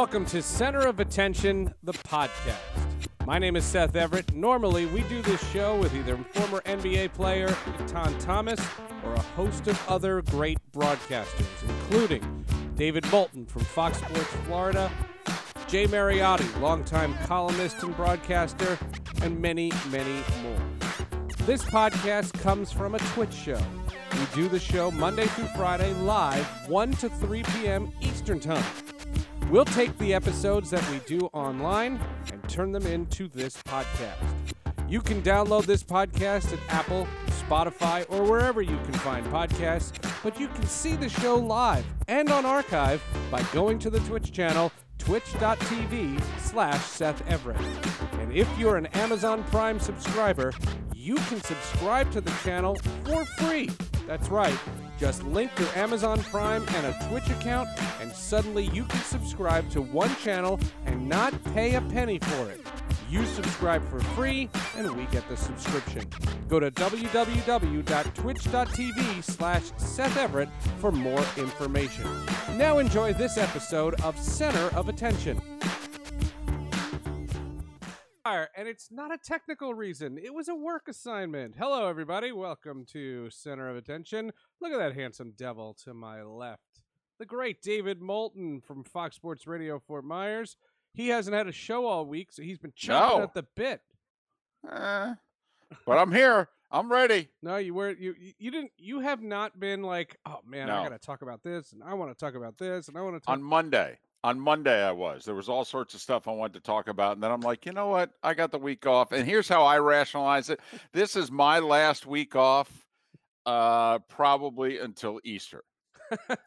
Welcome to Center of Attention, the podcast. My name is Seth Everett. Normally, we do this show with either former NBA player Etan Thomas or a host of other great broadcasters, including David Bolton from Fox Sports Florida, Jay Mariotti, longtime columnist and broadcaster, and many, many more. This podcast comes from a Twitch show. We do the show Monday through Friday live, 1 to 3 p.m. Eastern Time. We'll take the episodes that we do online and turn them into this podcast. You can download this podcast at Apple, Spotify, or wherever you can find podcasts, but you can see the show live and on archive by going to the Twitch channel twitch.tv slash Seth Everett. And if you're an Amazon Prime subscriber, you can subscribe to the channel for free. That's right. Just link your Amazon Prime and a Twitch account, and suddenly you can subscribe to one channel and not pay a penny for it. You subscribe for free, and we get the subscription. Go to www.twitch.tv slash Seth Everett for more information. Now enjoy this episode of Center of Attention. And it's not a technical reason. It was a work assignment. Hello, everybody. Welcome to Center of Attention. Look at that handsome devil to my left. The great David Moulton from Fox Sports Radio Fort Myers. He hasn't had a show all week, so he's been chomping No. at the bit. Eh, but I'm here. I'm ready. No, you were you you- didn't you have not been like, oh man, I gotta talk about this and I want to talk about this and I want to talk On Monday. On Monday, I was. There was all sorts of stuff I wanted to talk about. And then I'm like, you know what? I got the week off. And here's how I rationalize it this is my last week off, uh, probably until Easter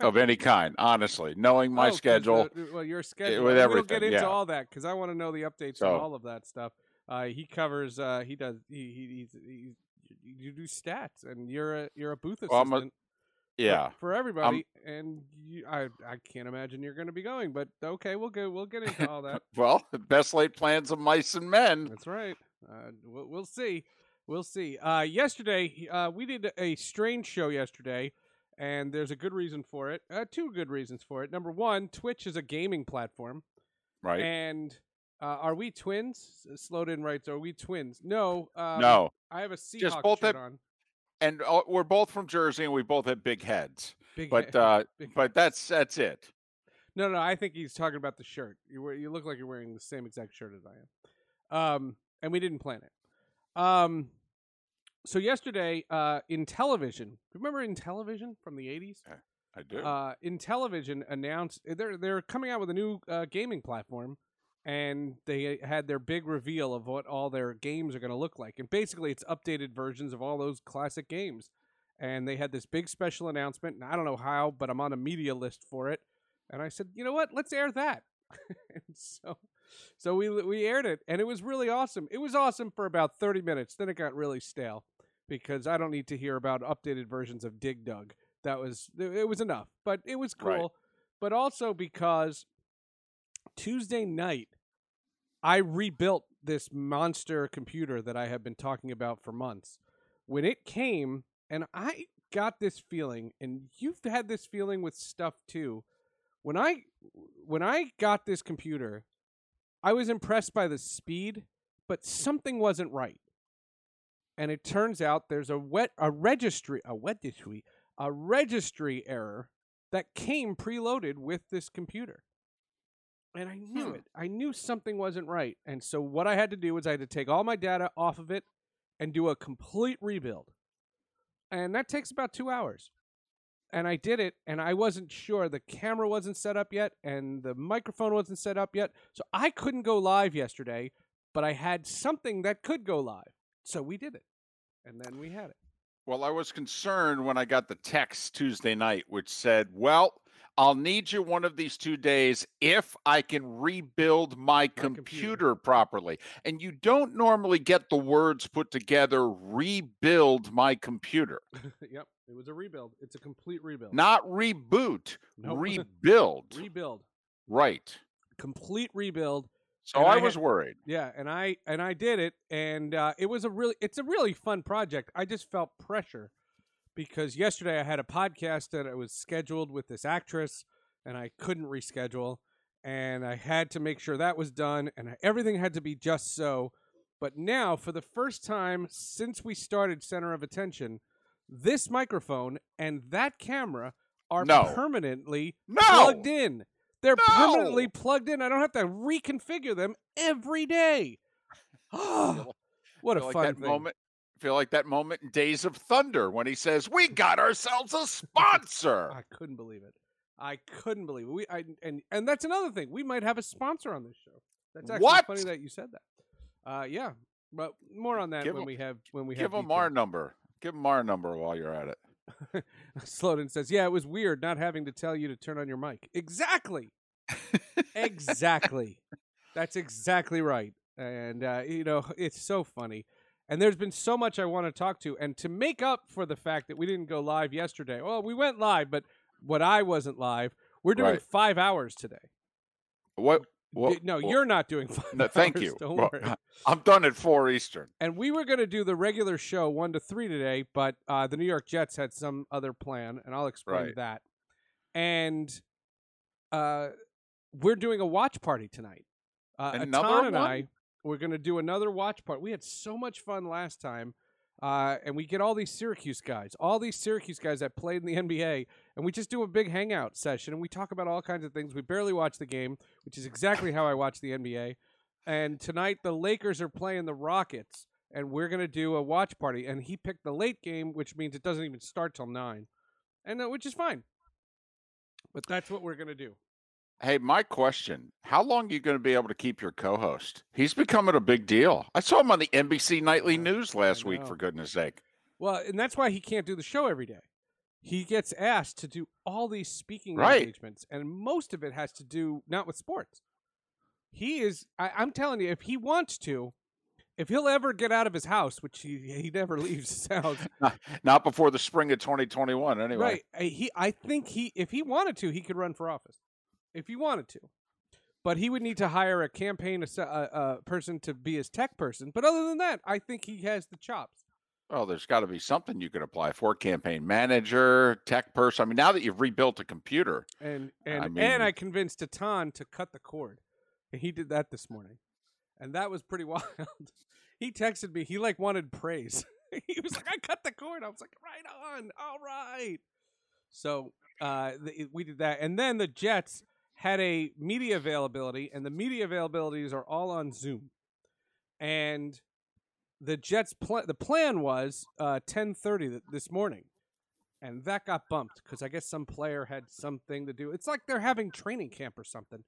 of any kind, honestly, knowing my Oh, schedule. the- well, your schedule. with We don't get into yeah. all that because I want to know the updates So- on all of that stuff. Uh, he covers. Uh, he does. He, he he's, he's you do stats, and you're a you're a booth Well, assistant. for- Yeah. for, everybody, and you, I I can't imagine you're going to be going, but okay, we'll go. We'll get into all that. Well, best laid plans of mice and men. That's right. Uh, we'll, we'll see. We'll see. Uh, yesterday, uh, we did a strange show yesterday, and there's a good reason for it. Uh, two good reasons for it. Number one, Twitch is a gaming platform, Right? and uh, are we twins? Slowden writes, "Are we twins?" No. Um, no. I have a Seahawks both shirt have- on. And uh, we're both from Jersey and we both have big heads. Big But uh, big- but that's that's it. no, no. I think he's talking about the shirt. You you look like you're wearing the same exact shirt as I am. Um, and we didn't plan it. Um, so yesterday, uh, Intellivision, remember Intellivision from the '80s? I do. uh, Intellivision announced they're they're coming out with a new uh, gaming platform, and they had their big reveal of what all their games are going to look like. And basically, it's updated versions of all those classic games. And they had this big special announcement, and I don't know how, but I'm on a media list for it. And I said, you know what? Let's air that. and so, so we we aired it, and it was really awesome. It was awesome for about 30 minutes. Then it got really stale because I don't need to hear about updated versions of Dig Dug that was it was enough but it was cool Right. but also because tuesday night i rebuilt this monster computer that i have been talking about for months. When it came and i got this feeling and you've had this feeling with stuff too when i when i got this computer i was impressed by the speed but something wasn't right. And it turns out there's a wet a registry a registry a registry error that came preloaded with this computer. And I knew Hmm. it. I knew something wasn't right. And so what I had to do was I had to take all my data off of it and do a complete rebuild. And that takes about 2 hours. And I did it and I wasn't sure the camera wasn't set up yet and the microphone wasn't set up yet. So I couldn't go live yesterday, but I had something that could go live. So we did it. And then we had it. Well, I was concerned when I got the text Tuesday night, which said, Well, I'll need you one of these two days if I can rebuild my, computer." computer. properly. And you don't normally get the words put together, rebuild my computer, yep, it was a rebuild. It's a complete rebuild. not reboot, Nope. rebuild. rebuild, right. complete rebuild. So I, I had- was worried. Yeah, and I and I did it, and uh, it was a really it's a really fun project. I just felt pressure because yesterday I had a podcast that I was scheduled with this actress, and I couldn't reschedule. and I had to make sure that was done, and everything had to be just so. But now, for the first time since we started Center of Attention, this microphone and that camera are No. permanently No. plugged in. They're No. permanently plugged in. I don't have to reconfigure them every day. what a like fun moment. Feel like that moment in Days of Thunder when he says, "We got ourselves a sponsor." I couldn't believe it. I couldn't believe it. We I, and and that's another thing. We might have a sponsor on this show. That's actually What? funny that you said that. Uh, yeah, but more on that Give when 'em- we have when we Give have him our number. Give them our number while you're at it. Sloden says, "Yeah, it was weird not having to tell you to turn on your mic." Exactly. exactly. That's exactly right. And uh, you know, it's so funny. And there's been so much I want to talk to, and to make up for the fact that we didn't go live yesterday. Well, we went live, but what I wasn't live, we're doing Right. five hours today. What? What no, what- you're not doing five No, thank hours, you. Well. I'm done at four Eastern. And we were going to do the regular show one to three today, but uh, the New York Jets had some other plan, and I'll explain Right. that. And uh, we're doing a watch party tonight. Uh, Another Etan and one? I we're going to do another watch party. We had so much fun last time, uh, and we get all these Syracuse guys, all these Syracuse guys that played in the NBA, and we just do a big hangout session, and we talk about all kinds of things. We barely watch the game, which is exactly how I watch the NBA. And tonight the Lakers are playing the Rockets, and we're gonna do a watch party. And he picked the late game, which means it doesn't even start till nine, and uh, which is fine. But that's what we're gonna do. Hey, my question: How long are you going to be able to keep your co-host? He's becoming a big deal. I saw him on the NBC Nightly News last week. For goodness sake! Well, and that's why he can't do the show every day. He gets asked to do all these speaking Right. engagements, and most of it has to do not with sports. He is. I, I'm telling you, if he wants to, if he'll ever get out of his house, which he he never leaves his house, Not before the spring of 2021, anyway. right? uh, He, I think he, if he wanted to, he could run for office, if he wanted to. But he would need to hire a campaign a, a, a person to be his tech person. But other than that, I think he has the chops. Well, there's got to be something you could apply for: campaign manager, tech person. I mean, now that you've rebuilt a computer, And and I and mean- I convinced Etan to cut the cord. And he did that this morning. And that was pretty wild. he texted me. He like wanted praise. he was like, I cut the cord. I was like, right on. All right. So uh, we did that. And then the Jets had a media availability, and the media availabilities are all on Zoom. And the Jets' pl- the plan was uh, 10:30 th- this morning, and that got bumped because I guess some player had something to do. It's like they're having training camp or something.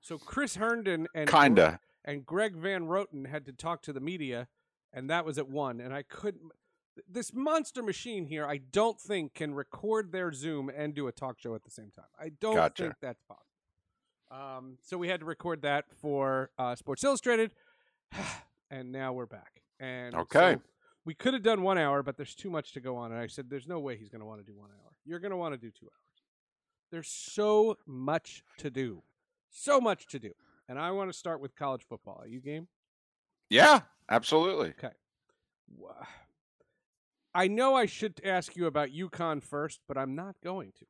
So Chris Herndon and kinda. and Greg Van Roten had to talk to the media, and that was at one. And I couldn't. This monster machine here, I don't think can record their Zoom and do a talk show at the same time. I don't Gotcha. think that's possible. Um, so we had to record that for uh, Sports Illustrated, and now we're back. And Okay. so we could have done one hour, but there's too much to go on. And I said, "There's no way he's going to want to do one hour. You're going to want to do two hours. There's so much to do, so much to do." And I want to start with college football. Are you game? Yeah, absolutely. Okay. I know I should ask you about UConn first, but I'm not going to.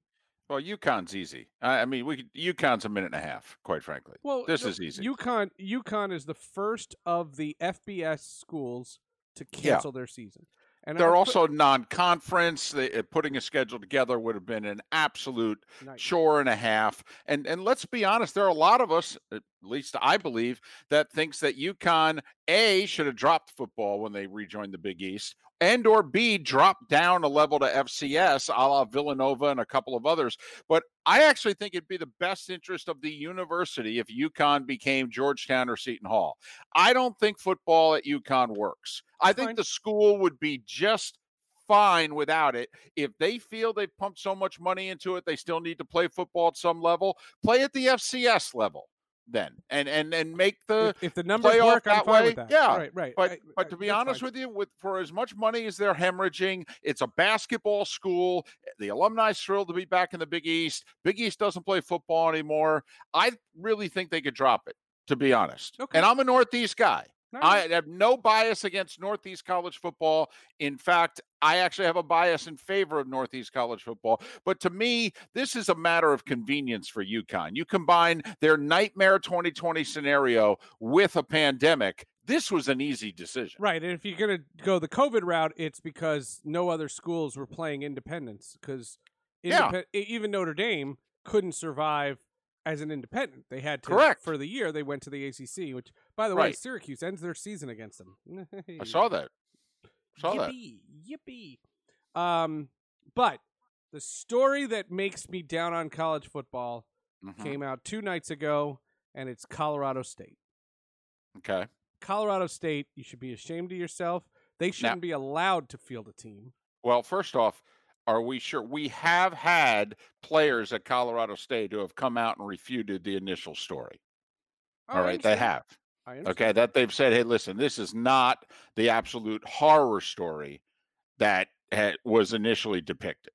Well, UConn's easy. I, I mean, we could, UConn's a minute and a half, quite frankly. Well, This is easy. UConn UConn is the first of the FBS schools to Yeah. cancel their season. And They're I- also non-conference. They, uh, putting a schedule together would have been an absolute Nice. chore and a half. And and let's be honest, there are a lot of us, at least I believe, that thinks that UConn A should have dropped football when they rejoined the Big East, and or B drop down a level to FCS, a la Villanova and a couple of others. But I actually think it'd be the best interest of the university if UConn became Georgetown or Seton Hall. I don't think football at UConn works. I think the school would be just fine without it. If they feel they've pumped so much money into it, they still need to play football at some level. Play at the FCS level then, and and and make the. if, if the numbers work, that way, that. yeah. right, right. But I- but to be honest fine. with you, with for as much money as they're hemorrhaging, it's a basketball school. The alumni's thrilled to be back in the Big East. Big East doesn't play football anymore. I really think they could drop it. To be honest, Okay. and I'm a Northeast guy. I have no bias against Northeast college football. In fact, I actually have a bias in favor of Northeast college football. But to me, this is a matter of convenience for UConn. You combine their nightmare 2020 scenario with a pandemic. This was an easy decision. Right. And if you're going to go the COVID route, it's because no other schools were playing independence because indep- yeah. even Notre Dame couldn't survive as an independent. They had to Correct. for the year they went to the ACC, which by the right. way, Syracuse ends their season against them. I saw that. Saw yippee, that. Yippee. Um, but the story that makes me down on college football mm-hmm. came out two nights ago, and it's Colorado State. Okay. Colorado State, you should be ashamed of yourself. They shouldn't now, be allowed to field a team. Well, first off, are we sure? We have had players at Colorado State who have come out and refuted the initial story. Oh, All right, they have. Okay, that they've said, hey, listen, this is not the absolute horror story that had, was initially depicted.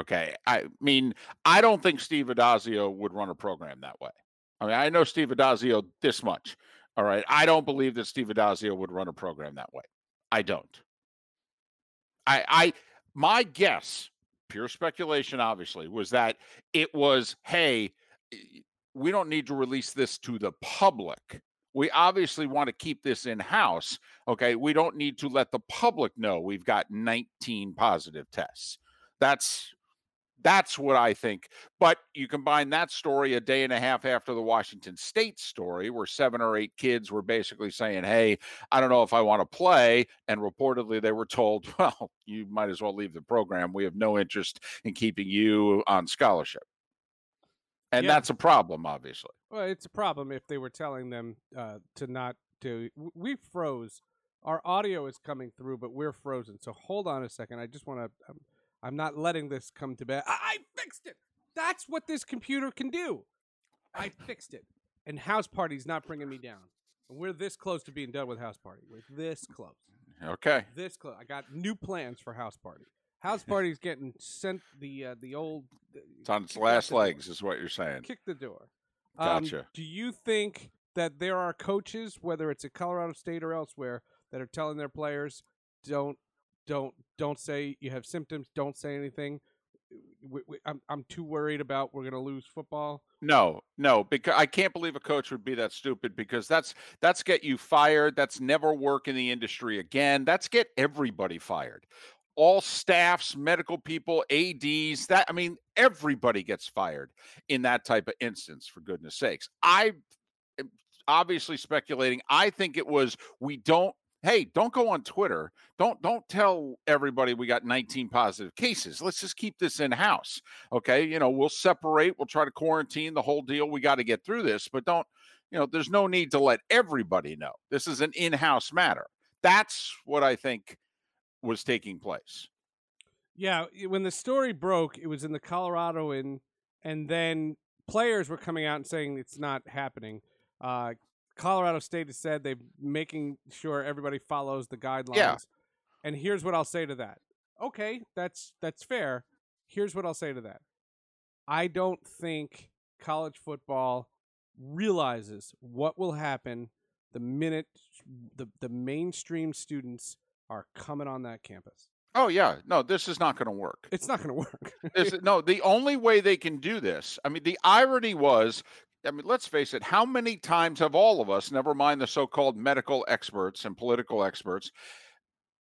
Okay, I mean, I don't think Steve Addazio would run a program that way. I mean, I know Steve Addazio this much. All right, I don't believe that Steve Addazio would run a program that way. I don't. I, I, my guess, pure speculation, obviously, was that it was, hey, we don't need to release this to the public. We obviously want to keep this in house. Okay. We don't need to let the public know we've got 19 positive tests. That's that's what I think. But you combine that story a day and a half after the Washington State story, where seven or eight kids were basically saying, Hey, I don't know if I want to play. And reportedly, they were told, Well, you might as well leave the program. We have no interest in keeping you on scholarship. And yeah. that's a problem, obviously. Well, it's a problem if they were telling them uh, to not to. We froze. Our audio is coming through, but we're frozen. So hold on a second. I just want to. Um, I'm not letting this come to bed. I, I fixed it. That's what this computer can do. I fixed it. And House Party's not bringing me down. And we're this close to being done with House Party. We're this close. Okay. This close. I got new plans for House Party. House Party's getting sent the uh, the old. It's on its last legs, is what you're saying. Kick the door. Um, gotcha. Do you think that there are coaches, whether it's at Colorado State or elsewhere, that are telling their players, "Don't don't don't say you have symptoms. Don't say anything. We, we, I'm I'm too worried about we're gonna lose football. No, no, because I can't believe a coach would be that stupid because that's that's get you fired. That's never work in the industry again. That's get everybody fired. All staffs, medical people, ads. That I mean, everybody gets fired in that type of instance. For goodness sakes, I eh, obviously speculating. I think it was we don't hey, don't go on Twitter. Don't don't tell everybody we got 19 positive cases. Let's just keep this in house. Okay, you know, we'll separate, we'll try to quarantine the whole deal. We got to get through this, but don't, you know, there's no need to let everybody know. This is an in-house matter. That's what I think was taking place. Yeah, when the story broke, it was in the Colorado and and then players were coming out and saying it's not happening. Uh, Colorado State has said they're making sure everybody follows the guidelines. Yeah. And here's what I'll say to that. Okay, that's that's fair. Here's what I'll say to that. I don't think college football realizes what will happen the minute the the mainstream students are coming on that campus. Oh yeah, no, this is not going to work. It's not going to work. no, the only way they can do this. I mean, the irony was I mean, let's face it, how many times have all of us, never mind the so called medical experts and political experts,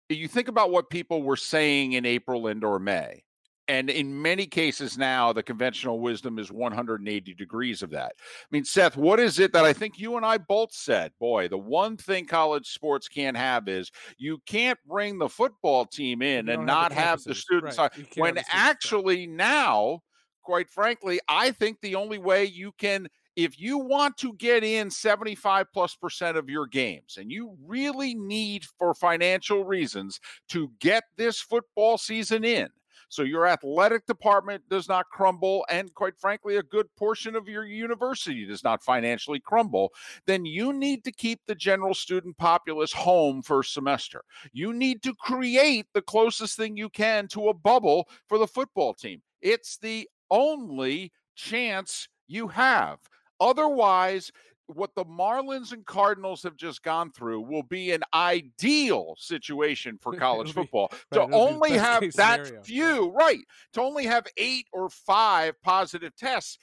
you think about what people were saying in April and or May. And in many cases now, the conventional wisdom is 180 degrees of that. I mean, Seth, what is it that I think you and I both said? Boy, the one thing college sports can't have is you can't bring the football team in and not have, have the students. Right. When actually now, quite frankly, I think the only way you can if you want to get in 75 plus percent of your games and you really need for financial reasons to get this football season in so your athletic department does not crumble and quite frankly a good portion of your university does not financially crumble then you need to keep the general student populace home for a semester. You need to create the closest thing you can to a bubble for the football team. It's the only chance you have Otherwise, what the Marlins and Cardinals have just gone through will be an ideal situation for college be- football right, to be the only have that scenario. few, right? To only have eight or five positive tests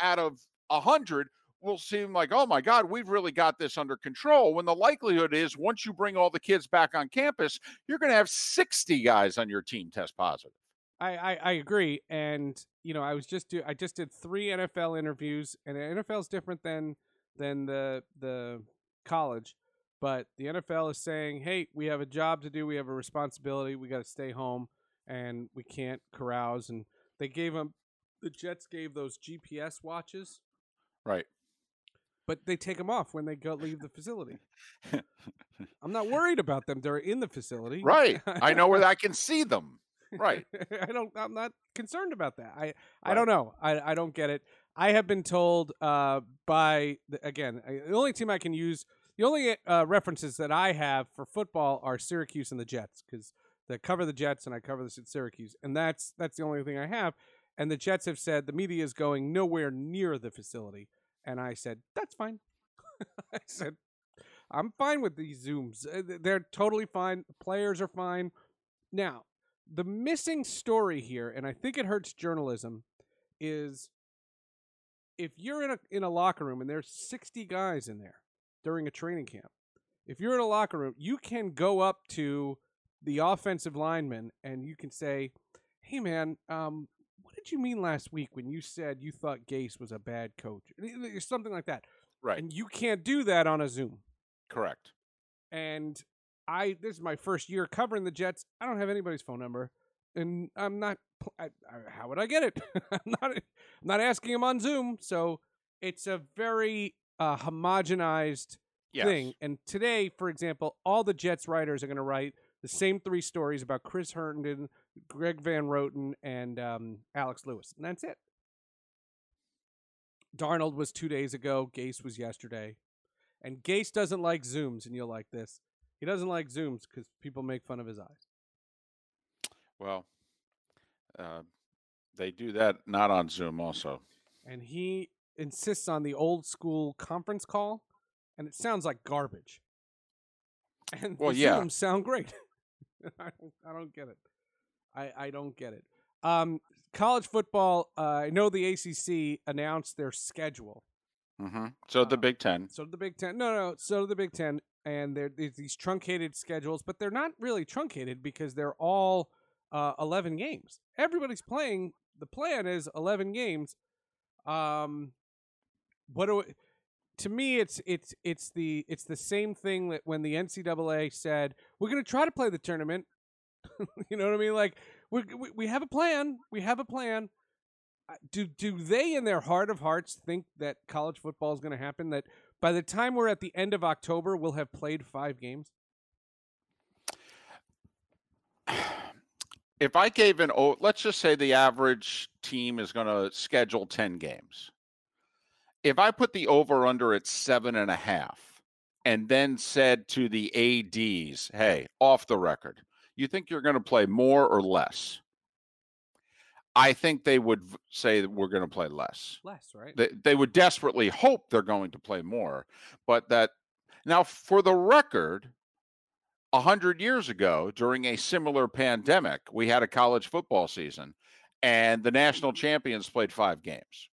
out of a hundred will seem like, oh my God, we've really got this under control. When the likelihood is, once you bring all the kids back on campus, you're going to have 60 guys on your team test positive. I, I, I agree, and you know, I was just do I just did three NFL interviews, and the NFL is different than than the the college, but the NFL is saying, hey, we have a job to do, we have a responsibility, we got to stay home, and we can't carouse. And they gave them the Jets gave those GPS watches, Right. but they take them off when they go leave the facility. I'm not worried about them; they're in the facility, Right. I know where I can see them. Right. I don't. I'm not concerned about that. I. I don't know. I. I don't get it. I have been told uh, by the, again I, the only team I can use. The only uh, references that I have for football are Syracuse and the Jets because they cover the Jets and I cover this at Syracuse, and that's that's the only thing I have. And the Jets have said the media is going nowhere near the facility, and I said that's fine. I said I'm fine with these zooms. Uh, They're totally fine. Players are fine. Now, the missing story here, and I think it hurts journalism, is if you're in a in a locker room and there's 60 guys in there during a training camp. If you're in a locker room, you can go up to the offensive lineman and you can say, "Hey, man, um, what did you mean last week when you said you thought Gase was a bad coach?" Or Something like that. Right. And you can't do that on a Zoom Correct. and I this is my first year covering the Jets. I don't have anybody's phone number, and I'm not. I, I, how would I get it? I'm not. I'm not asking him on Zoom. So it's a very uh, homogenized Yes. thing. And today, for example, all the Jets writers are going to write the same three stories about Chris Herndon, Greg Van Roten, and um, Alex Lewis, and that's it. Darnold was two days ago. Gase was yesterday. And Gase doesn't like Zooms, and you'll like this. He doesn't like Zooms because people make fun of his eyes. Well, uh, they do that not on Zoom also. And he insists on the old school conference call, and it sounds like garbage. And Well, the yeah. Zooms sound great. I, don't, I don't get it. I, I don't get it. Um, college football, uh, I know the ACC announced their schedule. hmm So the Uh, Big Ten. So did the Big Ten. No, no. So the Big Ten, and there there's these truncated schedules, but they're not really truncated because they're all uh, eleven games. Everybody's playing. The plan is eleven games. Um, what do we- to me it's it's it's the it's the same thing that when the NCAA said we're going to try to play the tournament. you know what I mean? Like we we have a plan. We have a plan. Do do they in their heart of hearts think that college football is going to happen? That by the time we're at the end of October, we'll have played five games. If I gave an, oh, let's just say the average team is going to schedule 10 games. If I put the over under at seven and a half and then said to the ADs, hey, off the record, you think you're going to play more or less? I think they would say that we're going to play less. Less, right? They, they would desperately hope they're going to play more, but that now for the record, a hundred years ago during a similar pandemic, we had a college football season, and the national champions played five games.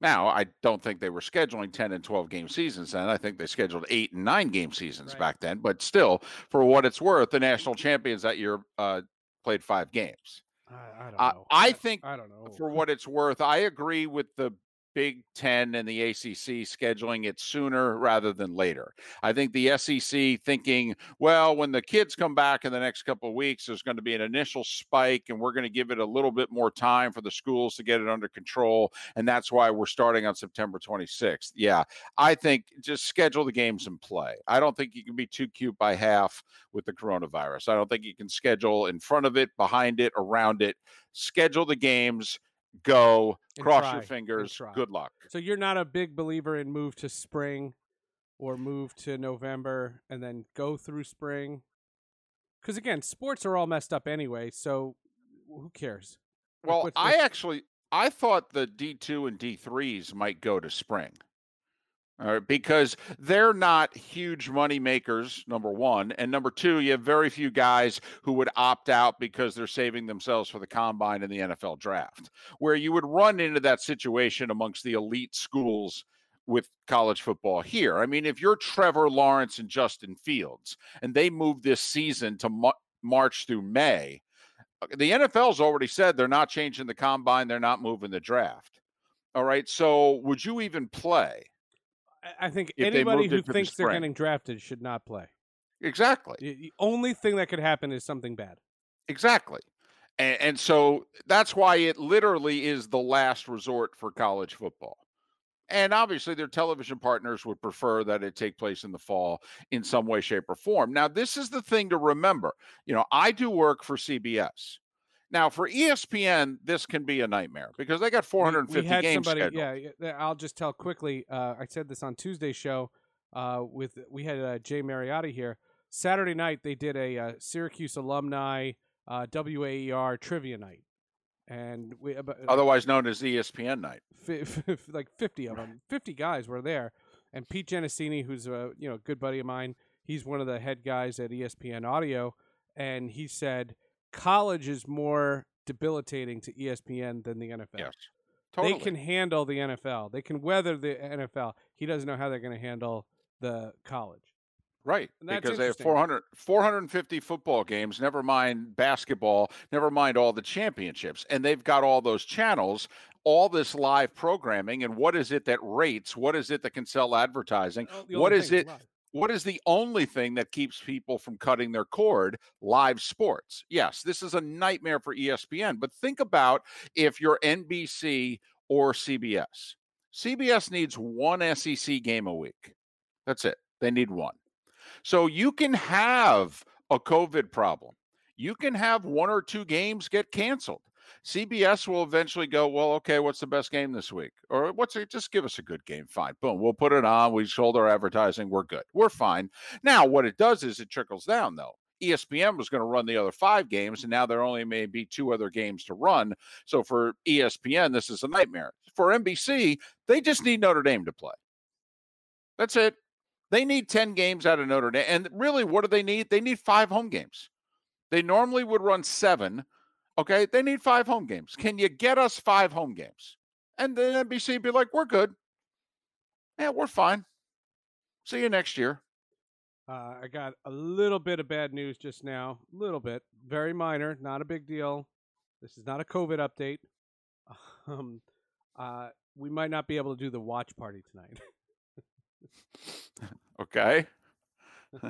Now, I don't think they were scheduling 10 and 12 game seasons then. I think they scheduled eight and nine game seasons Right. back then. But still, for what it's worth, the national champions that year uh, played five games. I, I don't Uh, know. I think I don't know. for what it's worth, I agree with the Big Ten and the ACC scheduling it sooner rather than later. I think the SEC thinking, well, when the kids come back in the next couple of weeks, there's going to be an initial spike, and we're going to give it a little bit more time for the schools to get it under control. And that's why we're starting on September 26th. Yeah, I think just schedule the games and play. I don't think you can be too cute by half with the coronavirus. I don't think you can schedule in front of it, behind it, around it. Schedule the games, go, And cross try, your fingers. Good luck. So you're not a big believer in move to spring or move to November and then go through spring? Because again, sports are all messed up anyway. So who cares? Well, what's- I actually I thought the D2 and D3s might go to spring. All right, because they're not huge money makers, number one. And number two, you have very few guys who would opt out because they're saving themselves for the combine and the NFL draft, where you would run into that situation amongst the elite schools with college football here. I mean, if you're Trevor Lawrence and Justin Fields and they move this season to March through May, uh, the NFL's already said they're not changing the combine, they're not moving the draft. All right. So would you even play? I think anybody who thinks the they're getting drafted should not play. Exactly. The only thing that could happen is something bad. Exactly. And, and, so that's why it literally is the last resort for college football. And obviously, their television partners would prefer that it take place in the fall in some way, shape, or form. Now, this is the thing to remember. You know, I do work for CBS. Now, for ESPN, this can be a nightmare because they got 450 we, we had games. Somebody, scheduled. yeah, I'll just tell quickly. Uh, I said this on Tuesday's show. Uh, with we had uh, Jay Mariotti here. Saturday night they did a uh, Syracuse alumni uh, WAER trivia night, and we uh, otherwise known as ESPN night. F- f- like 50 of them, 50 guys were there, and Pete Genesini, who's a you know good buddy of mine, he's one of the head guys at ESPN Audio, and he said college is more debilitating to ESPN than the NFL. Yes. Totally. They can handle the NFL. They can weather the NFL. He doesn't know how they're going to handle the college. Right, because they have 400, 450 football games, never mind basketball, never mind all the championships. And they've got all those channels, all this live programming. And what is it that rates? What is it that can sell advertising? What is it? Live what is the only thing that keeps people from cutting their cord? Live sports. Yes, this is a nightmare for ESPN, but think about if you're NBC or CBS. CBS needs one SEC game a week. That's it. They need one. So you can have a COVID problem. You can have one or two games get canceled. CBS will eventually go, well, okay, what's the best game this week? Or what's it? Just give us a good game. Fine. Boom. We'll put it on. We sold our advertising. We're good. We're fine. Now, what it does is it trickles down, though. ESPN was going to run the other five games, and now there only may be two other games to run. So for ESPN, this is a nightmare. For NBC, they just need Notre Dame to play. That's it. They need 10 games out of Notre Dame. And really, what do they need? They need five home games. They normally would run seven Okay, they need five home games. Can you get us five home games? And then NBC be like, we're good. Yeah, we're fine. See you next year. Uh, I got a little bit of bad news just now. A little bit, very minor, not a big deal. This is not a COVID update. Um, uh, we might not be able to do the watch party tonight. okay.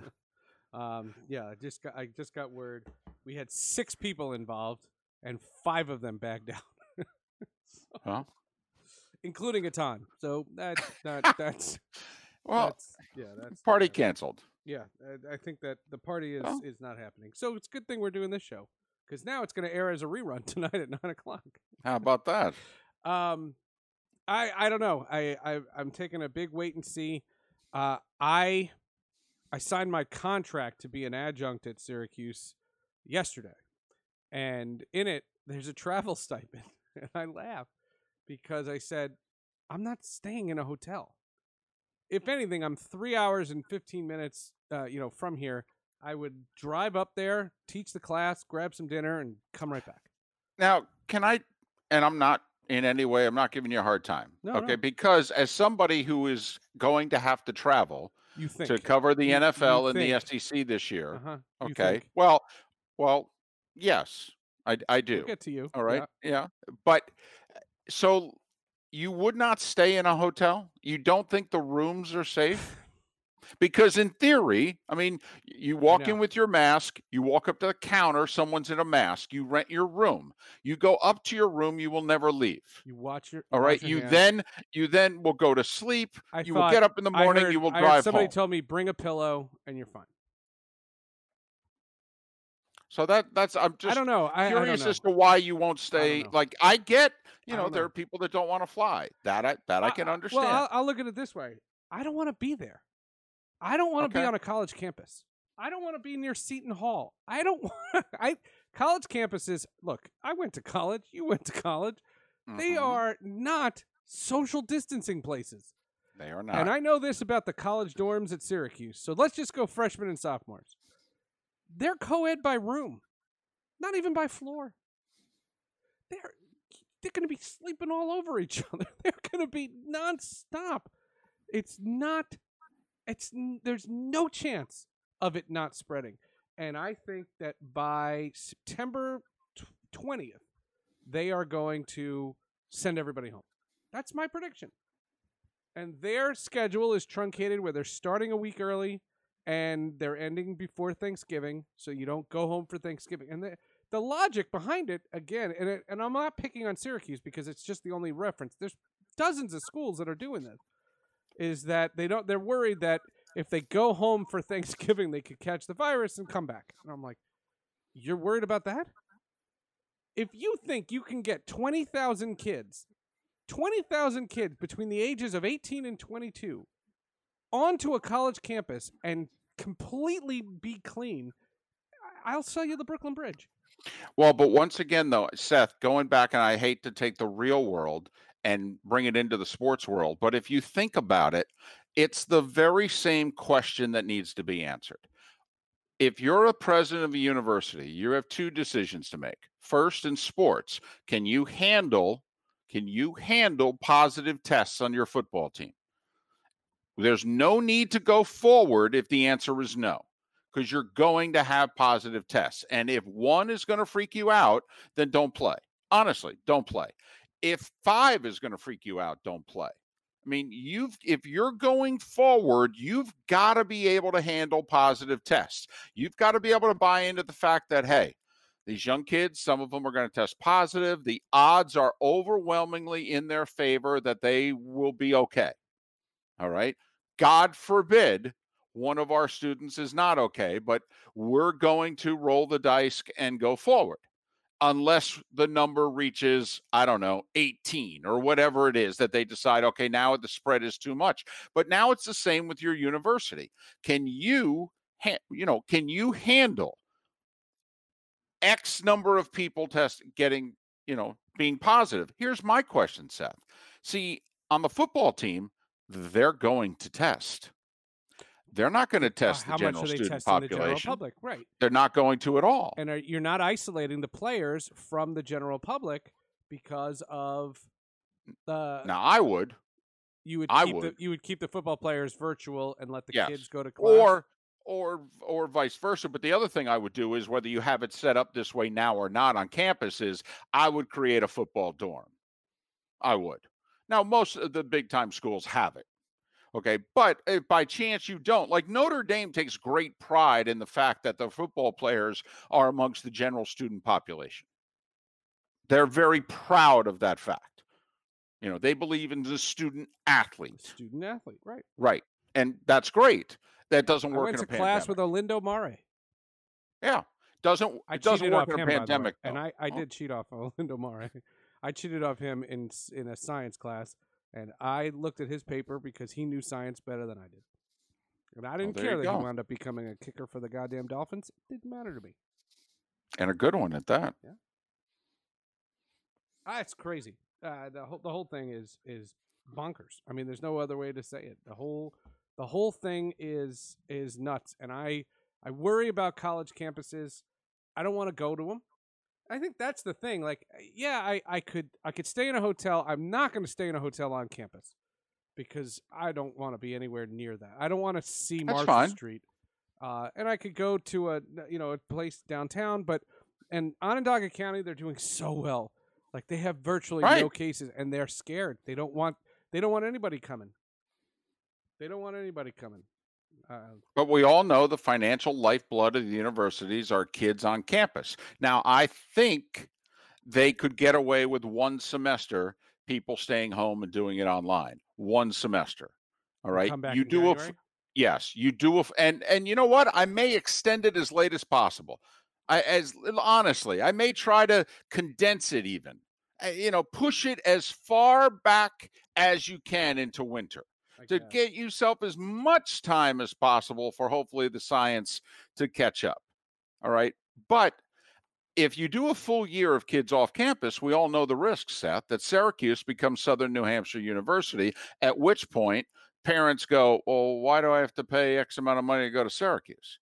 um, yeah, I just got I just got word we had six people involved and five of them backed out. so, huh? Including Etan. So that, that that's well, that's, yeah, that's party canceled. Yeah, I, I, think that the party is is not happening. So it's a good thing we're doing this show because now it's going to air as a rerun tonight at nine o'clock. How about that? um, I I don't know. I, I I'm taking a big wait and see. Uh, I I signed my contract to be an adjunct at Syracuse yesterday and in it there's a travel stipend and i laugh because i said i'm not staying in a hotel if anything i'm three hours and 15 minutes uh, you know from here i would drive up there teach the class grab some dinner and come right back now can i and i'm not in any way i'm not giving you a hard time no, okay no. because as somebody who is going to have to travel to cover the you, NFL you and think. the SEC this year. Uh-huh. Okay. Well, well, Yes, I, I do. We'll get to you. All right. Yeah. yeah. But uh, so you would not stay in a hotel? You don't think the rooms are safe? Because in theory, I mean, you walk in with your mask, you walk up to the counter, someone's in a mask, you rent your room. You go up to your room, you will never leave. You watch your All right. You hands. then you then will go to sleep. I you will get up in the morning, heard, you will drive somebody home. told me bring a pillow and you're fine. So that that's I'm just I don't know. I, curious I know. as to why you won't stay. I like I get, you know, know, there are people that don't want to fly. That I that I, can understand. Well, I'll, I'll, look at it this way. I don't want to be there. I don't want to okay. be on a college campus. I don't want to be near Seton Hall. I don't want. I college campuses. Look, I went to college. You went to college. They Mhm. are not social distancing places. They are not. And I know this about the college dorms at Syracuse. So let's just go freshmen and sophomores. They're co ed by room, not even by floor. They're they're going to be sleeping all over each other. They're going to be nonstop. It's not. It's there's no chance of it not spreading, and I think that by September twentieth, they are going to send everybody home. That's my prediction. And their schedule is truncated where they're starting a week early and they're ending before Thanksgiving, so you don't go home for Thanksgiving. And the the logic behind it, again, and it, and I'm not picking on Syracuse because it's just the only reference. There's dozens of schools that are doing this. Is that they don't? They're worried that if they go home for Thanksgiving, they could catch the virus and come back. And I'm like, you're worried about that? If you think you can get twenty thousand kids 20,000 kids between the ages of 18 and 22 onto a college campus and completely be clean, I'll sell you the Brooklyn Bridge. Well, but once again, though, Seth, going back, and I hate to take the real world and bring it into the sports world, but if you think about it, it's the very same question that needs to be answered. If you're a president of a university, you have two decisions to make. First, in sports, can you handle can you handle positive tests on your football team? There's no need to go forward if the answer is no because you're going to have positive tests. And if one is going to freak you out, then don't play. Honestly, don't play. If five is going to freak you out, don't play. I mean, you've if you're going forward, you've got to be able to handle positive tests. You've got to be able to buy into the fact that hey, these young kids, some of them are going to test positive. The odds are overwhelmingly in their favor that they will be okay. All right. God forbid one of our students is not okay, but we're going to roll the dice and go forward unless the number reaches, I don't know, 18 or whatever it is that they decide, okay, now the spread is too much. But now it's the same with your university. Can you, ha- you know, can you handle X number of people test getting, you know, being positive? Here's my question, Seth. See, on the football team, they're going to test. They're not going to Uh, test how the general they student testing the general population. public? Right. They're not going to at all. And are, you're not isolating the players from the general public because of the Now I would, you would I keep would. the you would keep the football players virtual and let the Yes. kids go to class. or or or vice versa. But the other thing I would do is whether you have it set up this way now or not on campus is I would create a football dorm. I would. Now most of the big time schools have it. Okay, but if by chance you don't, like Notre Dame takes great pride in the fact that the football players are amongst the general student population. They're very proud of that fact. You know, they believe in the student athlete. student athlete, right? Right. And that's great. That doesn't work I went in to a class with Olindo Mare. yeah. Doesn't I it doesn't work in a him, by the way, pandemic. and. I, I Oh. did cheat off Olindo Mare. I cheated off him in in a science class, and I looked at his paper because he knew science better than I did. And I didn't there care that he wound up becoming a kicker for the goddamn Dolphins. It didn't matter to me. and a good one at that. Ah, it's crazy. Uh, the whole the whole thing is is bonkers. I mean, there's no other way to say it. The whole the whole thing is is nuts, and I I worry about college campuses. I don't want to go to them. I think that's the thing. Like, yeah, I, I could I could stay in a hotel. I'm not going to stay in a hotel on campus because I don't want to be anywhere near that. I don't want to see That's Marshall fine. Street. Uh, and I could go to a you know a place downtown, but and Onondaga County they're doing so well. Like they have virtually no cases, and they're scared. They don't want they don't want anybody coming. They don't want anybody coming. Uh, But we all know the financial lifeblood of the universities are kids on campus. Now, I think they could get away with one semester, people staying home and doing it online. One semester. All right. come back you do a f- January? yes, you do a f- and and you know what? I may extend it as late as possible. I as honestly, I may try to condense it even. Uh, You know, push it as far back as you can into winter to get yourself as much time as possible for hopefully the science to catch up. All right. But if you do a full year of kids off campus, we all know the risks, Seth, that Syracuse becomes Southern New Hampshire University, at which point parents go, Well, why do I have to pay X amount of money to go to Syracuse?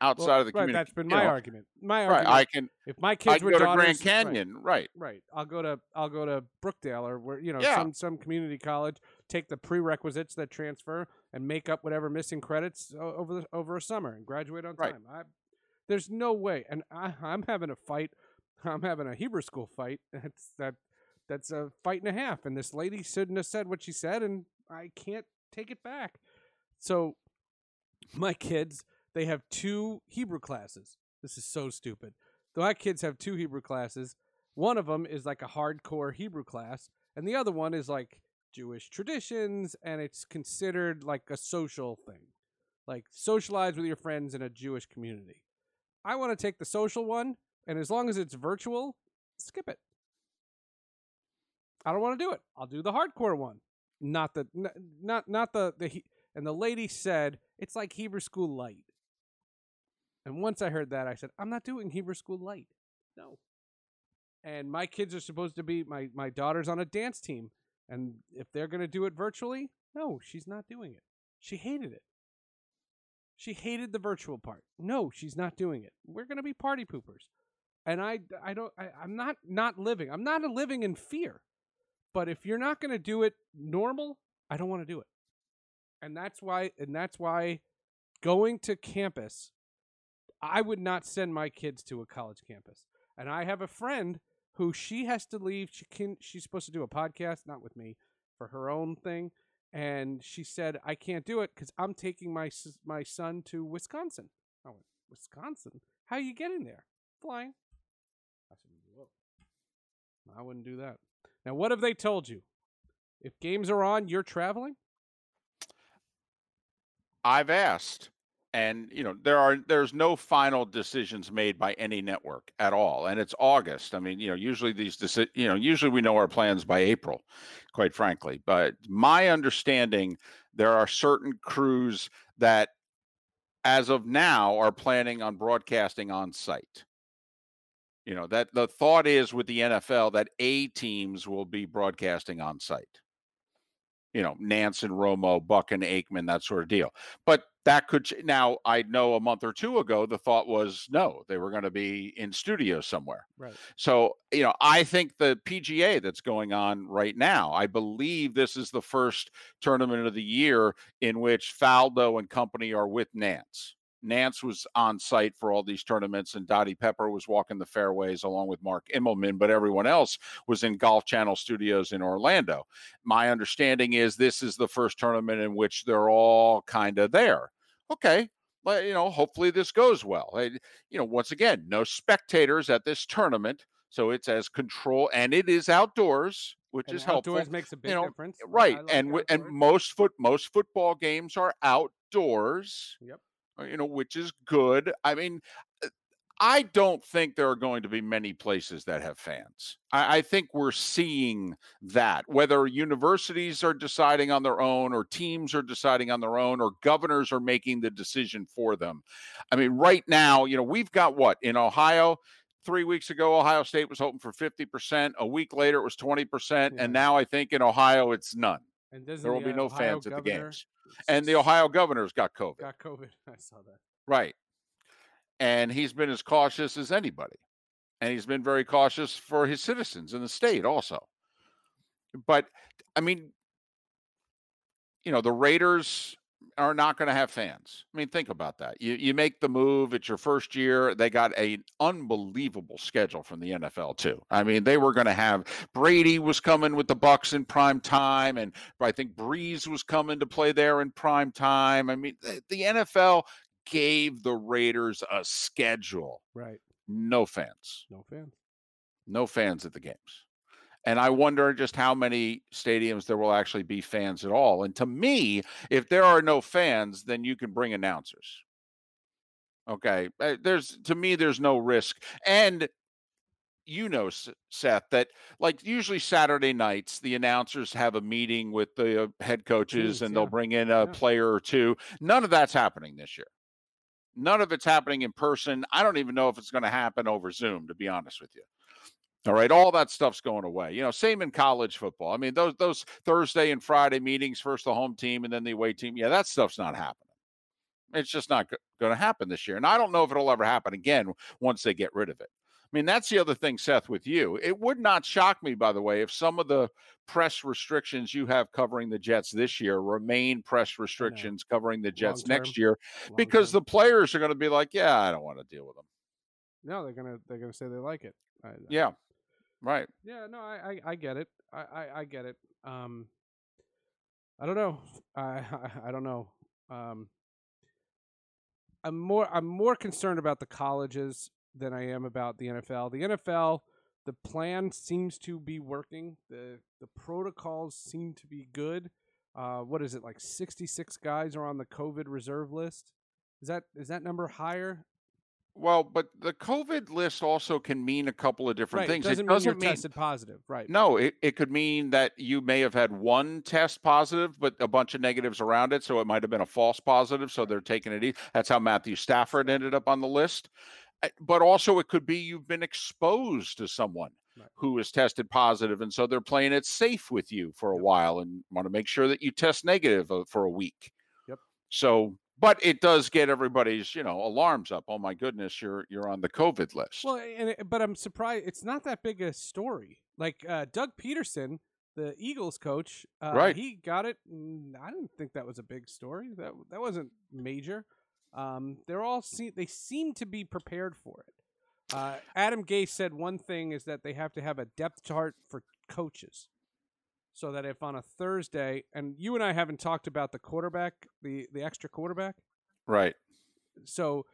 Outside well, of the right, community. That's been my know, argument. My argument. right. I can if my I kids can were go to Grand Canyon. Right. Right, right. I'll go to I'll go to Brookdale or where you know Yeah. some some community college. Take the prerequisites that transfer and make up whatever missing credits over the, over a summer and graduate on Right. time. I, there's no way, and I, I'm having a fight. I'm having a Hebrew school fight. That's that. That's a fight and a half. And this lady shouldn't have said what she said, and I can't take it back. So, my kids, they have two Hebrew classes. This is so stupid. My kids have two Hebrew classes. One of them is like a hardcore Hebrew class, and the other one is like Jewish traditions, and it's considered like a social thing, like socialize with your friends in a Jewish community. I want to take the social one, and as long as it's virtual, skip it. I don't want to do it. I'll do the hardcore one, not the not not the the. And the lady said it's like Hebrew school light. And once I heard that, I said, I'm not doing Hebrew school light. No. And my kids are supposed to be my my daughter's on a dance team, and if they're going to do it virtually, no, she's not doing it. She hated it. She hated the virtual part. No, she's not doing it. We're going to be party poopers. And I I don't I, I'm not not living. I'm not living in fear. But if you're not going to do it normal, I don't want to do it. And that's why and that's why going to campus I would not send my kids to a college campus. And I have a friend who she has to leave. She can she's supposed to do a podcast, not with me, for her own thing. And she said, "I can't do it because I'm taking my my son to Wisconsin." I went, "Wisconsin? How you getting there? Flying?" I said, "Whoa, I wouldn't do that." Now, what have they told you? If games are on, you're traveling. I've asked, and you know there are there's no final decisions made by any network at all, and it's August. I mean, you know, usually these deci- you know usually we know our plans by April, quite frankly. But my understanding, there are certain crews that, as of now, are planning on broadcasting on site. You know that the thought is with the NFL that A teams will be broadcasting on site you know, Nance and Romo, Buck and Aikman, that sort of deal. But that could now I know a month or two ago the thought was no, they were going to be in studio somewhere. Right. So, you know, I think the PGA that's going on right now, I believe this is the first tournament of the year in which Faldo and company are with Nance. Nance was on site for all these tournaments, and Dottie Pepper was walking the fairways along with Mark Immelman, but everyone else was in Golf Channel studios in Orlando. My understanding is this is the first tournament in which they're all kind of there. Okay, well, you know, hopefully this goes well. You know, once again, no spectators at this tournament, so it's as control, and it is outdoors, which And is helpful outdoors makes a big know, difference. Right like and wi- and most foot most football games are outdoors Yep. Uh, you know which is good i mean uh, i don't think there are going to be many places that have fans I, I think we're seeing that whether universities are deciding on their own or teams are deciding on their own or governors are making the decision for them i mean right now you know we've got what in ohio three weeks ago, Ohio State was hoping for 50%. A week later, it was 20%. Yeah. And now I think in Ohio, it's none. And There will the, be no Ohio fans at the games. And the Ohio governor's got COVID. got COVID. I saw that. Right. And he's been as cautious as anybody. And he's been very cautious for his citizens in the state also. But I mean, you know, the Raiders are not going to have fans. I mean, think about that. You you make the move, it's your first year. They got an unbelievable schedule from the NFL too. I mean, they were going to have Brady was coming with the Bucs in prime time and I think Brees was coming to play there in prime time. I mean, the, the NFL gave the Raiders a schedule. Right. No fans. No fans. No fans at the games. And I wonder just how many stadiums there will actually be fans at all. And to me, if there are no fans, then you can bring announcers. Okay. Uh, There's to me, there's no risk. And you know, Seth, that like usually Saturday nights, the announcers have a meeting with the uh, head coaches Teams, and they'll bring in a Yeah. player or two. None of that's happening this year. None of it's happening in person. I don't even know if it's going to happen over Zoom, to be honest with you. All right, all that stuff's going away. You know, same in college football. I mean, those those Thursday and Friday meetings, first the home team and then the away team. Yeah, that stuff's not happening. It's just not going to happen this year. And I don't know if it'll ever happen again once they get rid of it. I mean, that's the other thing, Seth, with you. It would not shock me, by the way, if some of the press restrictions you have covering the Jets this year remain press restrictions covering the Jets Long-term. next year, Long because the players are going to be like, yeah, I don't want to deal with them. no, they're gonna they're gonna say they like it. I, uh, Yeah, right. Yeah, no, I, I, I get it. I, I, I get it. Um, I don't know. I, I, I don't know. Um, I'm more, I'm more concerned about the colleges than I am about the NFL. The NFL, the plan seems to be working. the The protocols seem to be good. Uh, what is it like? Sixty six guys are on the COVID reserve list. Is that is that number higher? Well, but the COVID list also can mean a couple of different right. things. It doesn't it mean doesn't you're mean tested positive. Right. no. It, it could mean that you may have had one test positive, but a bunch of negatives around it, so it might have been a false positive. So they're taking it easy. That's how Matthew Stafford ended up on the list. Uh, But also, it could be you've been exposed to someone Right. who is tested positive, and so they're playing it safe with you for a Yep. while and want to make sure that you test negative uh, for a week. Yep. So, but it does get everybody's, you know, alarms up. Oh my goodness, you're you're on the COVID list. Well, and it, but I'm surprised it's not that big a story. Like uh, Doug Pederson, the Eagles coach, uh, Right. He got it. I didn't think that was a big story. That that wasn't major. Um, they're all se- they seem to be prepared for it. Uh, Adam Gase said one thing is that they have to have a depth chart for coaches, so that if on a Thursday, and you and I haven't talked about the quarterback, the the extra quarterback right. so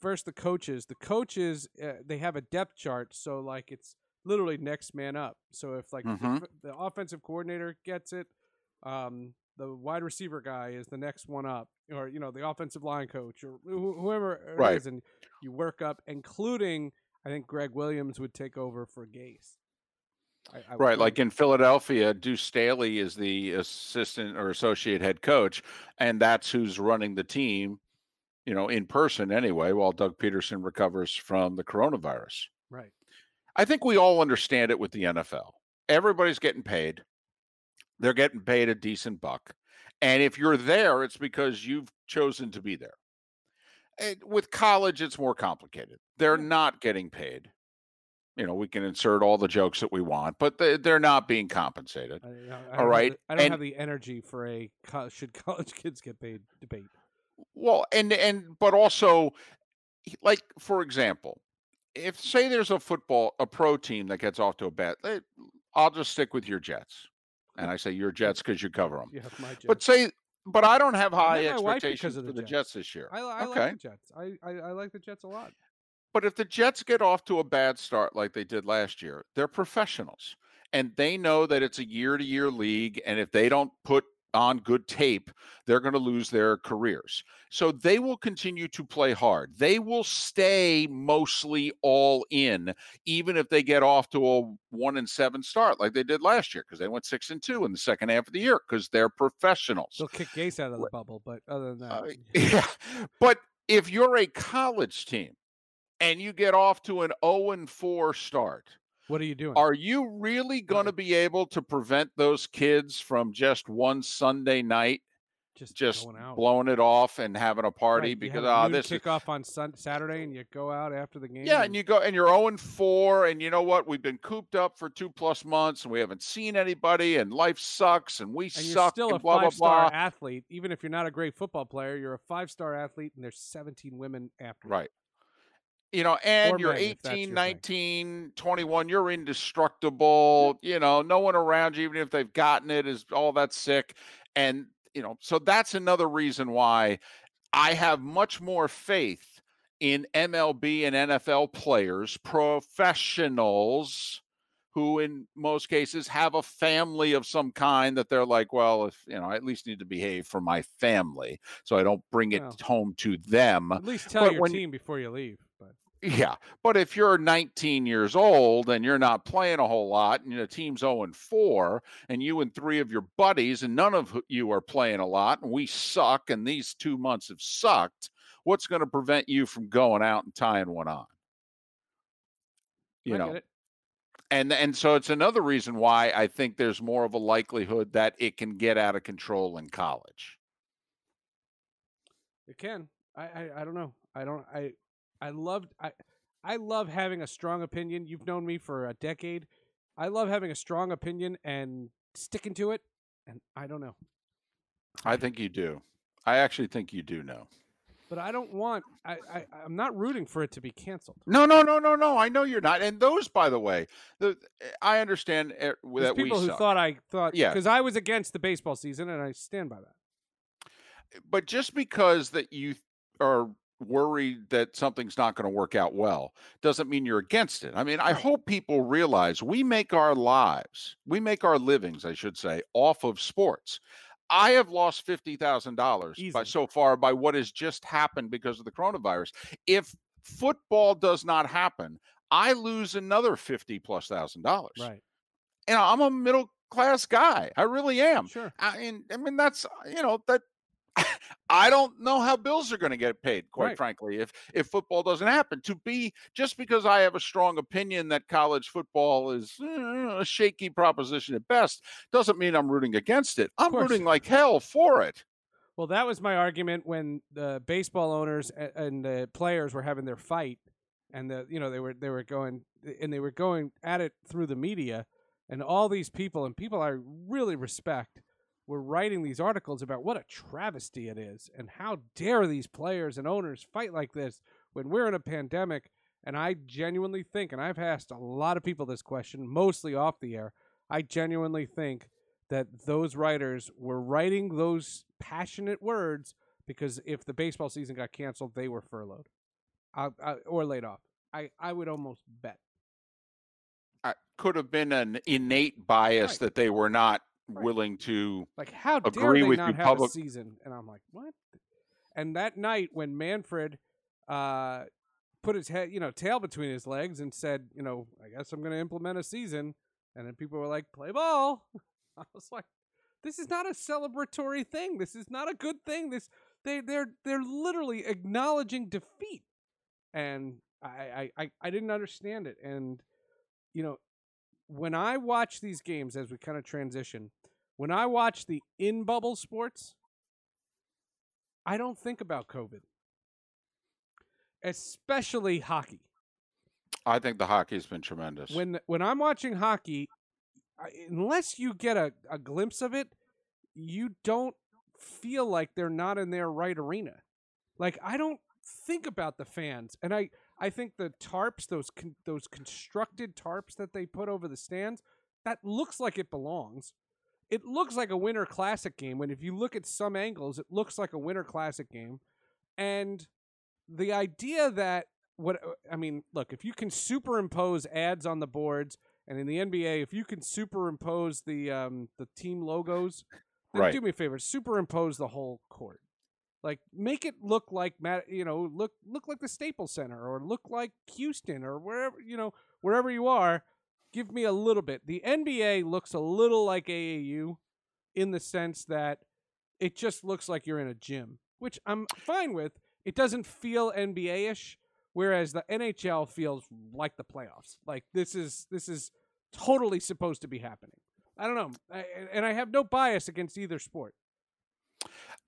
first the coaches the coaches uh, they have a depth chart so like it's literally next man up so if like the Mhm. f- the, offensive coordinator gets it um the wide receiver guy is the next one up or you know the offensive line coach or wh- whoever Right. is, and you work up including i think greg williams would take over for gase I, I Right, like in Philadelphia, Deuce Staley is the assistant or associate head coach, and that's who's running the team, you know, in person anyway, while Doug Pederson recovers from the coronavirus. right I think we all understand it with the NFL. Everybody's getting paid. They're getting paid a decent buck. And if you're there, it's because you've chosen to be there. And with college, it's more complicated. They're not getting paid. You know, we can insert all the jokes that we want, but they, they're not being compensated. I, I, All have the- I don't and- have the energy for a should college kids get paid debate. Well, and and but also, like for example, if say there's a football a pro team that gets off to a bad, eh, I'll just stick with your Jets, and I say your Jets because you cover them. Yeah, my Jets. But say, but I don't have high met my wife because expectations of for the Jets. Jets this year. I, I okay, like the Jets. I, I, I like the Jets a lot. But if the Jets get off to a bad start like they did last year, they're professionals, and they know that it's a year-to-year league, and if they don't put on good tape, they're going to lose their careers. So they will continue to play hard. They will stay mostly all in, even if they get off to a one and seven start like they did last year, because they went six and two in the second half of the year because they're professionals. They'll kick Gase out of the bubble, but other than that, Uh, yeah. But if you're a college team and you get off to an 0 and 4 start, what are you doing? are you really going to be able to prevent those kids from just one Sunday night just just blowing it off and having a party Right, you because have a oh this is kickoff on sun- Saturday, and you go out after the game. yeah, and you go and you're 0 and 4, and you know what? We've been cooped up for two plus months and we haven't seen anybody, and life sucks, and we and you're suck, still and a blah blah five star blah. athlete, even if you're not a great football player. You're a five star athlete, and there's 17 women after. you. Right. You know, and Or you're men, if that's 18, your thing. 19, 21, you're indestructible. You know, no one around you, even if they've gotten it, is all that sick. And, you know, so that's another reason why I have much more faith in MLB and NFL players, professionals who in most cases have a family of some kind that they're like, well, if you know, I at least need to behave for my family so I don't bring it Well. home to them. At least tell But your when- team before you leave. Yeah, but if you're 19 years old and you're not playing a whole lot, and the team's 0 and 4, and you and three of your buddies, and none of you are playing a lot, and we suck, and these two months have sucked, what's going to prevent you from going out and tying one on? You I know, and and so it's another reason why I think there's more of a likelihood that it can get out of control in college. It can. I, I, I don't know. I don't. I I loved. I I love having a strong opinion. You've known me for a decade. I love having a strong opinion and sticking to it. And I don't know. I think you do. I actually think you do know. But I don't want. I, I I'm not rooting for it to be canceled. No, no, no, no, no. I know you're not. And those, by the way, the I understand eh, There's that we people who suck. thought I thought. Yeah. Because I was against the baseball season, and I stand by that. but just because that you are worried that something's not going to work out well doesn't mean you're against it. I mean, I hope people realize we make our lives, we make our livings, I should say, off of sports. I have lost fifty thousand dollars by so far by what has just happened because of the coronavirus. If football does not happen, I lose another fifty plus thousand dollars. Right. And I'm a middle class guy. I really am. Sure. I mean, I mean that's you know that I don't know how bills are going to get paid. Quite Right. frankly, if if football doesn't happen, to be just because I have a strong opinion that college football is eh, a shaky proposition at best, doesn't mean I'm rooting against it. I'm rooting like hell for it. Well, that was my argument when the baseball owners and the players were having their fight, and the you know they were they were going and they were going at it through the media, and all these people and people I really respect were writing these articles about what a travesty it is and how dare these players and owners fight like this when we're in a pandemic. And I genuinely think, and I've asked a lot of people this question, mostly off the air. I genuinely think that those writers were writing those passionate words because if the baseball season got canceled, they were furloughed uh, uh, or laid off. I, I would almost bet. I, could have been an innate bias Right. that they were not Right. willing to. Like, how dare Agree they with not you, have public- a season? And I'm like, what? And that night when Manfred uh, put his head, you know, tail between his legs and said, you know, I guess I'm going to implement a season, and then people were like, play ball. I was like, this is not a celebratory thing. This is not a good thing. This they they're they're literally acknowledging defeat, and I I I, I didn't understand it. And you know, when I watch these games as we kind of transition, when I watch the in bubble sports, I don't think about COVID, especially hockey. I think the hockey's been tremendous. When when I'm watching hockey, unless you get a, a glimpse of it, you don't feel like they're not in their right arena. Like I don't think about the fans, and I I think the tarps, those con- those constructed tarps that they put over the stands, that looks like it belongs. It looks like a Winter Classic game. When if you look at some angles, it looks like a Winter Classic game, and the idea that what I mean, look, if you can superimpose ads on the boards, and in the NBA, if you can superimpose the um, the team logos, then Right. do me a favor, superimpose the whole court. Like make it look like Matt, you know, look look like the Staples Center or look like Houston or wherever you know wherever you are. Give me a little bit. The NBA looks a little like AAU in the sense that it just looks like you're in a gym, which I'm fine with. It doesn't feel NBA ish, whereas the NHL feels like the playoffs. Like this is this is totally supposed to be happening. I don't know, I, and I have no bias against either sport.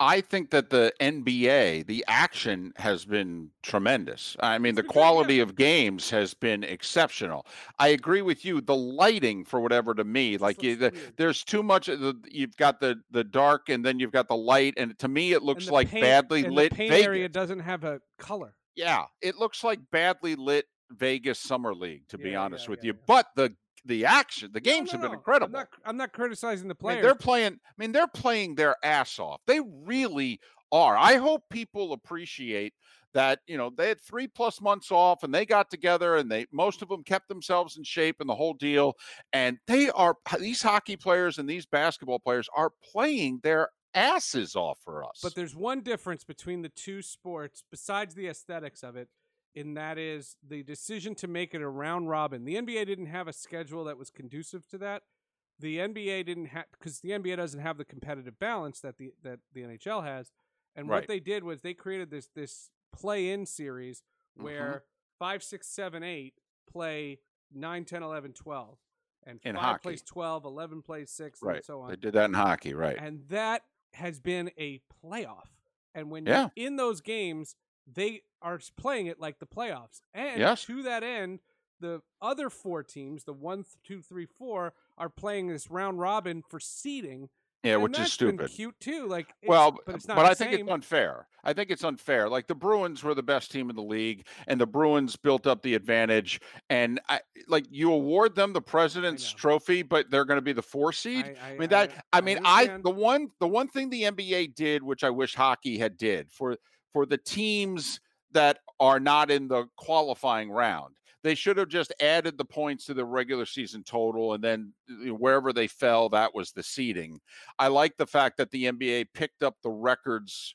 I think that the NBA, the action has been tremendous. I mean, the quality of games has been exceptional. I agree with you. The lighting, for whatever to me, like you, the, there's too much. Of the, you've got the the dark, and then you've got the light, and to me, it looks like paint- badly lit The paint Vegas. area doesn't have a color. Yeah, it looks like badly lit Vegas Summer League, to be honest yeah, with yeah, you. yeah. But the the action, the games no, have been incredible. I'm not, I'm not criticizing the I mean, players. they're playing. I mean, they're playing their ass off. They really are. I hope people appreciate that. You know, they had three plus months off, and they got together, and they most of them kept themselves in shape, and the whole deal. And they are these hockey players and these basketball players are playing their asses off for us. But there's one difference between the two sports, besides the aesthetics of it, and that is the decision to make it a round robin. The NBA didn't have a schedule that was conducive to that. The NBA didn't have because the NBA doesn't have the competitive balance that the that the NHL has. And Right. what they did was they created this this play-in series Mhm. where five, six, seven, eight play 9, 10, 11, 12. And In five hockey. plays 12, 11 plays 6, and Right. so on They did that in hockey, right? and that has been a playoff. And when Yeah. you're in those games, they are playing it like the playoffs. And Yes. to that end, the other four teams, the one, two, three, four, are playing this round robin for seeding. yeah, and which is stupid. cute too. Like, it's- well, but it's not. but I think it's unfair. I think it's unfair. Like the Bruins were the best team in the league, and the Bruins built up the advantage. And I, like you award them the President's. Trophy, but they're going to be the four seed. I, I mean that. I, mean, I the one the one thing the NBA did, which I wish hockey had did for for the teams that are not in the qualifying round, they should have just added the points to the regular season total, and then you know, wherever they fell, that was the seeding. I like the fact that the NBA picked up the records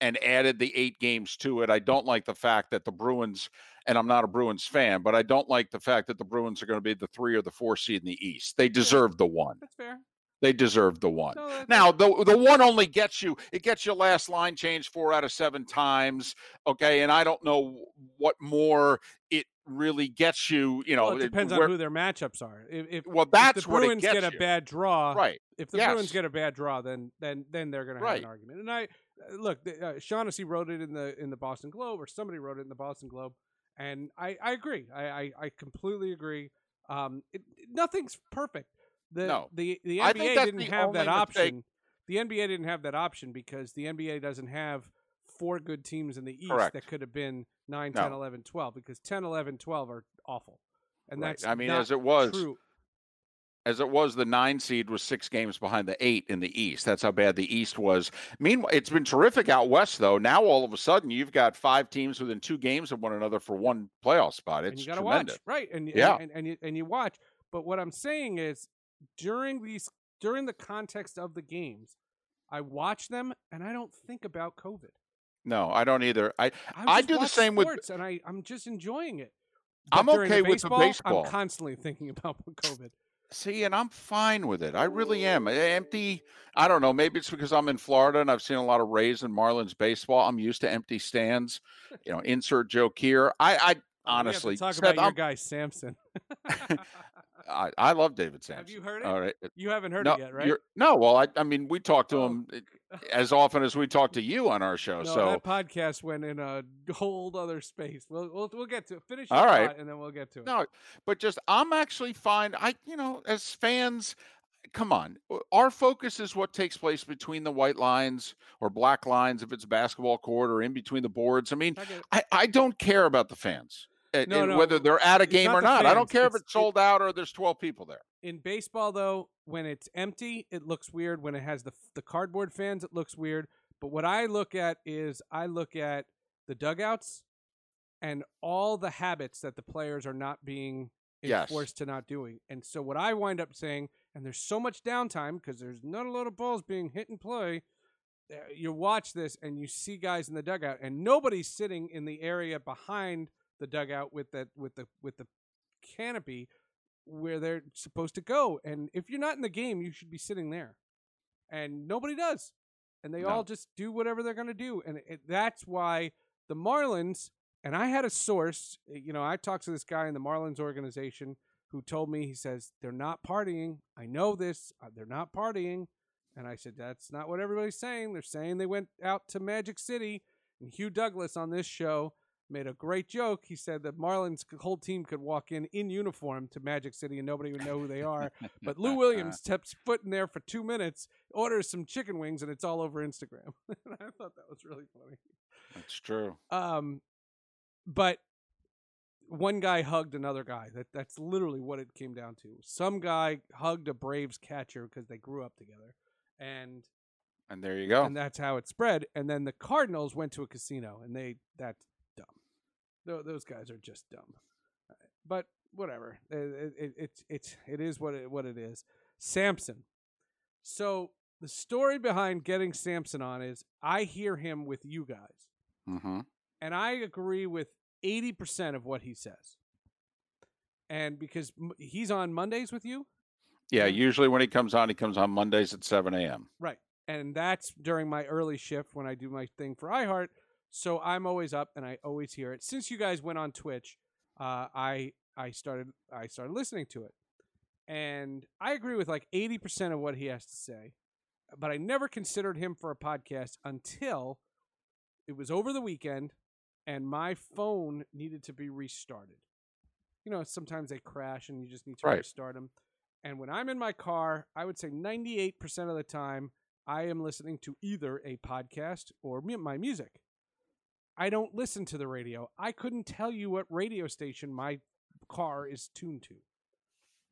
and added the eight games to it. I don't like the fact that the Bruins, and I'm not a Bruins fan, but I don't like the fact that the Bruins are going to be the three or the four seed in the East. They deserve the one. That's fair. They deserve the one. No, Now the the one only gets you it gets your last line change four out of seven times. Okay, and I don't know what more it really gets you. You know, well, it depends where- on who their matchups are. If, if, Well, if that's the what it Bruins gets get a you. bad draw, right. if the Bruins get a bad draw, then then then they're going to have Right. an argument. And I look, the, uh, Shaughnessy wrote it in the in the Boston Globe, or somebody wrote it in the Boston Globe, and I I agree. I I, I completely agree. Um, it, nothing's perfect. The No. the the NBA didn't the have that only mistake. option. The NBA didn't have that option because the NBA doesn't have four good teams in the East Correct. that could have been 9, No. 10, 11, 12 because 10, 11, 12 are awful. And Right. that's I mean, as it was, true. as it was, the nine seed was six games behind the eight in the East. That's how bad the East was. Meanwhile, it's been terrific out west, though. Now all of a sudden, you've got five teams within two games of one another for one playoff spot. It's and you got to tremendous. watch, right? And Yeah. and, and, and you and you watch. But what I'm saying is, during these during the context of the games, I watch them and I don't think about COVID. No, I don't either. I I, I do the same with- sports, and I I'm just enjoying it. I'm But during okay with the baseball. I'm constantly thinking about COVID. See, and I'm fine with it. I really am. Empty. I don't know. Maybe it's because I'm in Florida and I've seen a lot of Rays and Marlins baseball. I'm used to empty stands. You know, insert joke here. I, I oh, honestly, have to talk Seth, about your I'm- guy Samson. I, I love David Samson. Have you heard it? All right. you haven't heard no, it yet, right? you're- no. Well, I, I mean, we talk to Oh. him eh, as often as we talk to you on our show. No, so that podcast went in a whole other space. We'll we'll, we'll get to it. Finish All right. and then we'll get to it. No, but just I'm actually fine. I, you know, as fans, come on. Our focus is what takes place between the white lines or black lines, if it's basketball court or in between the boards. I mean, I. I, I don't care about the fans, No, and no, whether they're at a game not or not. I don't fans, care if it's- it's sold out or there's 12 people there. in baseball though when it's empty it looks weird when it has the the cardboard fans it looks weird but what i look at is i look at the dugouts and all the habits that the players are not being Yes. enforced to not doing and so what i wind up saying and there's so much downtime because there's not a lot of balls being hit and play you watch this and you see guys in the dugout and nobody's sitting in the area behind the dugout with that with the with the canopy where they're supposed to go. And if you're not in the game, you should be sitting there. And nobody does. And they No. all just do whatever they're going to do. And it, that's why the Marlins, and I had a source, eh, you know, I talked to this guy in the Marlins organization who told me, he says, they're not partying. I know this. uh, They're not partying. And I said, that's not what everybody's saying. They're saying they went out to Magic City. And Hugh Douglas on this show made a great joke. He said that Marlins whole team could walk in in uniform to Magic City and nobody would know who they are. But Lou Williams steps foot in there for two minutes, orders some chicken wings, and it's all over Instagram. I thought that was really funny. That's true. Um, but one guy hugged another guy. That that's literally what it came down to. Some guy hugged a Braves catcher because they grew up together, and And there you go. and that's how it spread. And then the Cardinals went to a casino, and they. Tho- Those guys are just dumb. Uh, But whatever, it, it, it, it's it's what it what it is. Samson. So the story behind getting Samson on is I hear him with you guys, hmm and I agree with 80% of what he says. And because he's on Mondays with you, Yeah, Yeah. usually when he comes on, he comes on Mondays at 7 a.m. Right. And that's during my early shift when I do my thing for iHeart. So I'm always up and I always hear it. Since you guys went on Twitch, uh, I I started I started listening to it. And I agree with like 80% of what he has to say. But I never considered him for a podcast until it was over the weekend and my phone needed to be restarted. You know, sometimes they crash and you just need to Right. restart them. And when I'm in my car, I would say 98% of the time, I am listening to either a podcast or my music. I don't listen to the radio. I couldn't tell you what radio station my car is tuned to.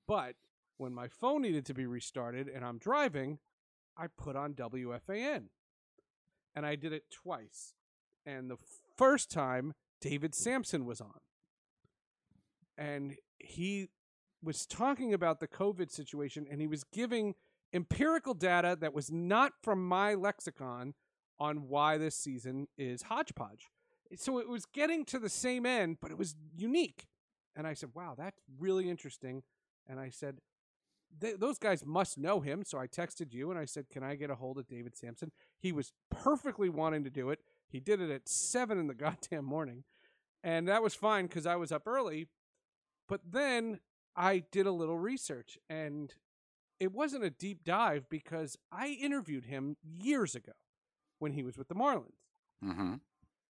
But when my phone needed to be restarted and I'm driving, I put on WFAN. And I did it twice. And the first time, David Samson was on. And he was talking about the COVID situation and he was giving empirical data that was not from my lexicon on why this season is hodgepodge. So it was getting to the same end, but it was unique. And I said, wow, that's really interesting. And I said, those guys must know him. So I texted you and I said, can I get a hold of David Samson? He was perfectly wanting to do it. He did it at seven in the goddamn morning. And that was fine because I was up early. But then I did a little research and it wasn't a deep dive because I interviewed him years ago when he was with the Marlins. Mm-hmm.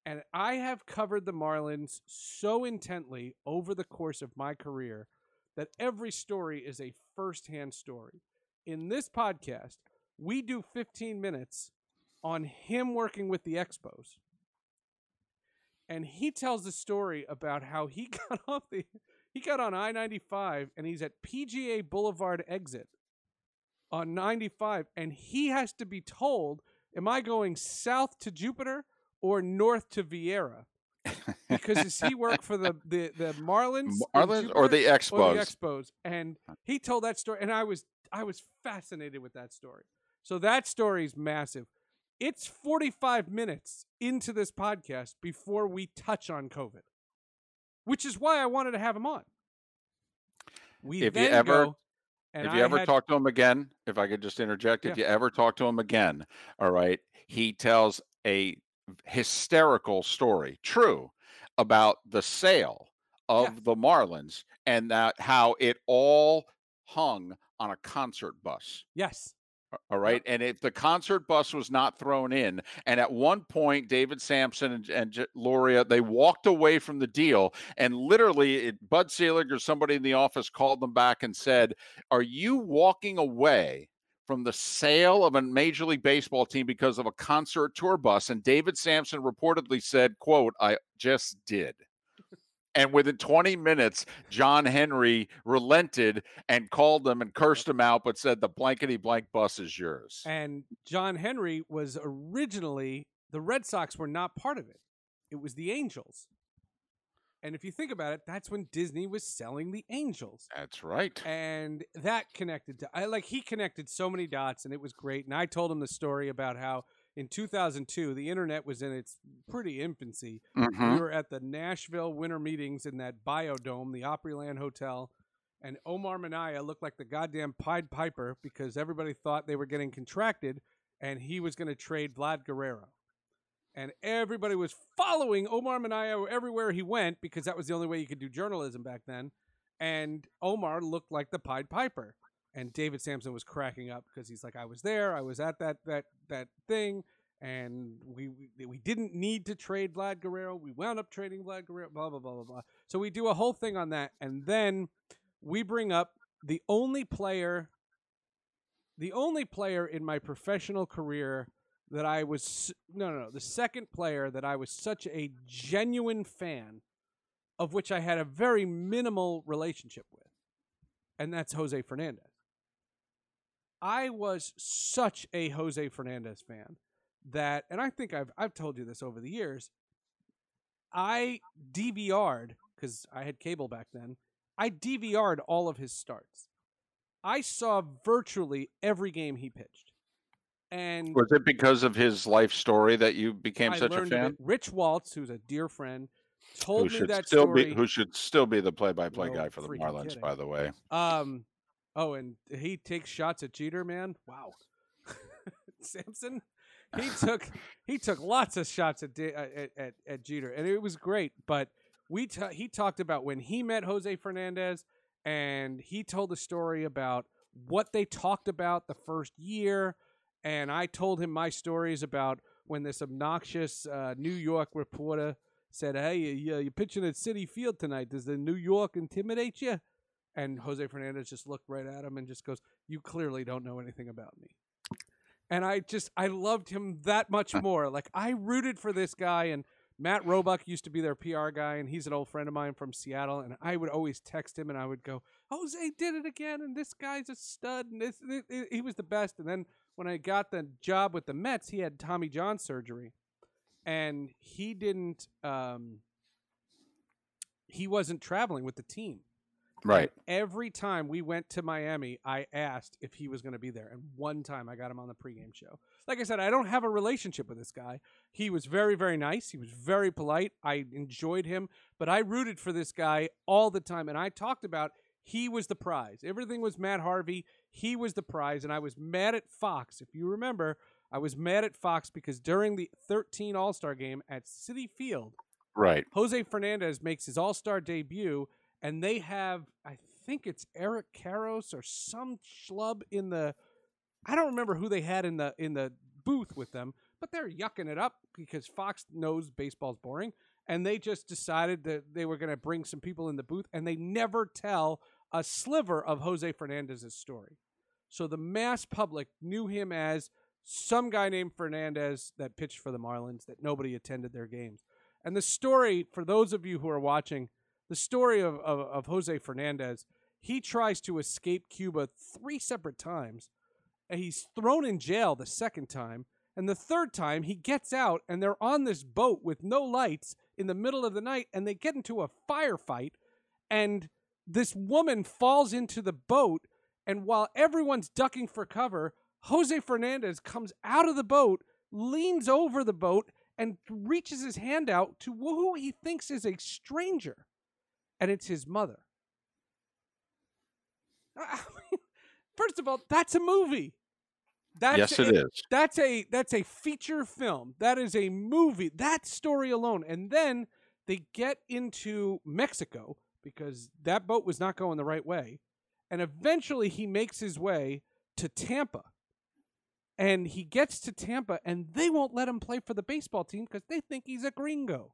And I have covered the Marlins so intently over the course of my career that every story is a firsthand story. In this podcast, we do 15 minutes on him working with the Expos. And he tells the story about how he got off the he got on I-95 and he's at PGA Boulevard exit on 95 and he has to be told am I going south to Jupiter or north to Viera? Because does he work for the the, the Marlins, Marlins or the or Expos? the Expos? And uh-huh. he told that story, and I was I was fascinated with that story. So that story is massive. It's 45 minutes into this podcast before we touch on COVID, which is why I wanted to have him on. We If you ever- and if you I ever had- talk to him again, if I could just interject, if you ever talk to him again, all right, he tells a hysterical story, true, about the sale of Yeah. the Marlins and that how it all hung on a concert bus. yes, All right. And if the concert bus was not thrown in, and at one point, David Samson and, and J- Loria, they walked away from the deal. And literally, it, Bud Selig or somebody in the office called them back and said, Are you walking away from the sale of a Major League Baseball team because of a concert tour bus? And David Samson reportedly said, quote, I just did. And within 20 minutes, John Henry relented and called them and cursed him out, but said the blankety blank bus is yours. and John Henry was originally the Red Sox were not part of it. It was the Angels. And if you think about it, that's when Disney was selling the Angels. That's right. and that connected to I like he connected so many dots and it was great and I told him the story about how in 2002 the internet was in its pretty infancy Mhm. we were at the Nashville winter meetings in that biodome the Opryland Hotel and Omar Minaya looked like the goddamn Pied Piper because everybody thought they were getting contracted and he was going to trade Vlad Guerrero and everybody was following Omar Minaya everywhere he went because that was the only way you could do journalism back then and Omar looked like the Pied Piper. And David Samson was cracking up because he's like, I was there, I was at that that that thing, and we we, we didn't need to trade Vlad Guerrero. We wound up trading Vlad Guerrero. Blah blah blah blah blah. So we do a whole thing on that, and then we bring up the only player, the only player in my professional career that I was no no no the second player that I was such a genuine fan of which I had a very minimal relationship with, and that's Jose Fernandez. I was such a Jose Fernandez fan that, and I think I've I've told you this over the years. I DVR'd because I had cable back then. I DVR'd all of his starts. I saw virtually every game he pitched, and Was it because of his life story that you became I such a fan? Rich Waltz, who's a dear friend, told who me that still story. be who should still be the play-by-play No guy for the Marlins, kidding. by the way. Um, oh, and he takes shots at Jeter, man. Wow, Samson, he took he took lots of shots at, at at at Jeter, and it was great. But we ta he talked about when he met Jose Fernandez, and he told a story about what they talked about the first year, and I told him my stories about when this obnoxious uh, New York reporter said, "Hey, you, you're pitching at Citi Field tonight. Does the New York intimidate you?" And Jose Fernandez just looked right at him and just goes, "You clearly don't know anything about me." And I just I loved him that much more. Like I rooted for this guy and Matt Roebuck used to be their PR guy and he's an old friend of mine from Seattle and I would always text him and I would go, "Jose did it again and this guy's a stud and this- he was the best." And then when I got the job with the Mets, he had Tommy John surgery and he didn't um he wasn't traveling with the team. Right. And every time we went to Miami, I asked if he was going to be there. And one time I got him on the pregame show. Like I said, I don't have a relationship with this guy. He was very, very nice. He was very polite. I enjoyed him, but I rooted for this guy all the time. And I talked about he was the prize. Everything was Matt Harvey. He was the prize. And I was mad at Fox. If you remember, I was mad at Fox because during the 13 All Star game at Citi Field, Right. Jose Fernandez makes his All Star debut, and they have, I think it's Eric Karros or some schlub in the, I don't remember who they had in the in the booth with them, but they're yucking it up because Fox knows baseball's boring, and they just decided that they were going to bring some people in the booth, and they never tell a sliver of Jose Fernandez's story. So the mass public knew him as some guy named Fernandez that pitched for the Marlins that nobody attended their games. And the story, for those of you who are watching, the story of, of, of Jose Fernandez, he tries to escape Cuba three separate times. And he's thrown in jail the second time. And the third time, he gets out and they're on this boat with no lights in the middle of the night and they get into a firefight. And this woman falls into the boat. And while everyone's ducking for cover, Jose Fernandez comes out of the boat, leans over the boat, and reaches his hand out to who he thinks is a stranger. And it's his mother. First of all, that's a movie. That's yes, a- it is. that's a that's a feature film. That is a movie. That story alone. And then they get into Mexico because that boat was not going the right way. And eventually he makes his way to Tampa. And he gets to Tampa and they won't let him play for the baseball team because they think he's a gringo.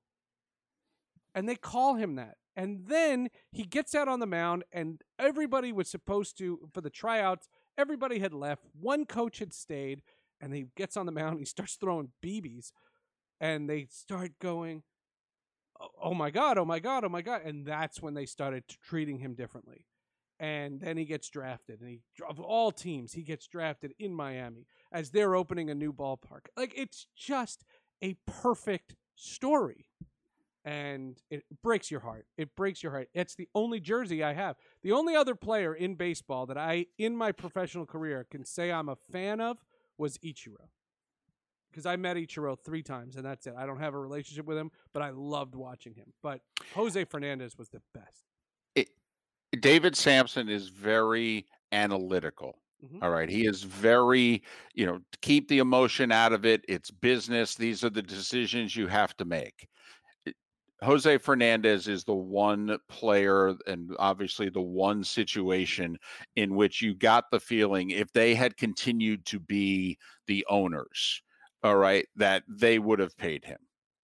And they call him that. And then he gets out on the mound and everybody was supposed to for the tryouts everybody had left. One coach had stayed, and he gets on the mound. And he starts throwing BBs, and they start going, "Oh- "Oh my god! Oh my god! Oh my god!" And that's when they started treating him differently. And then he gets drafted, and he of all teams, he gets drafted in Miami as they're opening a new ballpark. Like it's just a perfect story. And it breaks your heart. It breaks your heart. It's the only jersey I have. The only other player in baseball that I, in my professional career, can say I'm a fan of was Ichiro. Because I met Ichiro three times, and that's it. I don't have a relationship with him, but I loved watching him. But Jose Fernandez was the best. David Samson is very analytical. Mhm. All right. He is very, you know, keep the emotion out of it. It's business. These are the decisions you have to make. Jose Fernandez is the one player and obviously the one situation in which you got the feeling if they had continued to be the owners, all right, that they would have paid him.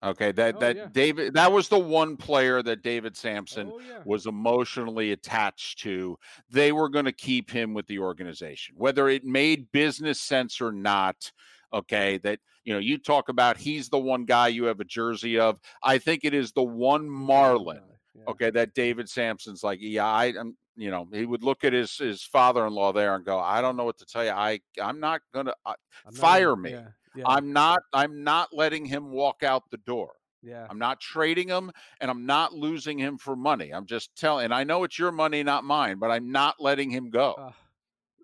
Okay. That Oh, that yeah. David that was the one player that David Samson Oh, yeah. was emotionally attached to, they were going to keep him with the organization, whether it made business sense or not. Okay, that you know, you talk about he's the one guy you have a jersey of. I think it is the one Marlin. Yeah. Okay, that David Samson's like, yeah, I am. You know, he would look at his his father-in-law there and go, I don't know what to tell you. I I'm not gonna. I, I'm not fire even- me. Yeah. I'm not. I'm not letting him walk out the door. yeah. I'm not trading him and I'm not losing him for money. I'm just telling, and I know it's your money, not mine, but I'm not letting him go. Uh,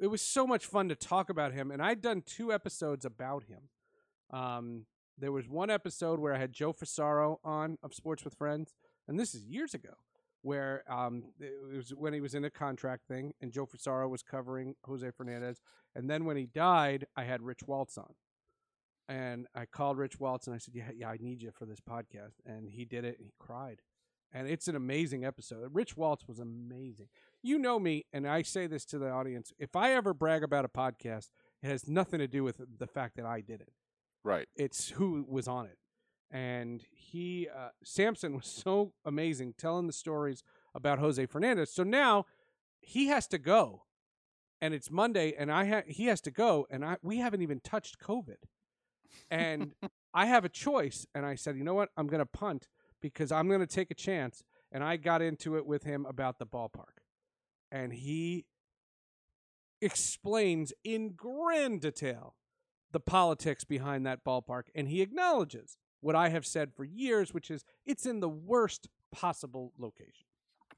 it was so much fun to talk about him, and I'd done two episodes about him. Um, there was one episode where I had Joe Frisaro on of Sports with Friends, and this is years ago, where um, it was when he was in a contract thing, and Joe Frisaro was covering Jose Fernandez, and then when he died, I had Rich Waltz on, and I called Rich Waltz and I said, "Yeah, yeah, I need you for this podcast," and he did it, and he cried, and it's an amazing episode. Rich Waltz was amazing. You know me, and I say this to the audience: if I ever brag about a podcast, it has nothing to do with the fact that I did it. Right. It's who was on it. And he, uh, Samson was so amazing telling the stories about Jose Fernandez. So now he has to go, and it's Monday, and I ha- he has to go, and I we haven't even touched COVID, and I have a choice, and I said, you know what, I'm going to punt because I'm going to take a chance, and I got into it with him about the ballpark, and he explains in grand detail the politics behind that ballpark, and he acknowledges what I have said for years, which is it's in the worst possible location.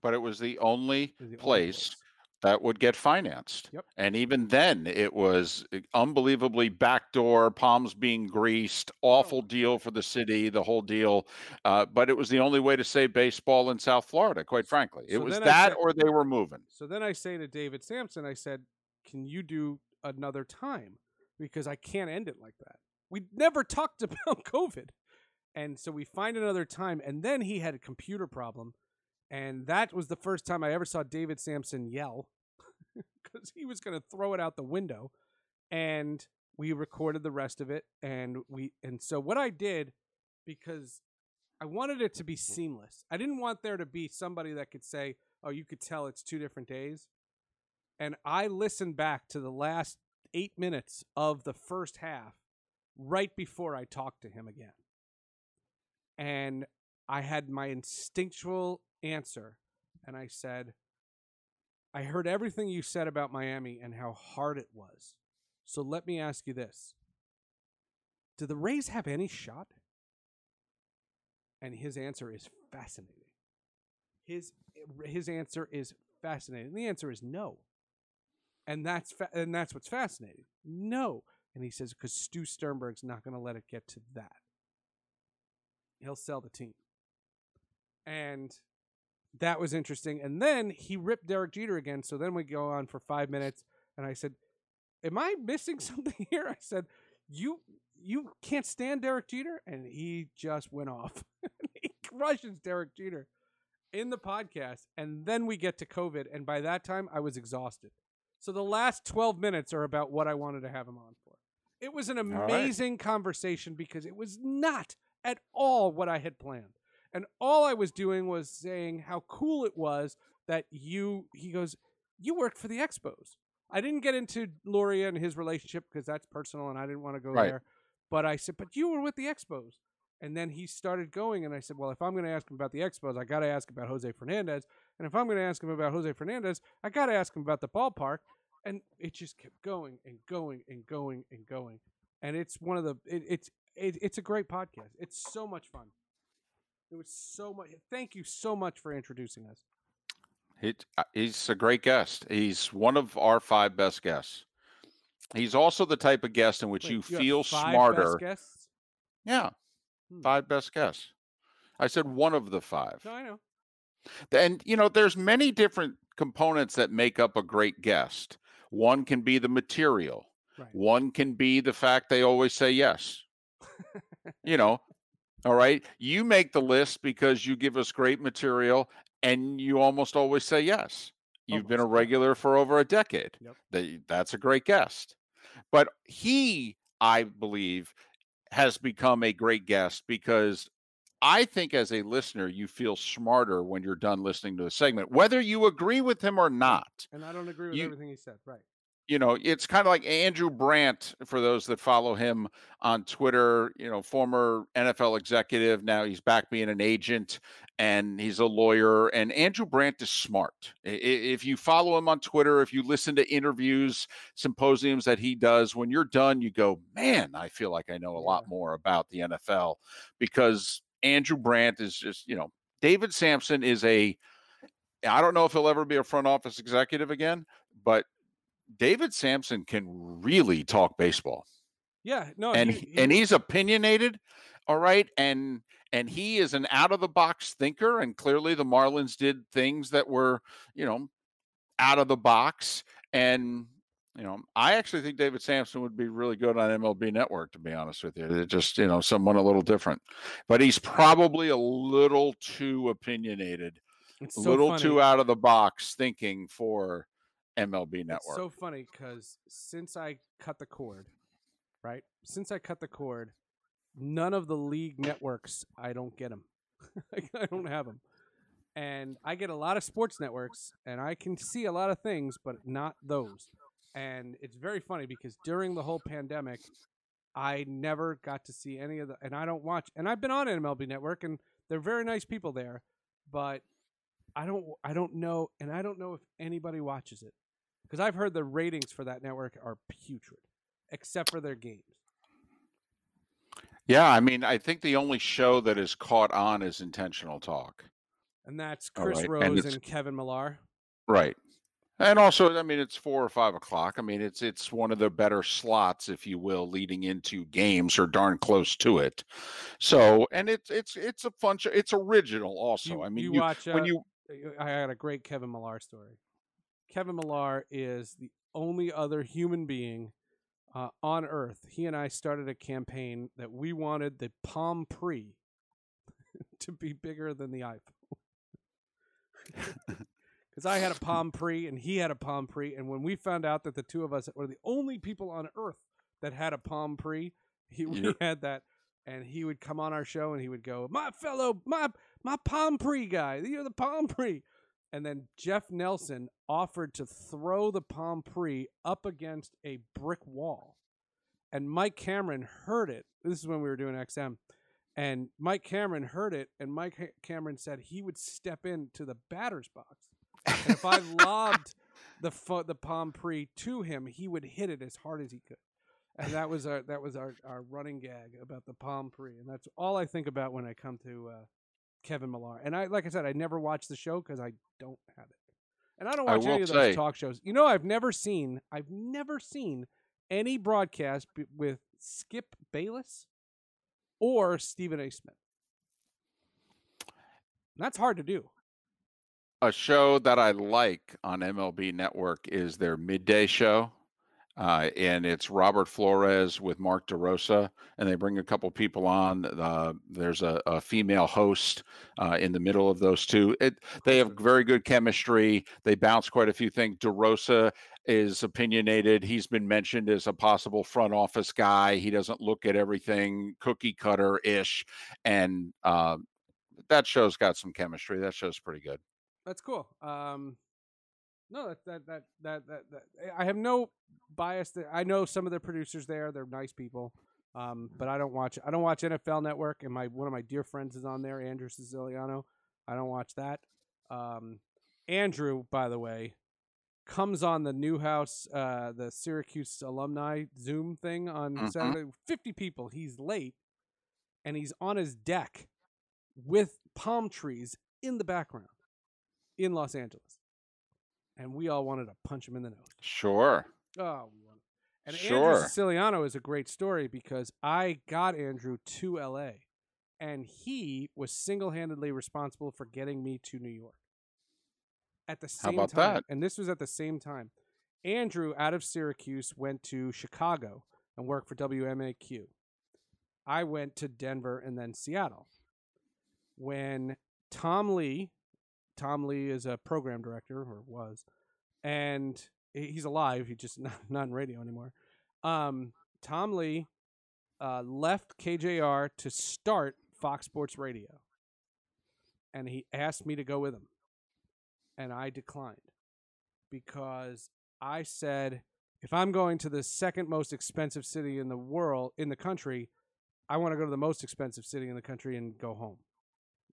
But it was the only It was the only place that would get financed. Yep. And even then, it was uh, unbelievably backdoor, palms being greased, awful deal for the city, the whole deal. Uh, but it was the only way to save baseball in South Florida, quite frankly. It So was that said- or they were moving. So then I say to David Samson, I said, "Can you do another time? Because I can't end it like that. We never talked about COVID." And so we find another time, and then he had a computer problem, and that was the first time I ever saw David Samson yell because he was going to throw it out the window. And we recorded the rest of it, and we and so what I did because I wanted it to be mm-hmm. seamless. I didn't want there to be somebody that could say, "Oh, you could tell it's two different days." And I listened back to the last 8 minutes of the first half right before I talked to him again. And I had my instinctual answer and I said, I heard everything you said about Miami and how hard it was. So let me ask you this. Do the Rays have any shot? And his answer is fascinating. His his answer is fascinating. The answer is no. And that's fa- and that's what's fascinating. No. And he says because Stu Sternberg's not going to let it get to that. He'll sell the team. And that was interesting. And then he ripped Derek Jeter again. So then we go on for five minutes, and I said, "Am I missing something here?" I said, "You you can't stand Derek Jeter," and he just went off. he crushes Derek Jeter in the podcast, and then we get to COVID, and by that time I was exhausted. So the last twelve minutes are about what I wanted to have him on for. It was an right. amazing conversation because it was not at all what I had planned. And all I was doing was saying how cool it was that you, he goes, you worked for the Expos. I didn't get into Loria and his relationship because that's personal and I didn't want to go Right. there. But I said, but you were with the Expos. And then he started going, and I said, well, if I'm going to ask him about the Expos, I got to ask about Jose Fernandez. And if I'm going to ask him about Jose Fernandez, I got to ask him about the ballpark. And it just kept going and going and going and going. And it's one of the, it, it's, it, it's a great podcast. It's so much fun. It was so much. Thank you so much for introducing us. He, uh, he's a great guest. He's one of our five best guests. He's also the type of guest in which Wait, you have feel five smarter. Best guests? Yeah, Hmm. five best guests. I said one of the five. No, I know. And you know, there's many different components that make up a great guest. One can be the material. Right. One can be the fact they always say yes. you know, all right. You make the list because you give us great material and you almost always say yes. You've been a regular for over a decade. Yep. That's a great guest. But he, I believe, has become a great guest because I think as a listener, you feel smarter when you're done listening to a segment, whether you agree with him or not And I don't agree with You- everything he said. Right. You know, it's kind of like Andrew Brandt for those that follow him on Twitter, you know, former NFL executive. Now he's back being an agent and he's a lawyer. And Andrew Brandt is smart. If you follow him on Twitter, if you listen to interviews, symposiums that he does, when you're done, you go, man, I feel like I know a lot more about the NFL because Andrew Brandt is just, you know, David Samson is a, I don't know if he'll ever be a front office executive again, but David Samson can really talk baseball, Yeah. No. and he, he- and he's opinionated. All right, and and he is an out of the box thinker, and clearly the Marlins did things that were, you know, out of the box. And you know, I actually think David Samson would be really good on MLB Network, to be honest with you. It's just, you know, someone a little different. But he's probably a little too opinionated, It's a little funny. too out of the box thinking for MLB Network. It's so funny because since I cut the cord, right? Since I cut the cord, none of the league networks I don't get them. I don't have them, and I get a lot of sports networks, and I can see a lot of things, but not those. And it's very funny because during the whole pandemic, I never got to see any of the, and I don't watch, and I've been on MLB Network, and they're very nice people there, but I don't, I don't know, and I don't know if anybody watches it because I've heard the ratings for that network are putrid, except for their games. yeah, I mean, I think the only show that is caught on is intentional talk. And that's Chris right, Rose and and, Kevin Millar. Right. And also, I mean, it's four or five o'clock. I mean, it's it's one of the better slots, if you will, leading into games or darn close to it. So, and it's it's it's a fun show. It's original, also. You- I mean, you you, watch, when uh, you I got a great Kevin Millar story. Kevin Millar is the only other human being uh, on Earth. He and I started a campaign that we wanted the Palm Pre to be bigger than the iPhone. Because I had a Palm Pre and he had a Palm Pre, and when we found out that the two of us were the only people on Earth that had a Palm Pre, he we had that, and he would come on our show and he would go, "My fellow, my my Palm Pre guy, you're the Palm Pre," and then Jeff Nelson offered to throw the Palm Pre up against a brick wall, and Mike Cameron heard it. This is when we were doing XM. And Mike Cameron heard it, and Mike Ha- Cameron said he would step into the batter's box. And if I lobbed the fo- the palm pre to him, he would hit it as hard as he could. And that was our that was our, our running gag about the palm pre, and that's all I think about when I come to uh, Kevin Millar. And I like I said, I never watch the show because I don't have it, and I don't watch will any of those say- talk shows. You know, I've never seen I've never seen any broadcast b- with Skip Bayless or Stephen A. Smith. That's hard to do. a show that I like on MLB Network is their midday show. Uh, and it's Robert Flores with Mark DeRosa, and they bring a couple people on. Uh, there's a, a female host uh, in the middle of those two. It, they have very good chemistry. They bounce quite a few things. DeRosa is opinionated. He's been mentioned as a possible front office guy. He doesn't look at everything cookie cutter ish, and uh, that show's got some chemistry. That show's pretty good. That's cool. Um, no, that that that that that, that I have no bias. There. I know some of the producers there; they're nice people. Um, but I don't watch. I don't watch NFL Network, and my one of my dear friends is on there, Andrew Siciliano. I don't watch that. Um, Andrew, by the way, comes on the Newhouse, uh, the Syracuse alumni Zoom thing on Mhm. Saturday. Fifty people. He's late, and he's on his deck with palm trees in the background in Los Angeles, and we all wanted to punch him in the nose. Sure. Oh. And Andrew Sure. Siciliano is a great story because I got Andrew to L.A. and he was single-handedly responsible for getting me to New York. At the How same about time, that? and this was at the same time. Andrew, out of Syracuse, went to Chicago and worked for WMAQ. I went to Denver and then Seattle. When Tom Lee, Tom Lee is a program director or was, and he's alive. He's just not, not in radio anymore. Um, Tom Lee uh, left KJR to start Fox Sports Radio, and he asked me to go with him, and I declined because I said if I'm going to the second most expensive city in the world in the country, I want to go to the most expensive city in the country and go home.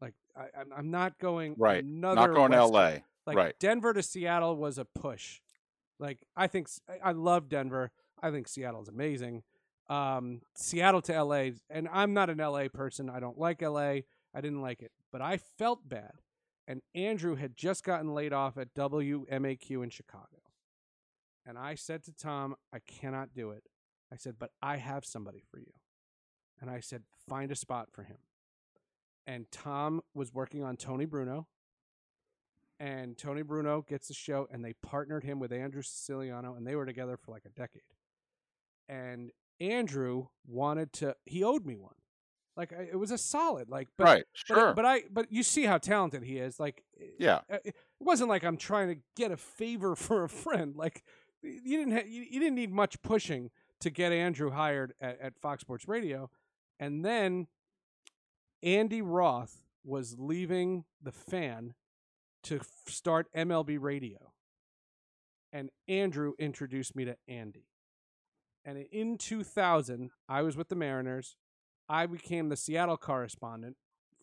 Like I, I'm- I'm not going Right. Another Not going to West LA. like Right. Denver to Seattle was a push. Like I think I love Denver. I think Seattle's amazing. Um, Seattle to LA, and I'm not an LA person. I don't like LA. I didn't like it, but I felt bad. And Andrew had just gotten laid off at WMAQ in Chicago. And I said to Tom, I cannot do it. I said, but I have somebody for you. and I said, find a spot for him. And Tom was working on Tony Bruno. And Tony Bruno gets the show, and they partnered him with Andrew Siciliano, and they were together for like a decade. And Andrew wanted to, he owed me one. Like it was a solid, like, but, right. but, Sure. but I, but you see how talented he is. Like, yeah. uh, it wasn't like I'm trying to get a favor for a friend. Like you didn't ha- you, you didn't need much pushing to get Andrew hired at, at Fox Sports Radio, and then Andy Roth was leaving the fan to f- start MLB Radio, and Andrew introduced me to Andy. And in 2000, I was with the Mariners. I became the Seattle correspondent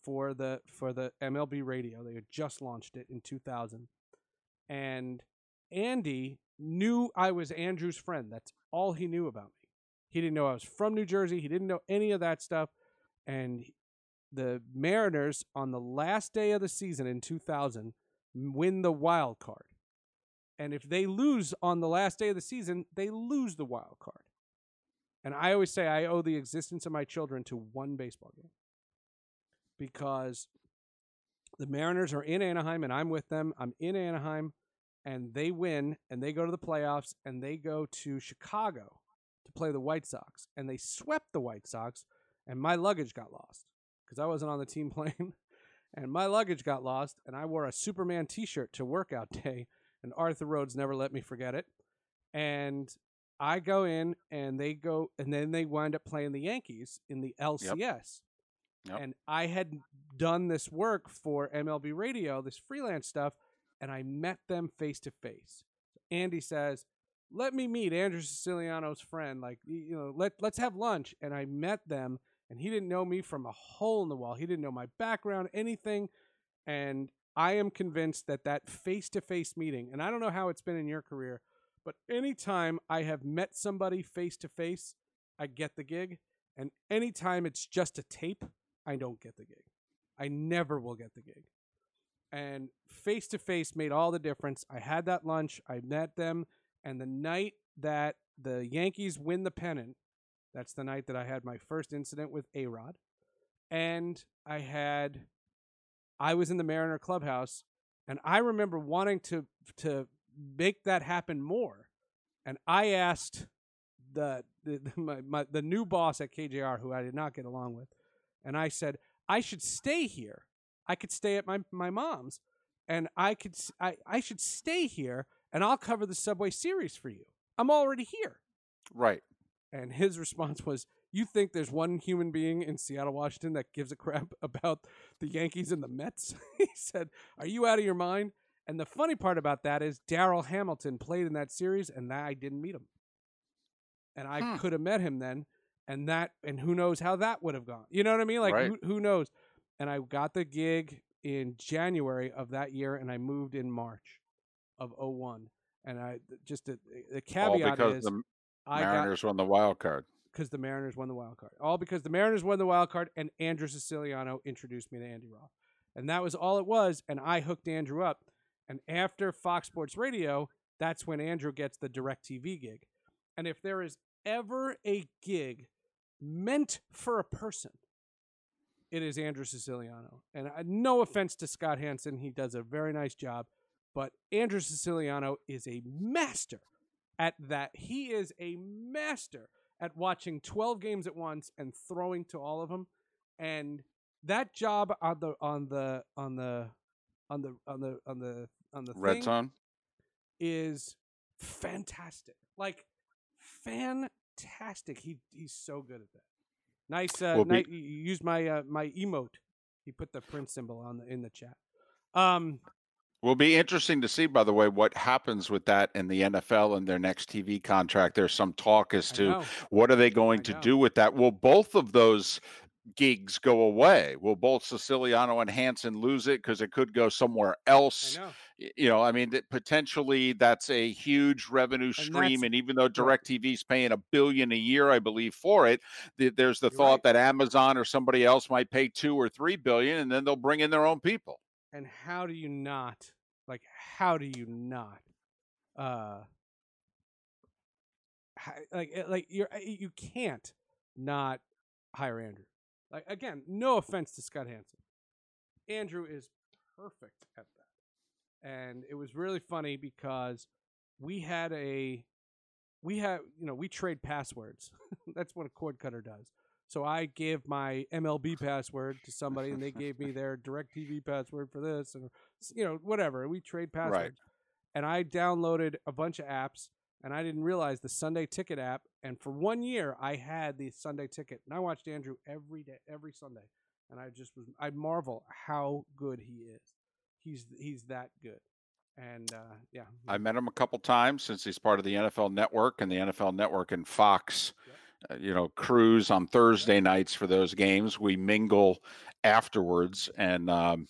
for the for the MLB radio. They had just launched it in 2000. And Andy knew I was Andrew's friend. That's all he knew about me. He didn't know I was from New Jersey. He didn't know any of that stuff. And the Mariners on the last day of the season in 2000 win the wild card. And if they lose on the last day of the season, they lose the wild card. And I always say I owe the existence of my children to one baseball game because the Mariners are in Anaheim and I'm with them. I'm in Anaheim and they win and they go to the playoffs and they go to Chicago to play the White Sox and they swept the White Sox and my luggage got lost because I wasn't on the team plane and my luggage got lost and I wore a Superman t-shirt to workout day and Arthur Rhodes never let me forget it and I go in and they go and then they wind up playing the Yankees in the LCS. Yep. And I had done this work for MLB Radio, this freelance stuff, and I met them face to face. Andy says, "Let me meet Andrew Siciliano's friend. Like, you know, let let's have lunch." And I met them, and he didn't know me from a hole in the wall. He didn't know my background, anything. And I am convinced that that face to face meeting, and I don't know how it's been in your career, but anytime I have met somebody face to face, I get the gig. And anytime it's just a tape, I don't get the gig. I never will get the gig. And face to face made all the difference. I had that lunch, I met them, and the night that the Yankees win the pennant, that's the night that I had my first incident with A Rod. And I had, I was in the Mariner clubhouse, and I remember wanting to to make that happen more. And I asked the the my, my the new boss at KJR, who I did not get along with, and I said I should stay here. I could stay at my my mom's, and I could I I should stay here, and I'll cover the Subway Series for you. I'm already here. Right. And his response was, "You think there's one human being in Seattle, Washington, that gives a crap about the Yankees and the Mets?" he said, "Are you out of your mind?" And the funny part about that is Darryl Hamilton played in that series, and I didn't meet him. And I Hmm. could have met him then, and that, and who knows how that would have gone. You know what I mean? Like, Right. who, who knows? And I got the gig in January of that year, and I moved in March of 01. And I just the, the All caveat because is the I got Mariners won the wild card. because the Mariners won the wild card. All because the Mariners won the wild card, and Andrew Siciliano introduced me to Andy Roth, and that was all it was. And I hooked Andrew up. And after Fox Sports Radio, that's when Andrew gets the DirecTV gig. And if there is ever a gig meant for a person, it is Andrew Siciliano. And uh, no offense to Scott Hanson, he does a very nice job, but Andrew Siciliano is a master at that. He is a master at watching 12 games at once and throwing to all of them. And that job on the on the on the on the on the on the on the Red thing Zone. is fantastic. Like fantastic. He he's so good at that. Nice. Uh, Well, be- ni- you you used my uh, my emote. He put the Prince symbol on the in the chat. Um, Will be interesting to see, by the way, what happens with that in the NFL and their next TV contract. There's some talk as to what are they going to do with that. Will both of those gigs go away? Will both Siciliano and Hanson lose it because it could go somewhere else? know. You know, I mean, that potentially that's a huge revenue stream, and even though DirecTV is paying a billion a year, I believe, for it, th- there's the thought right. that Amazon or somebody else might pay two or three billion, and then they'll bring in their own people. And how do you not like? How do you not? Uh, how, like uh, like you're uh, you can't not hire Andrew. Like again, no offense to Scott Hanson. Andrew is perfect at that. And it was really funny because we had a we have you know, we trade passwords. That's what a cord cutter does. So I gave my MLB password to somebody and they gave me their DirecTV password for this and you know, whatever. We trade passwords. Right. And I downloaded a bunch of apps and I didn't realize the Sunday Ticket app. And for one year, I had the Sunday Ticket, and I watched Andrew every day, every Sunday, and I just was I marvel how good he is. He's he's that good, and uh, yeah. I met him a couple times since he's part of the NFL Network and the NFL Network and Fox. Yep. Uh, you know, cruise on Thursday nights for those games. We mingle afterwards, and um,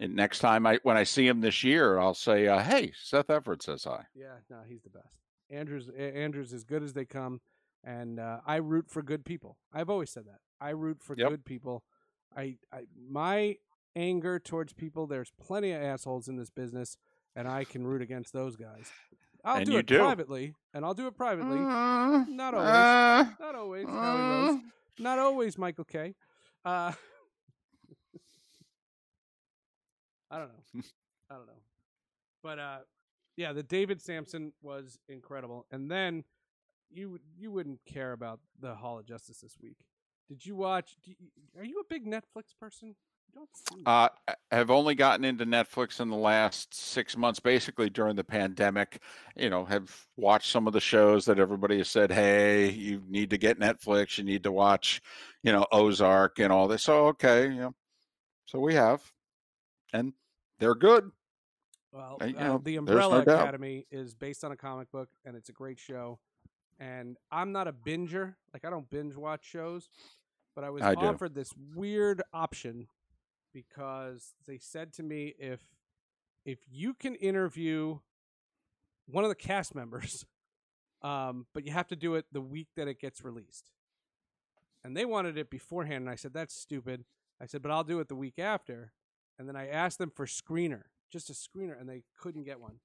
and next time I when I see him this year, I'll say, uh, "Hey, Seth Everett says hi." Yeah, no, he's the best. Andrew's Andrew's as good as they come, and uh, I root for good people. I've always said that. I root for yep. good people. I, I my anger towards people. There's plenty of assholes in this business, and I can root against those guys. I'll do it do. privately, and I'll do it privately. Uh, not always. Uh, not always. Uh, not always, Michael K. Uh, I don't know. I don't know. But uh, yeah, the David Samson was incredible. And then you you wouldn't care about the Hall of Justice this week. Did you watch? You, are you a big Netflix person? Uh, have only gotten into Netflix in the last six months, basically during the pandemic. You know, have watched some of the shows that everybody has said, "Hey, you need to get Netflix. You need to watch, you know, Ozark and all this." So okay, you know, so we have, and they're good. Well, uh, know, the Umbrella no Academy is based on a comic book, and it's a great show. And I'm not a binger; like I don't binge watch shows, but I was I offered do. this weird option because they said to me, if if you can interview one of the cast members, um, but you have to do it the week that it gets released, and they wanted it beforehand, and I said that's stupid. I said, but I'll do it the week after, and then I asked them for screener just a screener, and they couldn't get one.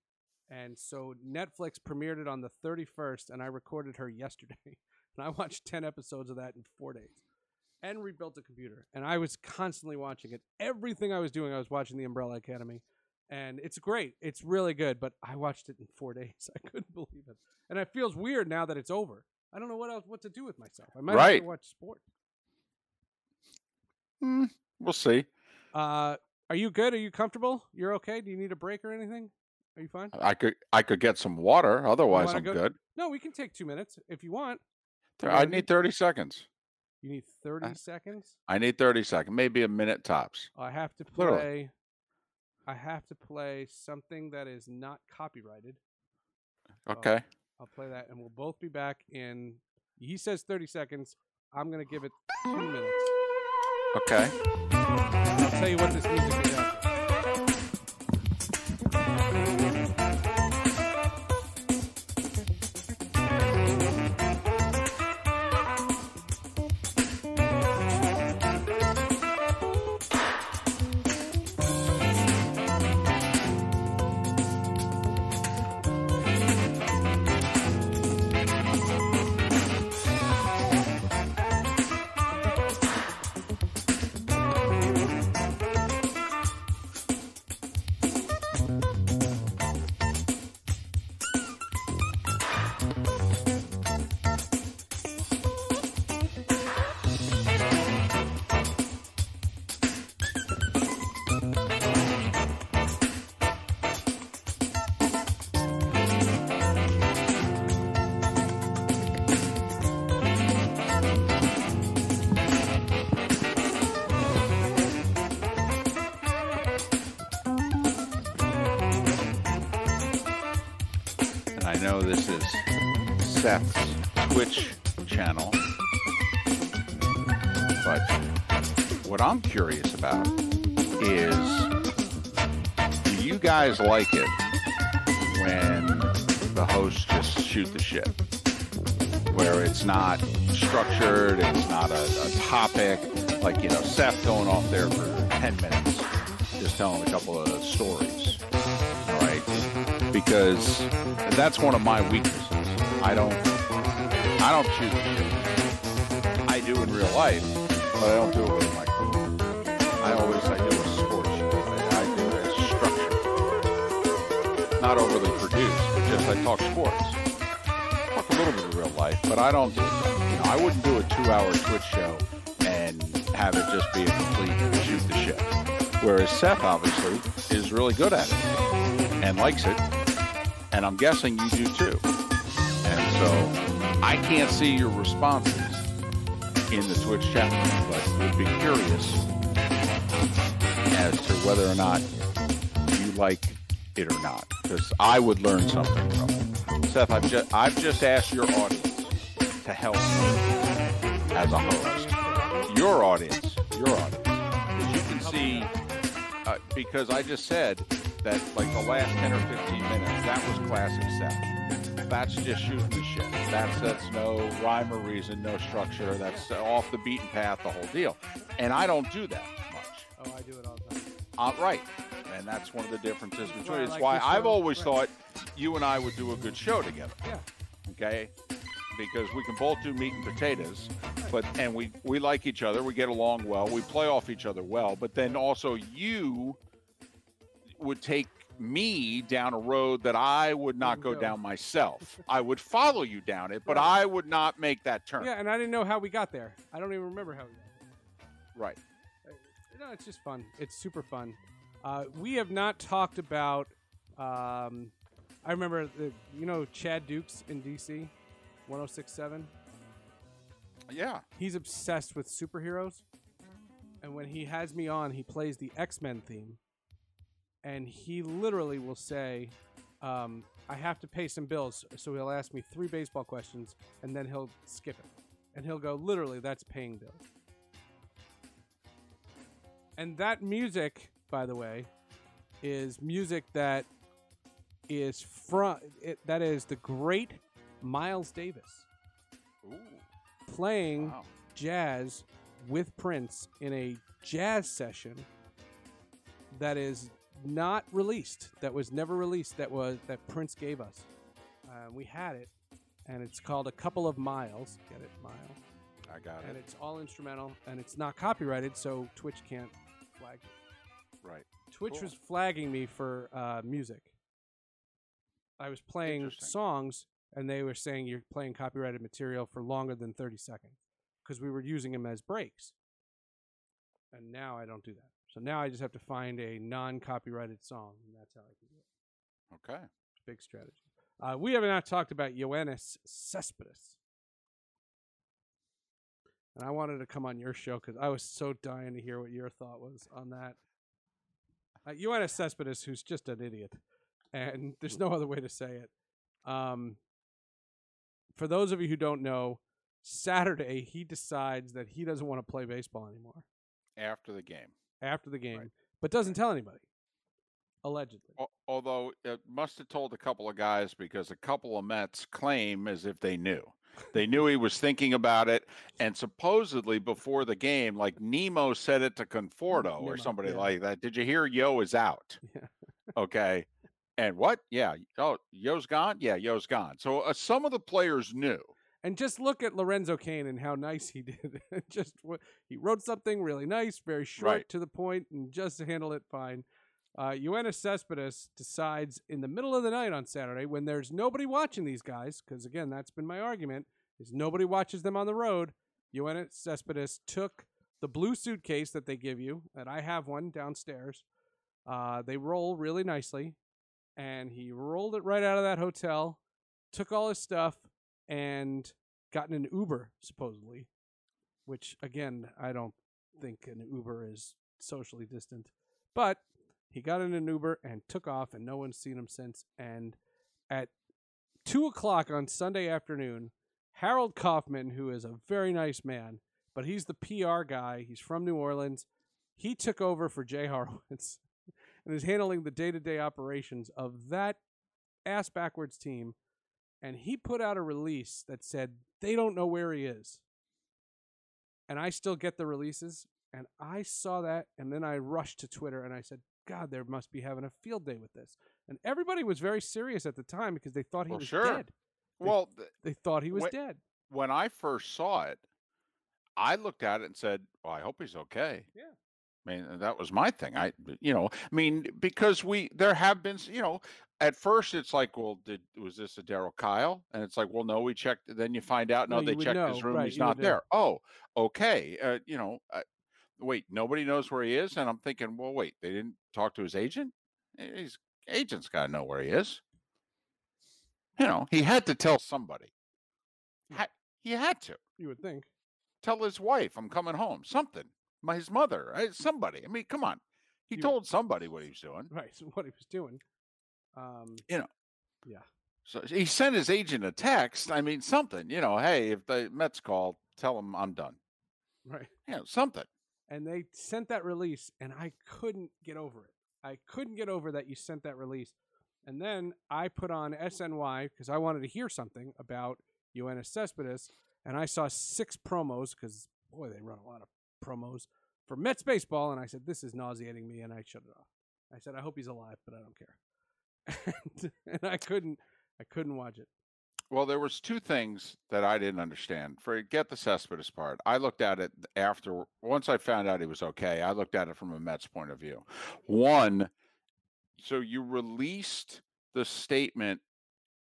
And so Netflix premiered it on the 31st, and I recorded her yesterday. and I watched 10 episodes of that in four days and rebuilt a computer. And I was constantly watching it. Everything I was doing, I was watching The Umbrella Academy. And it's great. It's really good, but I watched it in four days. I couldn't believe it. And it feels weird now that it's over. I don't know what else what to do with myself. I might right. watch sport. Mm, we'll see. Uh, are you good? Are you comfortable? You're okay? Do you need a break or anything? Are you fine? I could I could get some water. Otherwise, I'm go? good. No, we can take two minutes if you want. I need thirty seconds. You need thirty I, seconds. I need thirty seconds, maybe a minute tops. I have to play. Literally. I have to play something that is not copyrighted. Okay. I'll play that, and we'll both be back in. He says thirty seconds. I'm gonna give it two minutes. Okay. I'll tell you what this music is. Seth's Twitch channel. But what I'm curious about is do you guys like it when the hosts just shoot the shit? Where it's not structured, it's not a, a topic, like, you know, Seth going off there for 10 minutes, just telling a couple of stories. Right? Because that's one of my weaknesses I don't I don't shoot I do in real life. but I don't do it with a microphone. I always I do a sports show. I do it as not overly produced. Just I talk sports, talk a little bit of real life, but I don't do it. You know, I wouldn't do a two-hour Twitch show and have it just be a complete shoot the shit. Whereas Seth obviously is really good at it and likes it, and I'm guessing you do too. So I can't see your responses in the Twitch chat but would be curious as to whether or not you like it or not, because I would learn something from it. Seth, I've just I've just asked your audience to help me as a host. Your audience, your audience, as you can see, uh, because I just said that like the last ten or fifteen minutes, that was classic Seth. That's just shooting the shit. That's that's no rhyme or reason, no structure. That's off the beaten path, the whole deal. And I don't do that much. Oh, I do it all the time. Uh, right. And that's one of the differences between. It's like why I've always Right. thought you and I would do a good show together. Yeah. Okay. Because we can both do meat and potatoes, but and we we like each other. We get along well. We play off each other well. But then also you would take me down a road that I would not go go. down myself. I would follow you down it, but Right. I would not make that turn. Yeah, and I didn't know how we got there. I don't even remember how we got there. Right. No, it's just fun. It's super fun. Uh, we have not talked about. Um, I remember, the, you know, Chad Dukes in DC, 1067. Yeah. He's obsessed with superheroes. And when he has me on, he plays the X Men theme. And he literally will say, um, I have to pay some bills. So he'll ask me three baseball questions and then he'll skip it. And he'll go, literally, that's paying bills. And that music, by the way, is music that is from it, that is the great Miles Davis Ooh. playing Wow. jazz with Prince in a jazz session that is not released. That was never released. That was that Prince gave us. Uh, we had it, and it's called "A Couple of Miles." Get it, mile, I got and it. And it's all instrumental, and it's not copyrighted, so Twitch can't flag. it. Right. Twitch Cool. was flagging me for uh, music. I was playing songs, and they were saying you're playing copyrighted material for longer than 30 seconds because we were using them as breaks. And now I don't do that. So now I just have to find a non-copyrighted song, and that's how I can do it. Okay. Big strategy. Uh, we have not talked about Yoenis Cespedes. And I wanted to come on your show because I was so dying to hear what your thought was on that. Uh, Yoenis Cespedes, who's just an idiot, and there's no other way to say it. Um, for those of you who don't know, Saturday he decides that he doesn't want to play baseball anymore After the game. After the game, Right. but doesn't tell anybody. Allegedly. Although it must have told a couple of guys because a couple of Mets claim as if they knew. They knew he was thinking about it, and supposedly before the game, like Nimmo said it to Conforto or somebody yeah. like that. Did you hear Yo is out? Yeah. Okay, and what? Yeah. Oh, Yo's gone. Yeah, Yo's gone. So uh, some of the players knew. And just look at Lorenzo Cain and how nice he did. just he wrote something really nice, very short Right. to the point, and just handled it fine. Uh, Yoenis Cespedes decides in the middle of the night on Saturday when there's nobody watching these guys, because again, that's been my argument, is nobody watches them on the road. Yoenis Cespedes took the blue suitcase that they give you, and I have one downstairs. Uh, they roll really nicely, and he rolled it right out of that hotel, took all his stuff, and gotten an Uber supposedly, which again I don't think an Uber is socially distant, but he got in an Uber and took off, and no one's seen him since. And at two o'clock on Sunday afternoon, Harold Kaufman, who is a very nice man, but he's the PR guy, he's from New Orleans, he took over for Jay Horowitz and is handling the day to day operations of that ass backwards team and he put out a release that said they don't know where he is. And I still get the releases, and I saw that, and then I rushed to Twitter and I said, God, they must be having a field day with this. And everybody was very serious at the time because they thought he Well, was sure. dead. They- Well, th- They thought he was Wait- dead. when I first saw it, I looked at it and said, "Well, I hope he's okay." Yeah. I mean, that was my thing. I, you know, I mean, because we there have been, you know, at first it's like, well, did was this a Darryl Kile? And it's like, well, no, we checked. Then you find out, no, No, they checked know, his room. right, He's not would know. there. Oh, okay. Uh, you know, uh, wait, nobody knows where he is, and I'm thinking, well, wait, they didn't talk to his agent. Eh, His agent's got to know where he is. You know, he had to tell somebody. Ha- he had to You would think. tell his wife, "I'm coming home." Something. My his mother, eh, somebody. I mean, come on. He You- told somebody what he was doing. Right. So what he was doing. Um, You know. Yeah. So he sent his agent a text. I mean, something. You know, hey, if the Mets call, tell him I'm done. Right. You know, something. And they sent that release, and I couldn't get over it. I couldn't get over that you sent that release. And then I put on SNY because I wanted to hear something about Yoenis Cespedes, and I saw six promos because boy, they run a lot of promos for Mets baseball, and I said this is nauseating me, and I shut it off. I said I hope he's alive, but I don't care. And, and I couldn't, I couldn't watch it. Well, there was two things that I didn't understand. Forget the Cespedes part. I looked at it after once I found out he was okay. I looked at it from a Mets point of view. One, so you released the statement,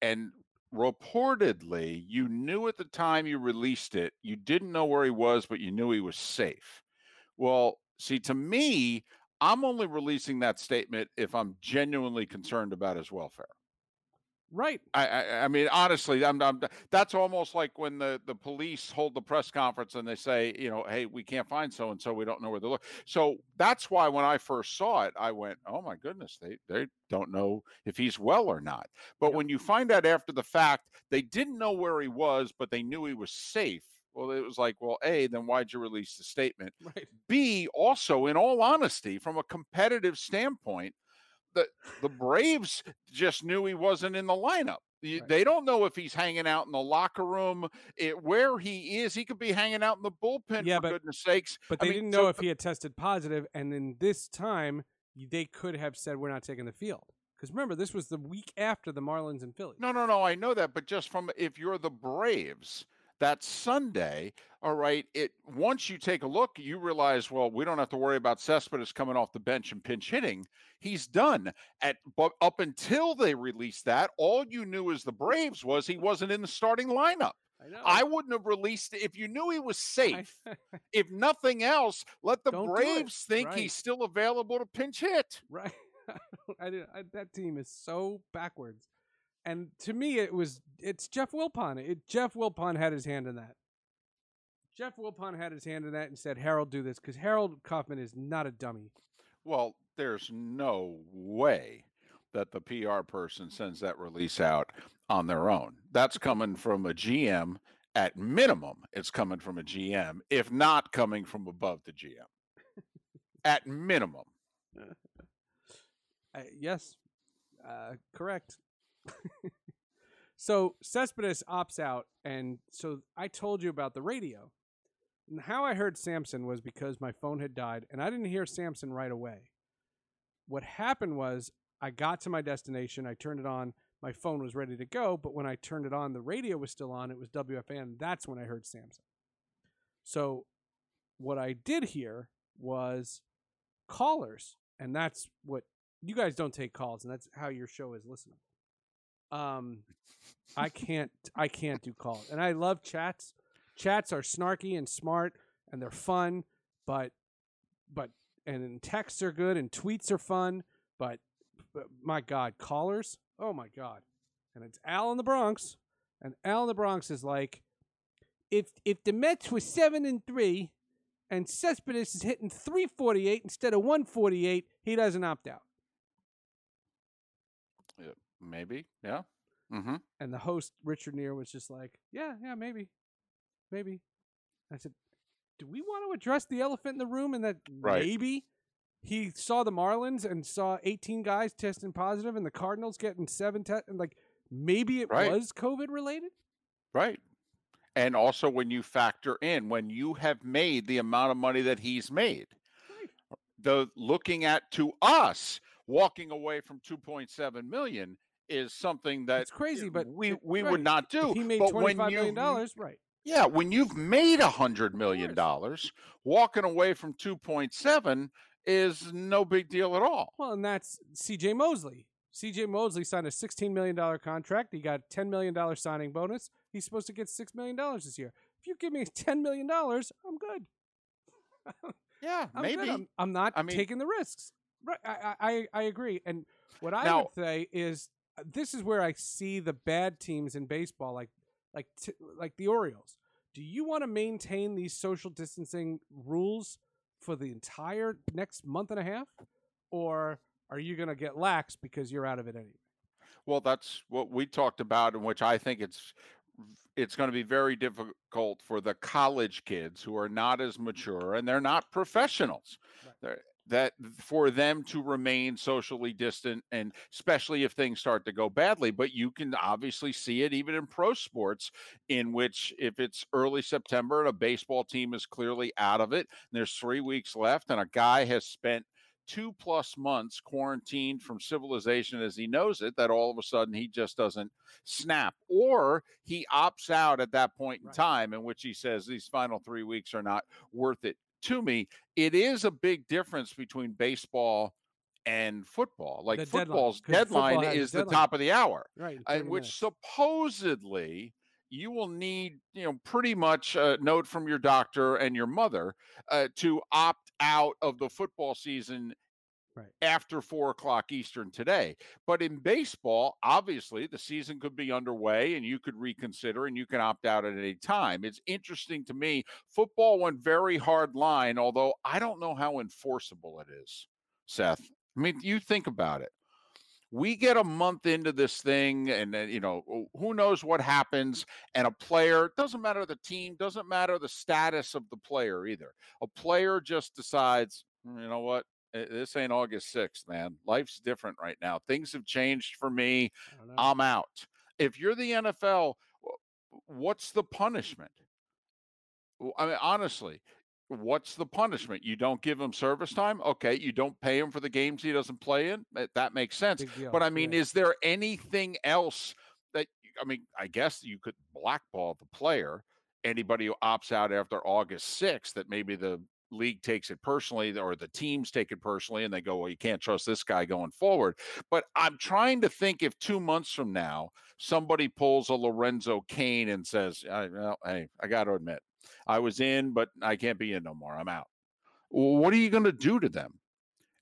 and reportedly, you knew at the time you released it, you didn't know where he was, but you knew he was safe. Well, see, to me, I'm only releasing that statement if I'm genuinely concerned about his welfare. Right. I, I, I mean, honestly, I'm, I'm, that's almost like when the, the police hold the press conference and they say, you know, hey, we can't find so and so, we don't know where they look. So that's why when I first saw it, I went, oh my goodness, they they don't know if he's well or not. But when you find out after the fact, they didn't know where he was, but they knew he was safe. Well, it was like, well, a, then why'd you release the statement? Right. B, also, in all honesty, from a competitive standpoint, the the Braves just knew he wasn't in the lineup. Right. They don't know if he's hanging out in the locker room, it, where he is. He could be hanging out in the bullpen. Yeah, for but- goodness sakes. But I they mean, didn't so know if he had tested positive, and in this time, they could have said we're not taking the field. Because remember, this was the week after the Marlins and Phillies. No, no, no. I know that, but just from if you're the Braves, that Sunday, all right. It once you take a look, you realize, well, we don't have to worry about Cespedes coming off the bench and pinch hitting. He's done. At but up until they released that, all you knew as the Braves was he wasn't in the starting lineup. I. I wouldn't have released if you knew he was safe. if nothing else, let the Don't. Braves think Right. he's still available to pinch hit. right. I I, that team is so backwards. And to me, it was it's Jeff Wilpon. It, Jeff Wilpon had his hand in that. Jeff Wilpon had his hand in that and said, "Harold, do this," because Harold Kaufman is not a dummy. Well, there's no way that the PR person sends that release out on their own. That's coming from a GM. At minimum, it's coming from a GM, if not coming from above the GM. At minimum. Uh, yes, uh, correct. So Cespedes opts out, and so I told you about the radio. And how I heard Samson was because my phone had died, and I didn't hear Samson right away. What happened was I got to my destination, I turned it on, my phone was ready to go, but when I turned it on, the radio was still on. It was WFAN. That's when I heard Samson. So what I did hear was callers, and that's what you guys don't take calls, and that's how your show is listening. Um, I can't, I can't do calls, and I love chats. Chats are snarky and smart, and they're fun, but, but, and texts are good, and tweets are fun, but, but my God, callers, oh my God, and it's Al in the Bronx, and Al in the Bronx is like, if if the Mets were seven and three, and Cespedes is hitting 348 instead of 148, he doesn't opt out. Maybe. Yeah. Mm-hmm. And the host, Richard Neer, was just like, yeah, yeah, maybe. Maybe. I said, do we want to address the elephant in the room and that Right. maybe he saw the Marlins and saw 18 guys testing positive and the Cardinals getting seven tests? And like, maybe it Right. was COVID related? Right. And also when you factor in when you have made the amount of money that he's made, Right. the looking at to us walking away from 2.7 million is something that It's crazy, but we we right. would not If do. he made when $25 million right. Yeah, when you've made a hundred million dollars, walking away from two point seven is no big deal at all. Well, and that's C.J. Mosley. C.J. Mosley signed a sixteen million dollar contract. He got ten million dollar signing bonus. He's supposed to get six million dollars this year. If you give me ten million dollars, I'm good. Yeah, I'm maybe. Good. I'm, I'm not I mean- taking the risks. Right. I, I, I agree. And what I Now- would say is this is where I see the bad teams in baseball, like like t- like the Orioles. Do you want to maintain these social distancing rules for the entire next month and a half, or are you going to get lax because you're out of it anyway? Well, that's what we talked about, in which I think it's it's going to be very difficult for the college kids who are not as mature and they're not professionals. Right. They're- That for them to remain socially distant, and especially if things start to go badly. But you can obviously see it even in pro sports, in which if it's early September and a baseball team is clearly out of it, and there's three weeks left, and a guy has spent two plus months quarantined from civilization as he knows it that all of a sudden he just doesn't snap or he opts out at that point in Right. time in which he says these final three weeks are not worth it to me it is a big difference between baseball and football like The deadline, football's football deadline is the deadline. top of the hour Right. and which supposedly you will need, you know, pretty much a note from your doctor and your mother uh, to opt out of the football season Right. after four o'clock Eastern today. But in baseball, obviously, the season could be underway and you could reconsider and you can opt out at any time. It's interesting to me. Football went very hard line, although I don't know how enforceable it is, Seth. I mean, you think about it we get a month into this thing and then you know who knows what happens and a player doesn't matter the team doesn't matter the status of the player either a player just decides "Mm, you know what this ain't august 6th man. Life's different right now. Things have changed for me. I don't know. i'm out. If you're the nfl what's the punishment? I mean honestly what's the punishment? You don't give him service time? Okay you don't pay him for the games he doesn't play in? Eh, that makes sense. But I mean, yeah. is there anything else that I mean? I guess you could blackball the player. Anybody who opts out after August sixth, that maybe the league takes it personally, or the teams take it personally, and they go, "Well, you can't trust this guy going forward." But I'm trying to think if two months from now somebody pulls a Lorenzo Cain and says, I, well, "Hey, I got to admit, I was in, but I can't be in no more. I'm out." What are you going to do to them?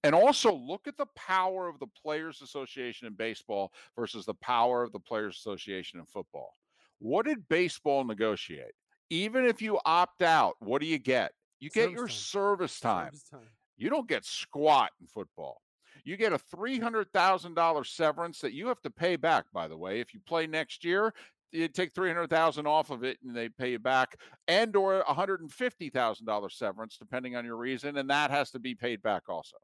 And also look at the power of the Players Association in baseball versus the power of the Players Association in football. What did baseball negotiate? Even if you opt out, what do you get? You get Service your time. service time. Service time. You don't get squat in football. You get a $300,000 severance that you have to pay back, by the way. If you play next year, you take 300,000 off of it and they pay you back and or a $150,000 severance depending on your reason and that has to be paid back also.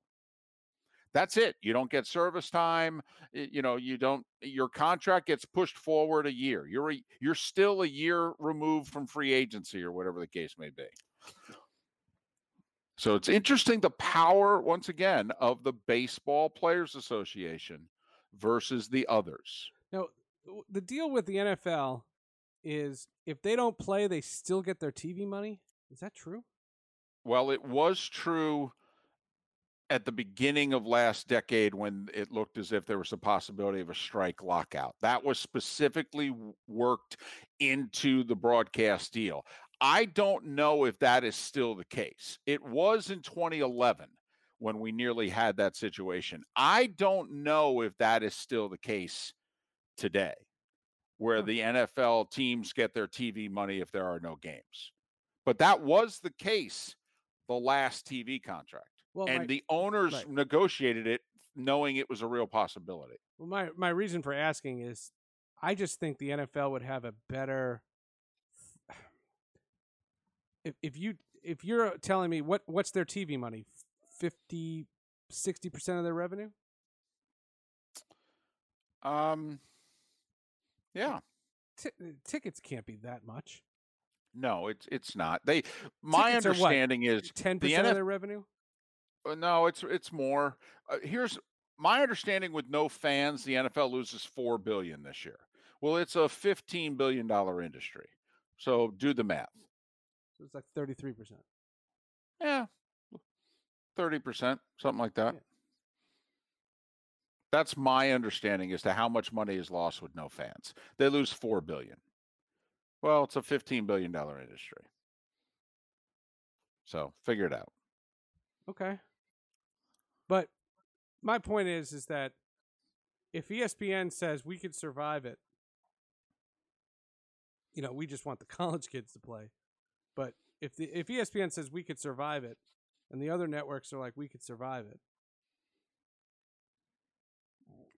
That's it. You don't get service time. You know, you don't. Your contract gets pushed forward a year. You're a, you're still a year removed from free agency or whatever the case may be. So it's interesting the power once again of the Baseball Players Association versus the others. Now, the deal with the NFL is if they don't play, they still get their TV money. Is that true? Well, it was true at the beginning of last decade when it looked as if there was a possibility of a strike lockout. That was specifically worked into the broadcast deal. I don't know if that is still the case. It was in 2011 when we nearly had that situation. I don't know if that is still the case today, where the NFL teams get their TV money if there are no games. But that was the case the last TV contract. Well, and my, the owners right. negotiated it knowing it was a real possibility. well, my my reason for asking is, I just think the NFL would have a better. If if you if you're telling me what what's their TV money, 50 60 percent of their revenue. Um yeah. Ti tickets can't be that much. No, it's it's not. They my Tickets understanding is Ten the percent of their revenue. uh, no, it's it's more. Uh, here's my understanding with no fans, the NFL loses 4 billion this year. Well, it's a 15 billion dollar industry. So do the math. So it's like thirty three percent. Yeah, thirty percent, something like that. Yeah. That's my understanding as to how much money is lost with no fans. They lose four billion. Well, it's a fifteen billion dollar industry. So figure it out. Okay. But my point is is that if ESPN says we could survive it, you know, we just want the college kids to play. But if the if ESPN says we could survive it and the other networks are like we could survive it,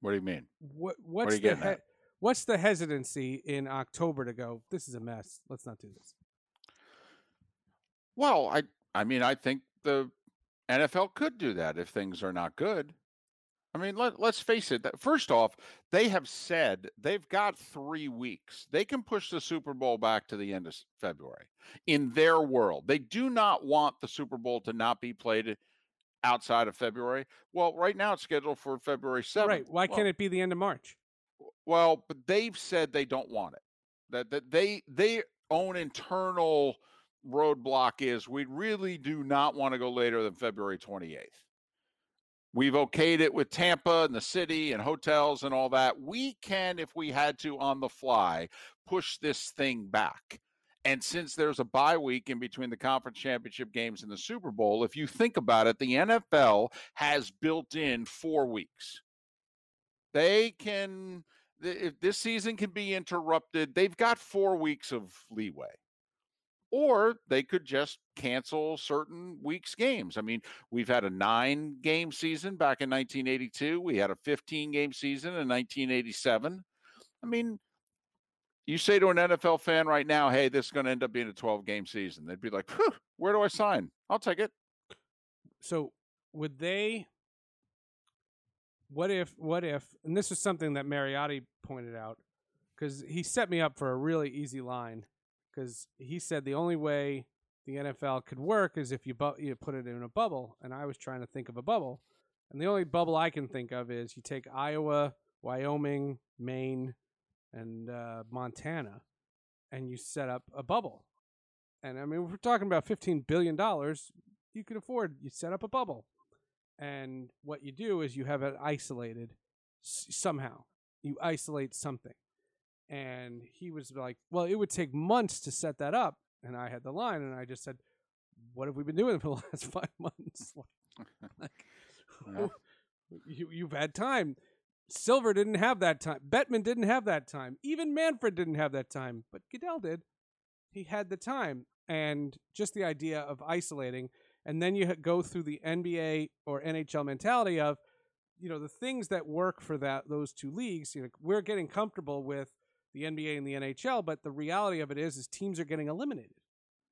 What do you mean? what what's you the getting at? what's the hesitancy in October to go, this is a mess. Let's not do this. Well, I I mean I think the NFL could do that if things are not good. I mean, let, let's face it. That first off, they have said they've got three weeks. They can push the Super Bowl back to the end of February in their world. They do not want the Super Bowl to not be played outside of February. Well, right now it's scheduled for February 7th. Right. Why Well, can't it be the end of March? well, but they've said they don't want it. That that they they own internal roadblock is we really do not want to go later than February 28th. We've okayed it with Tampa and the city and hotels and all that. We can, if we had to on the fly, push this thing back. And since there's a bye week in between the conference championship games and the Super Bowl, if you think about it, the NFL has built in four weeks. They can if this season can be interrupted, they've got four weeks of leeway. Or they could just cancel certain weeks' games. I mean, we've had a nine game season back in 1982. We had a 15 game season in 1987. I mean, you say to an NFL fan right now, hey, this is going to end up being a 12 game season. They'd be like, where do I sign? I'll take it. So would they? What if? What if? And this is something that Mariotti pointed out because he set me up for a really easy line because he said the only way the NFL could work is if you bu- you put it in a bubble, and I was trying to think of a bubble, and the only bubble I can think of is you take Iowa, Wyoming, Maine, and uh, Montana, and you set up a bubble. And I mean, we're talking about fifteen billion dollars, you could afford. You set up a bubble, and what you do is you have it isolated s- somehow. You isolate something, and he was like, "Well, it would take months to set that up." And I had the line, and I just said, "What have we been doing for the last five months?" like, Yeah. you, you've had time. Silver didn't have that time. Bettman didn't have that time. Even Manfred didn't have that time, but Goodell did. He had the time, and just the idea of isolating, and then you go through the NBA or NHL mentality of, you know, the things that work for that those two leagues. You know, we're getting comfortable with the NBA and the NHL, but the reality of it is, is teams are getting eliminated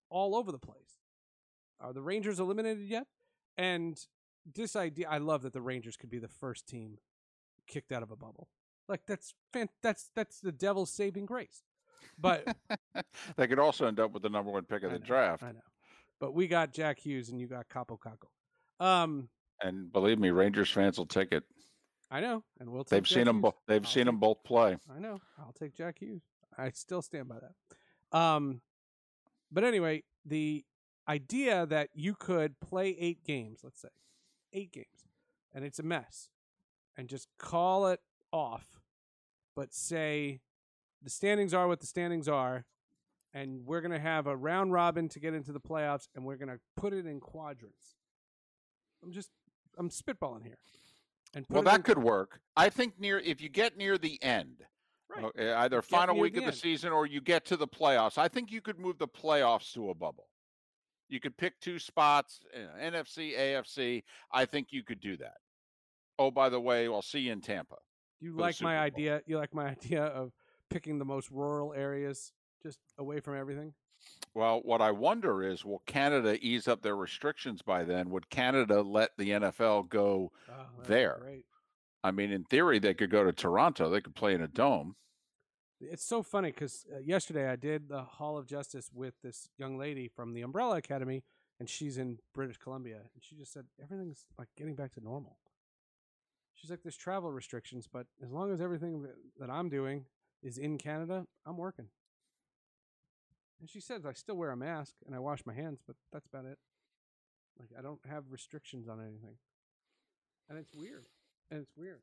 all over the place. Are the Rangers eliminated yet? And this idea, I love that the Rangers could be the first team kicked out of a bubble. Like that's fan- that's that's the devil's saving grace. But they could also end up with the number one pick of I the know, draft. I know. But we got Jack Hughes and you got Kaapo Kakko. Um, And believe me, Rangers fans will take it. I know, and we'll. Take They've Jack seen them. Bo- they've I'll seen them both play. I know. I'll take Jack Hughes. I still stand by that. Um, but anyway, the idea that you could play eight games, let's say, eight games, and it's a mess, and just call it off, but say the standings are what the standings are, and we're gonna have a round robin to get into the playoffs, and we're gonna put it in quadrants. I'm just I'm spitballing here. And Well, it in- that could work. I think near if you get near the end, Right. okay, eh, either Get final week the of the end. season or you get to the playoffs. I think you could move the playoffs to a bubble. You could pick two spots, eh, you know, NFC, AFC. I think you could do that. Oh, by the way, I'll see you in Tampa. You like my idea? You like my idea of picking the most rural areas, just away from everything? Well, what I wonder is, will Canada ease up their restrictions by then? Would Canada let the NFL go? Oh, There. Great. I mean, in theory, they could go to Toronto. They could play in a dome. It's so funny because uh, yesterday I did the Hall of Justice with this young lady from the Umbrella Academy, and she's in British Columbia, and she just said everything's like getting back to normal. She's like, there's travel restrictions, but as long as everything that, that I'm doing is in Canada, I'm working. And she says, I still wear a mask and I wash my hands, but that's about it. Like, I don't have restrictions on anything. And it's weird. And it's weird.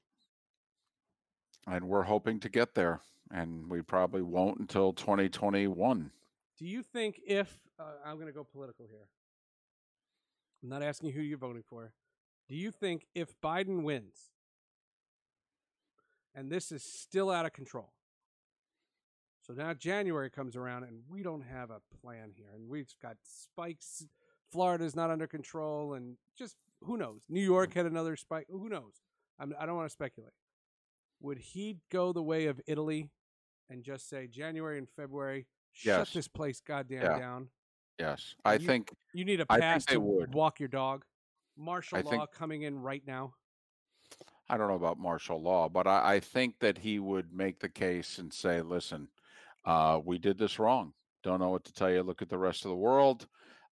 And we're hoping to get there. And we probably won't until 2021. Do you think if, uh, I'm going to go political here. I'm not asking who you're voting for. Do you think if Biden wins, and this is still out of control, so now January comes around and we don't have a plan here, and we've got spikes. Florida's not under control, and just who knows? New York had another spike. Who knows? I'm, I do not want to speculate. Would he go the way of Italy and just say January and February, shut Yes. this place goddamn Yeah. down? Yes. I You- think You need a pass to would. walk your dog. Martial I law think- coming in right now. I don't know about martial law, but I, I think that he would make the case and say, listen, uh, we did this wrong. Don't know what to tell you. Look at the rest of the world.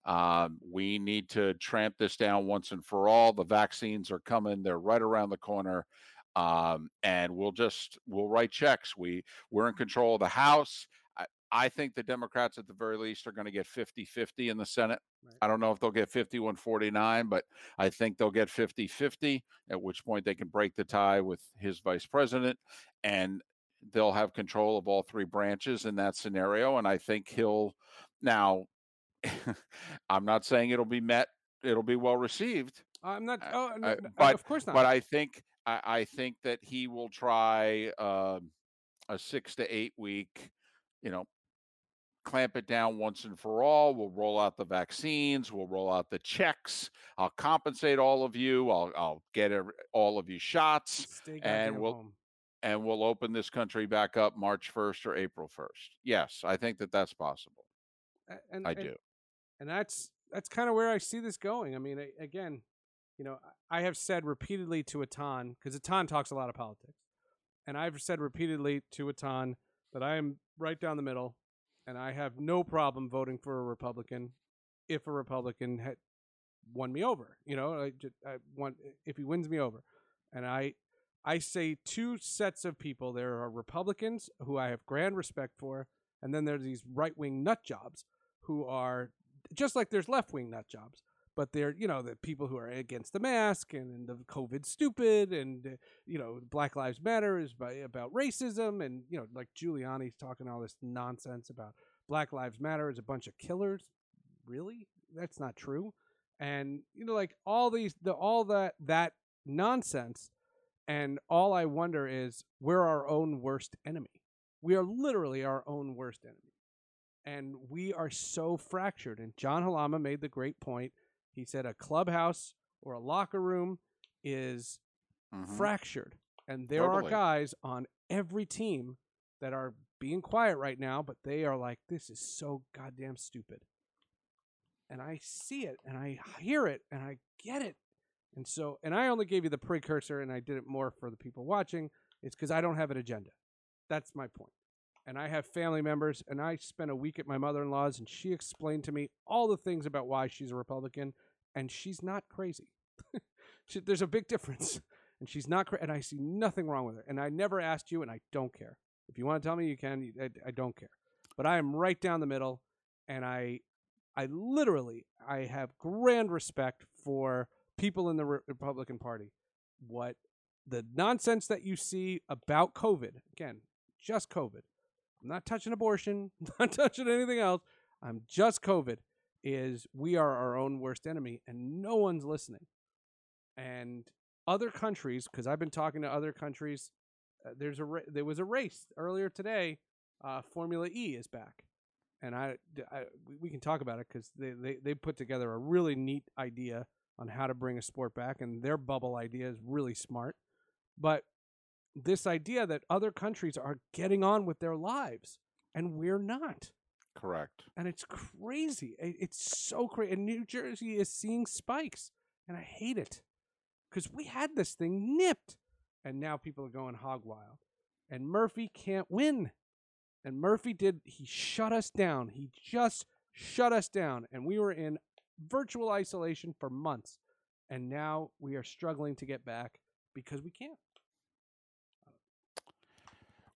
Um, we need to tramp this down once and for all. The vaccines are coming, they're right around the corner. Um, and we'll just we'll write checks. We we're in control of the House. I, I think the Democrats at the very least are going to get 50-50 in the Senate. Right. I don't know if they'll get 51-49, but I think they'll get 50-50 at which point they can break the tie with his vice president and they'll have control of all three branches in that scenario and i think he'll now i'm not saying it'll be met it'll be well received I'm not. Oh, no, I- but- of course not. but i think i, I think that he will try um a six to eight week you know clamp it down once and for all we'll roll out the vaccines we'll roll out the checks i'll compensate all of you i'll, I'll get every, all of you shots and we'll- home. And we'll open this country back up March 1st or April 1st. Yes, I think that that's possible. And, I and- do. and that's that's kind of where I see this going. I mean, a- again, you know, I I have said repeatedly to Etan because Etan talks a lot of politics, and I've said repeatedly to Etan that I am right down the middle, and I have no problem voting for a Republican if a Republican had won me over. You know, I, ju- I want if he wins me over, and I. I say two sets of people. There are Republicans who I have grand respect for, and then there's these right wing nut jobs who are just like there's left wing nut jobs, but they're you know the people who are against the mask and, and the COVID stupid and uh, you know Black Lives Matter is by, about racism and you know like Giuliani's talking all this nonsense about Black Lives Matter is a bunch of killers. Really, that's not true. And you know like all these the all that that nonsense. And all I wonder is we're our own worst enemy. We are literally our own worst enemy and we are so fractured. And John Halama made the great point. He said a clubhouse or a locker room is Mhm. fractured, and there Totally. are guys on every team that are being quiet right now, but they are like, "This is so goddamn stupid." And I see it, and I hear it, and I get it. And so, and I only gave you the precursor, and I did it more for the people watching. It's because I don't have an agenda. That's my point. and I have family members, and I spent a week at my mother in law's, and she explained to me all the things about why she's a Republican, and she's not crazy. she, there's a big difference, and she's not, cra- and I see nothing wrong with her. And I never asked you, and I don't care. If you want to tell me, you can. I, I don't care. But I am right down the middle, and I, I literally, I have grand respect for people in the Re- Republican Party. What the nonsense that you see about COVID, again, just COVID. I'm not touching abortion, not touching anything else. I'm just COVID. Is we are our own worst enemy, and no one's listening. And other countries, because I've been talking to other countries, uh, there's a ra- there was a race earlier today. Uh, Formula E is back, and I, we- we can talk about it because they, they they put together a really neat idea on how to bring a sport back, and their bubble idea is really smart. But this idea that other countries are getting on with their lives and we're not. Correct. And it's crazy. It's so crazy. And New Jersey is seeing spikes, and I hate it because we had this thing nipped, and now people are going hog wild. And Murphy can't win. And Murphy did, he shut us down. He just shut us down. And we were in virtual isolation for months. And now we are struggling to get back because we can't.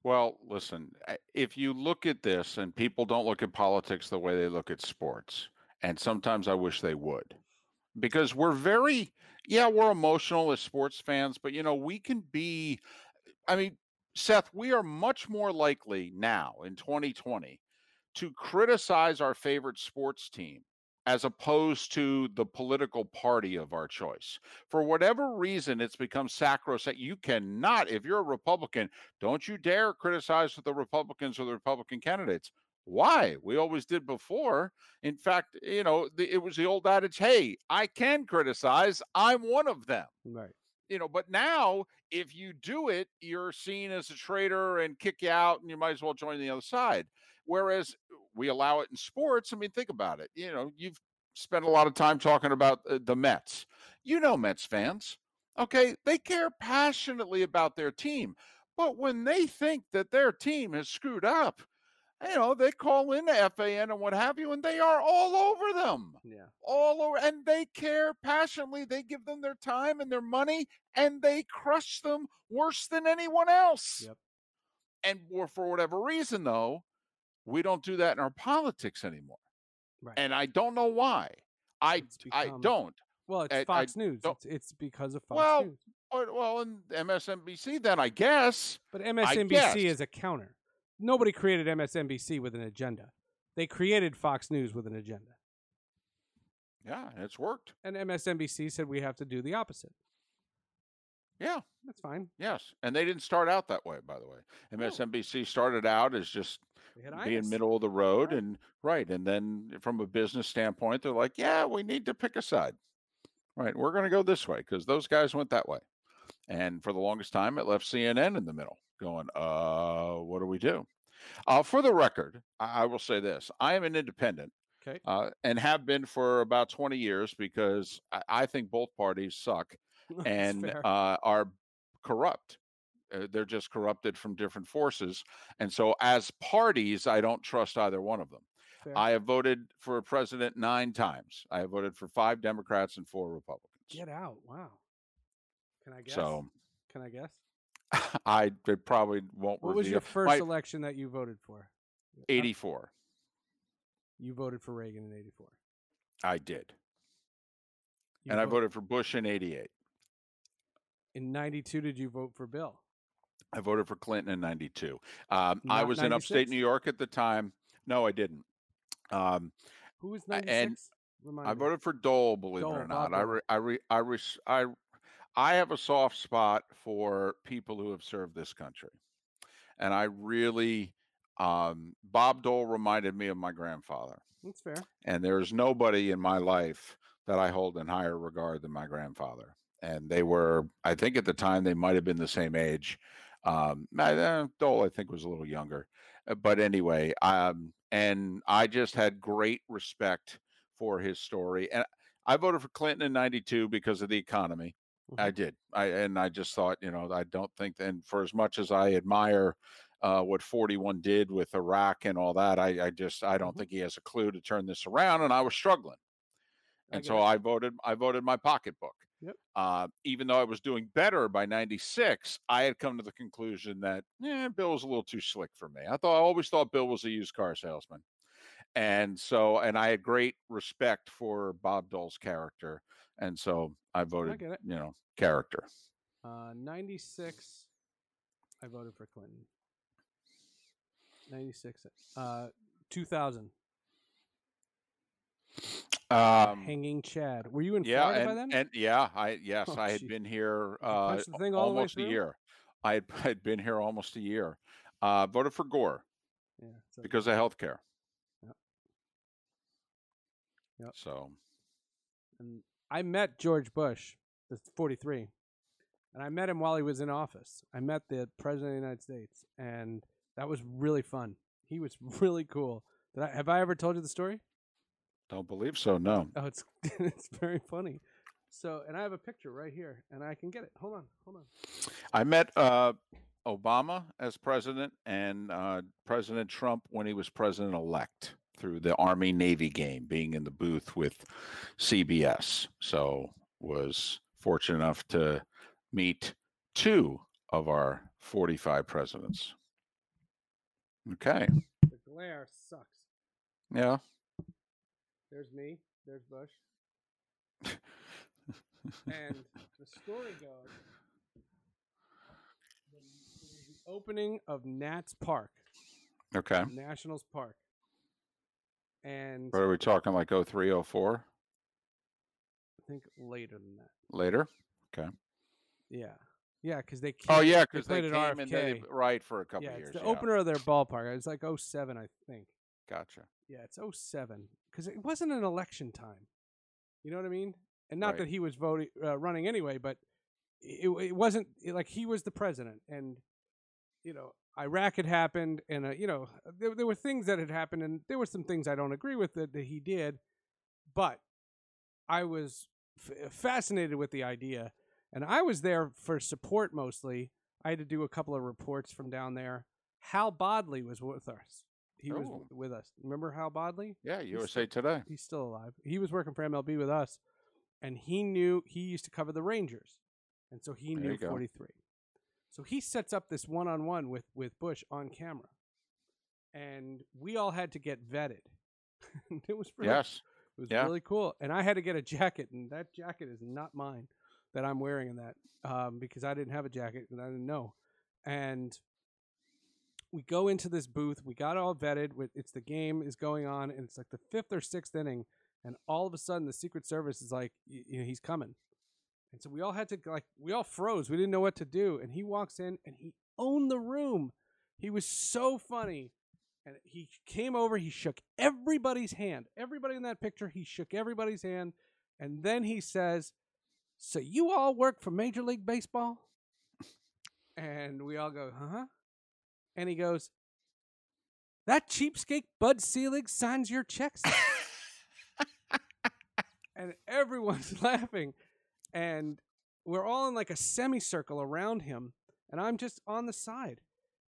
Well, listen, if you look at this and people don't look at politics the way they look at sports, and sometimes I wish they would, because we're very, yeah, we're emotional as sports fans, but you know, we can be, I mean, Seth, we are much more likely now in 2020 to criticize our favorite sports team as opposed to the political party of our choice. For whatever reason, it's become sacrosanct. You cannot, if you're a Republican, don't you dare criticize the Republicans or the Republican candidates. Why? We always did before. In fact, you know, the, it was the old adage hey, I can criticize, I'm one of them. Right. You know, but now if you do it, you're seen as a traitor and kick you out, and you might as well join the other side. Whereas we allow it in sports. I mean, think about it. You know, you've spent a lot of time talking about uh, the Mets. You know, Mets fans. Okay, they care passionately about their team. But when they think that their team has screwed up, you know, they call in the FAN and what have you, and they are all over them. Yeah. All over. And they care passionately. They give them their time and their money, and they crush them worse than anyone else. Yep. And for whatever reason, though, we don't do that in our politics anymore. Right. And I don't know why. I It's I don't. Well, it's I- I Fox News. It's, it's because of Fox Well, News. Or- Well, in MSNBC, then I guess. But MSNBC guess. is a counter. Nobody created MSNBC with an agenda. They created Fox News with an agenda. Yeah, and it's worked. And MSNBC said we have to do the opposite. Yeah, That's fine. yes. And they didn't start out that way, by the way. MSNBC started out as just being middle of the road Right. and right. And then from a business standpoint, they're like, yeah, we need to pick a side. Right. We're going to go this way because those guys went that way. And for the longest time, it left CNN in the middle going, uh, what do we do? Uh, for the record, I, I will say this I am an independent Okay. uh, and have been for about 20 years because I, I think both parties suck and uh, are corrupt. Uh, they're just corrupted from different forces. And so, as parties, I don't trust either one of them. Fair. I have voted for a president nine times. I have voted for five Democrats and four Republicans. Get out. Wow. Can I guess? So, Can I guess? I probably won't What was your first My election that you voted for? 84. You voted for Reagan in 84. I did. You and I voted for Bush in 88. in 92 did you vote for Bill? I voted for Clinton in 92. Um, I was in upstate New York at the time. No, I didn't. Um, Who was Uh, 96? and Remind I me. voted for Dole, believe Dole, it or not. I re, I re, I, res- I I have a soft spot for people who have served this country, and I really um, Bob Dole reminded me of my grandfather, That's fair. and there is nobody in my life that I hold in higher regard than my grandfather. And they were, I think, at the time they might have been the same age. Um, I- Dole, I think, was a little younger, Uh, but anyway, um, and I just had great respect for his story. And I voted for Clinton in '92 because of the economy. I Mhm. did. I and I just thought, you know, I don't think. And for as much as I admire uh, what 41 did with Iraq and all that, I, I just I don't Mhm. think he has a clue to turn this around. And I was struggling, and get so it. I voted. I voted my pocketbook. Yep. Uh, even though I was doing better by '96, I had come to the conclusion that eh, Bill was a little too slick for me. I thought I always thought Bill was a used car salesman and so and I had great respect for Bob Dole's character, and so I voted, it. you know, character. Uh, 96, I voted for Clinton. 96. Uh, 2000, Um, Hanging Chad. Were you in yeah, Florida by and, then? and yeah, I yes, Oh, I had geez. been here uh, the thing all the way almost a year. I had, I had been here almost a year. Uh, voted for Gore yeah. because of health care. Yep. Yep. So and I met George Bush, the 43, and I met him while he was in office. I met the president of the United States, and that was really fun. He was really cool. Did I, have I ever told you the story? Don't believe so. No. Oh, it's it's very funny. So, and I have a picture right here, and I can get it. Hold on, hold on. I met uh, Obama as president and uh, President Trump when he was president elect through the Army Navy game, being in the booth with CBS. So was fortunate enough to meet two of our 45 presidents. Okay. The glare sucks. Yeah. There's me. There's Bush. and the story goes the, it was the opening of Nats Park, Okay. Nationals Park. And What are we talking like 03, 04? I think later than that. Later? Okay. Yeah. Yeah, because they Oh yeah, they because they, at came and they right for a couple yeah, years. it's the yeah. opener of their ballpark. It was like 07, I think. Gotcha. Yeah, it's 07 because it wasn't an election time. You know what I mean? And not Right. that he was voting uh, running anyway, but it, it wasn't it- like he was the president, and you know Iraq had happened, and uh, you know there, there were things that had happened, and there were some things I don't agree with that, that he did, but I was f- fascinated with the idea, and I was there for support mostly. I had to do a couple of reports from down there. Hal Bodley was with us. He was Oh. with us. Remember Hal Bodley? Yeah, He's USA Today. He's still alive. He was working for MLB with us, and he knew he used to cover the Rangers, and so he There knew 43. So he sets up this one-on-one with with Bush on camera, and we all had to get vetted. It was really, Yes. it was yeah. really cool. And I had to get a jacket, and that jacket is not mine that I'm wearing in that um, because I didn't have a jacket and I didn't know. And we go into this booth. We got all vetted. With it's the game is going on, and it's like the fifth or sixth inning, and all of a sudden the Secret Service is like, you know, he's coming. And so we all had to like, we all froze. We didn't know what to do. And he walks in, and he owned the room. He was so funny. And he came over, he shook everybody's hand. Everybody in that picture, he shook everybody's hand. And then he says, So you all work for Major League Baseball? And we all go, Huh? And he goes, That cheapskate Bud Selig signs your checks. and everyone's laughing. And we're all in like a semicircle around him. And I'm just on the side.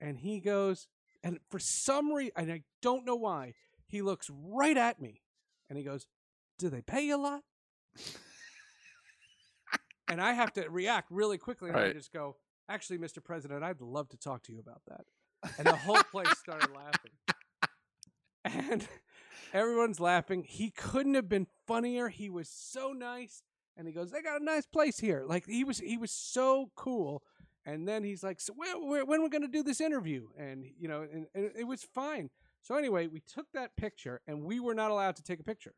And he goes, and for some reason, and I don't know why, he looks right at me and he goes, Do they pay you a lot? and I have to react really quickly. And I just go, Actually, Mr. President, I'd love to talk to you about that. And the whole place started laughing. And everyone's laughing. He couldn't have been funnier. He was so nice. And he goes, They got a nice place here. Like he was he was so cool. And then he's like, "So where, where, when are we going to do this interview?" And you know, and, and it was fine. So anyway, we took that picture, and we were not allowed to take a picture.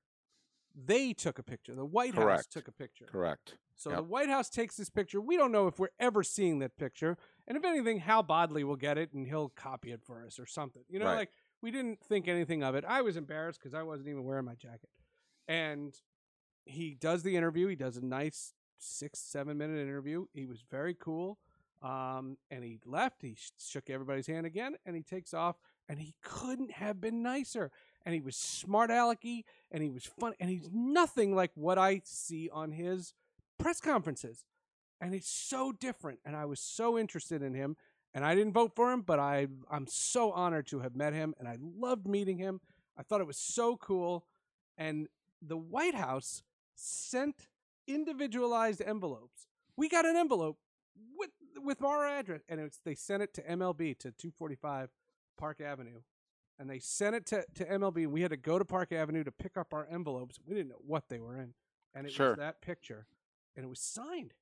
They took a picture. The White House took a picture. Correct. So Yep. the White House takes this picture. We don't know if we're ever seeing that picture. And if anything, Hal Bodley will get it and he'll copy it for us or something. You know, Right. like we didn't think anything of it. I was embarrassed because I wasn't even wearing my jacket. And he does the interview. He does a nice six, seven minute interview. He was very cool. Um, and he left. He sh- shook everybody's hand again and he takes off. And he couldn't have been nicer. And he was smart alecky and he was fun. And he's nothing like what I see on his press conferences. And it's so different. And I was so interested in him. And I didn't vote for him, but I I'm so honored to have met him and I loved meeting him. I thought it was so cool. And the White House sent individualized envelopes. We got an envelope with with our address and it's they sent it to MLB to 245 Park Avenue. And they sent it to, to MLB and we had to go to Park Avenue to pick up our envelopes. We didn't know what they were in. And it Sure. was that picture. And it was signed.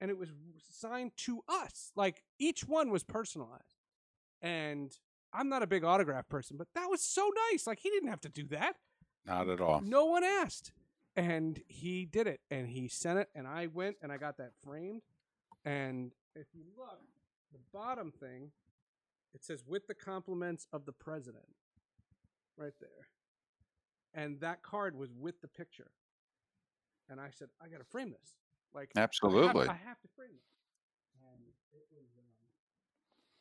And it was signed to us. Like each one was personalized. And I'm not a big autograph person, but that was so nice. Like he didn't have to do that. Not at all. No one asked. And he did it and he sent it and I went and I got that framed. And if you look, the bottom thing, it says with the compliments of the president. Right there. And that card was with the picture. And I said, I gotta frame this. Like I have- Absolutely. I have, to frame it. And it was um,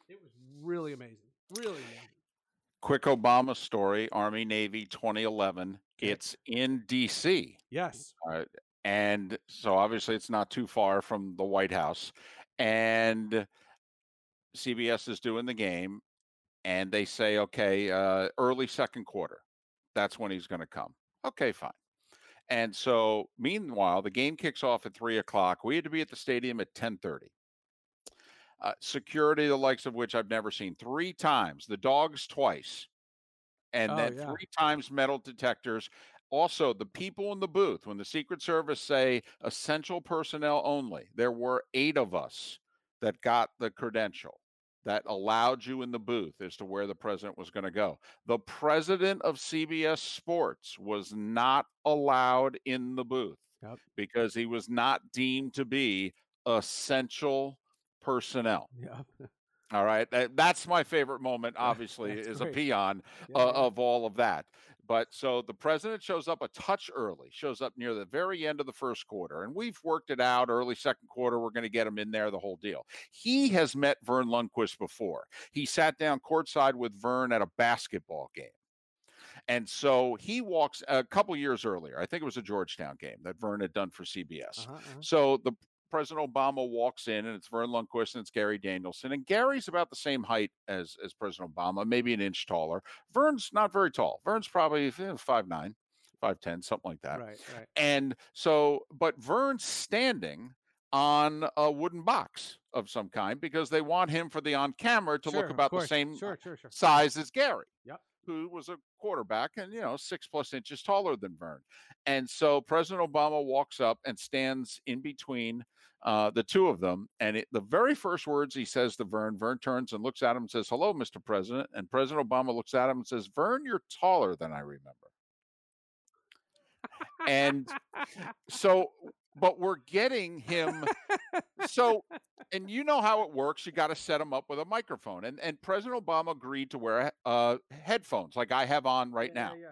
it was really amazing. Really amazing. Quick Obama story, Army Navy 2011. Okay. It's in DC. Yes. And so obviously it's not too far from the White House. And CBS is doing the game and they say, okay, uh, early second quarter. That's when he's going to come. Okay, fine. And so meanwhile, the game kicks off at three o'clock. We had to be at the stadium at 1030. uh, security, the likes of which I've never seen. Three times, the dogs twice, and Oh, then yeah. three times metal detectors. Also, the people in the booth, when the Secret Service say essential personnel only, there were eight of us that got the credential that allowed you in the booth as to where the president was going to go. The president of CBS Sports was not allowed in the booth Yep. because he was not deemed to be essential personnel. Yeah. All right. That, that's my favorite moment, obviously, is a peon Yeah, uh, of all of that. But so the president shows up a touch early, shows up near the very end of the first quarter, and we've worked it out early second quarter. We're going to get him in there, the whole deal. He has met Verne Lundquist before. He sat down courtside with Vern at a basketball game. And so he walks a couple years earlier. I think it was a Georgetown game that Vern had done for CBS. Uh-huh, uh-huh. So the President Obama walks in, and it's Verne Lundquist and it's Gary Danielson, and Gary's about the same height as as President Obama, maybe an inch taller. Vern's not very tall. Vern's probably five nine, five ten, something like that. Right, right. And so, but Vern's standing on a wooden box of some kind because they want him for the on camera to Sure, look about the same sure, sure. size as Gary. Yep. Who was a quarterback and you know six plus inches taller than Vern, and so President Obama walks up and stands in between uh, the two of them, and it, the very first words he says to Vern, Vern turns and looks at him and says, "Hello, Mr. President," and President Obama looks at him and says, "Vern, you're taller than I remember." and so, but we're getting him so and you know how it works you got to set him up with a microphone and and president obama agreed to wear uh headphones like i have on right Yeah, now yeah, yeah.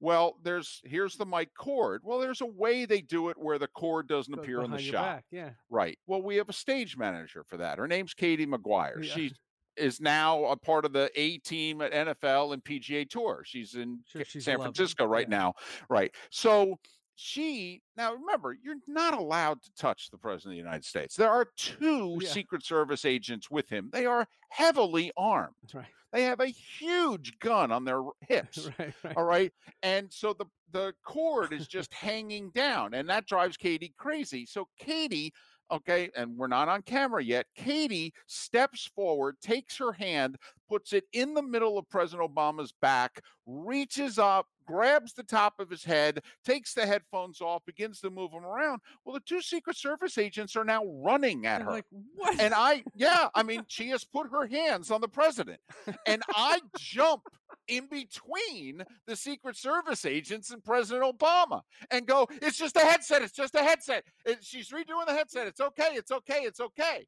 Well there's here's the mic cord well there's a way they do it where the cord doesn't Goes appear in the shot back, Yeah. right well we have a stage manager for that her name's katie mcguire Yeah. she is now a part of the A team at NFL and PGA Tour. She's in Sure, she's San. Francisco right Yeah. now. Right. So she now remember, you're not allowed to touch the president of the United States. There are two Yeah. Secret Service agents with him. They are heavily armed. That's right. They have a huge gun on their hips. Right, right. All right. And so the the cord is just hanging down, and that drives Katie crazy. So Katie, okay, and we're not on camera yet. Katie steps forward, takes her hand, puts it in the middle of President Obama's back, reaches up, grabs the top of his head, takes the headphones off, begins to move him around. Well, the two Secret Service agents are now running at They're her. like, what? And I, yeah, I mean, she has put her hands on the president. And I jump in between the Secret Service agents and President Obama and go, it's just a headset. It's just a headset. She's redoing the headset. It's okay. It's okay. It's okay.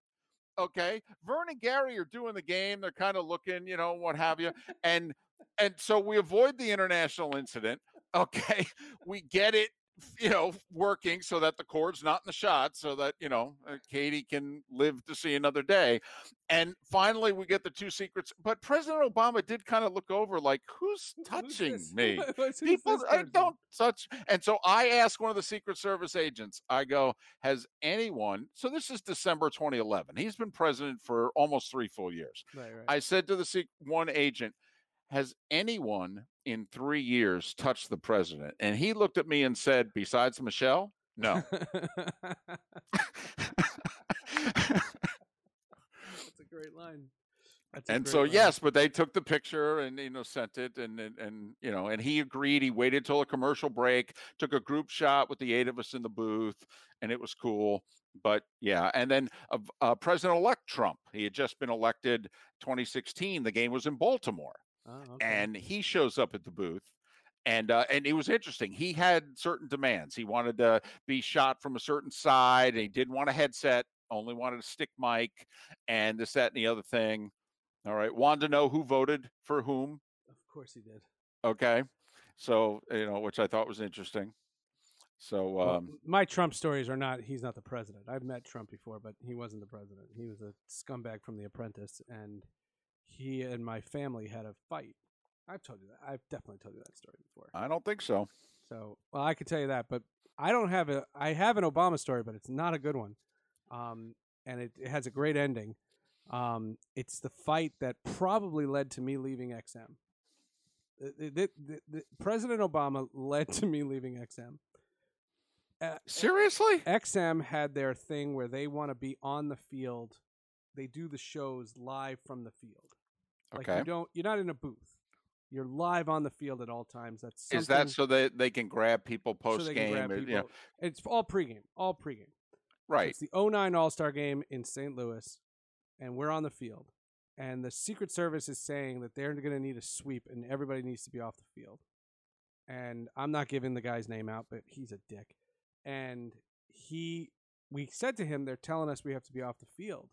Okay. Vern and Gary are doing the game. They're kind of looking, you know, what have you. And and so we avoid the international incident. Okay. We get it you know, working so that the cord's not in the shot, so that you know uh, Katie can live to see another day. And finally, we get the two secrets. But President Obama did kind of look over, like, "Who's Who's touching this? me?" Who's People, I don't touch. And so I asked one of the Secret Service agents. I go, "Has anyone?" So this is December 2011. He's been president for almost three full years. Right, right. I said to the one agent, Has anyone in three years touched the president? And he looked at me and said, Besides Michelle, no. That's a great line. A and great so, line. yes, but they took the picture and, you know, sent it. And, and, and, you know, and he agreed. He waited till a commercial break, took a group shot with the eight of us in the booth, and it was cool. But yeah. And then uh, uh, President elect Trump, he had just been elected 2016. The game was in Baltimore. Oh, okay. and he shows up at the booth and uh, and it was interesting he had certain demands he wanted to be shot from a certain side he didn't want a headset only wanted a stick mic and this that and the other thing all right wanted to know who voted for whom of course he did. okay so you know which i thought was interesting so Well, um my Trump stories are not. He's not the president. I've met Trump before, but he wasn't the president. He was a scumbag from The Apprentice, and he and my family had a fight. I've told you that. I've definitely told you that story before. i don't think so So, well, I could tell you that, but I don't have a. I have an Obama story, but it's not a good one, um, and it, it has a great ending. Um, it's the fight that probably led to me leaving XM. The- the- the- President Obama led to me leaving XM. Uh, seriously XM had their thing where they want to be on the field they do the shows live from the field. Like Okay. you don't you're not in a booth. You're live on the field at all times. That's Is that so they they can grab people post game? and, you know. It's all pregame, all pregame. right. It's the 09 All Star game in St. Louis, and we're on the field. And the Secret Service is saying that they're going to need a sweep and everybody needs to be off the field. And I'm not giving the guy's name out, but he's a dick. And he, we said to him, they're telling us we have to be off the field.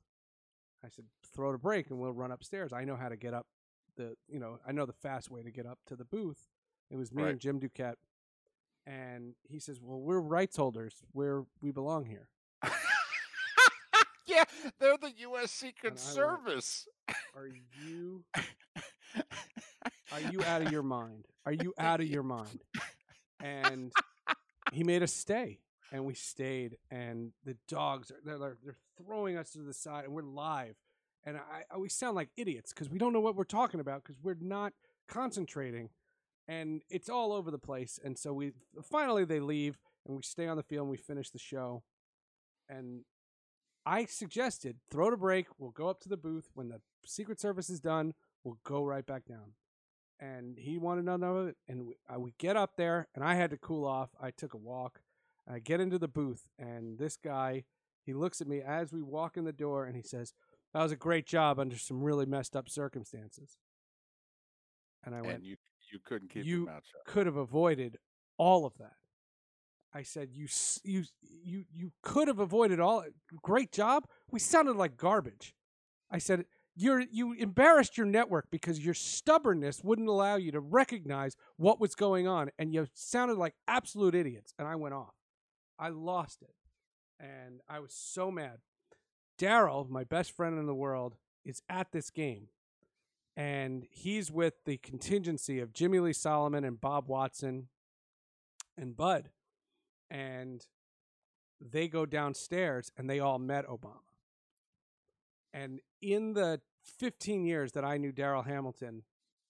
I said, throw it a break and we'll run upstairs. I know how to get up the, you know, I know the fast way to get up to the booth. It was me Right. and Jim Duquette. And he says, well, we're rights holders. Where we belong here. yeah, they're the U.S. Secret And I went- Service. Are you are you out of your mind? Are you out of your mind? And he made us stay, and we stayed. And the dogs are they're, they're throwing us to the side, and we're live. And I, I we sound like idiots because we don't know what we're talking about because we're not concentrating, and it's all over the place. And so we finally they leave, and we stay on the field, and we finish the show. And I suggested throw a break. We'll go up to the booth when the Secret Service is done. We'll go right back down. And he wanted none of it. And we, I, we get up there, and I had to cool off. I took a walk. I get into the booth, and this guy, he looks at me as we walk in the door, and he says, "That was a great job under some really messed up circumstances." And I went, and you you couldn't keep you your mouth shut. could have avoided all of that. I said, "You, you, you, you could have avoided all. Great job. We sounded like garbage." I said, "You're you embarrassed your network because your stubbornness wouldn't allow you to recognize what was going on, and you sounded like absolute idiots." And I went off. I lost it, and I was so mad. Darryl, my best friend in the world, is at this game and he's with the contingency of Jimmie Lee Solomon and Bob Watson and Bud. And they go downstairs and they all met Obama. And in the 15 years that I knew Darryl Hamilton,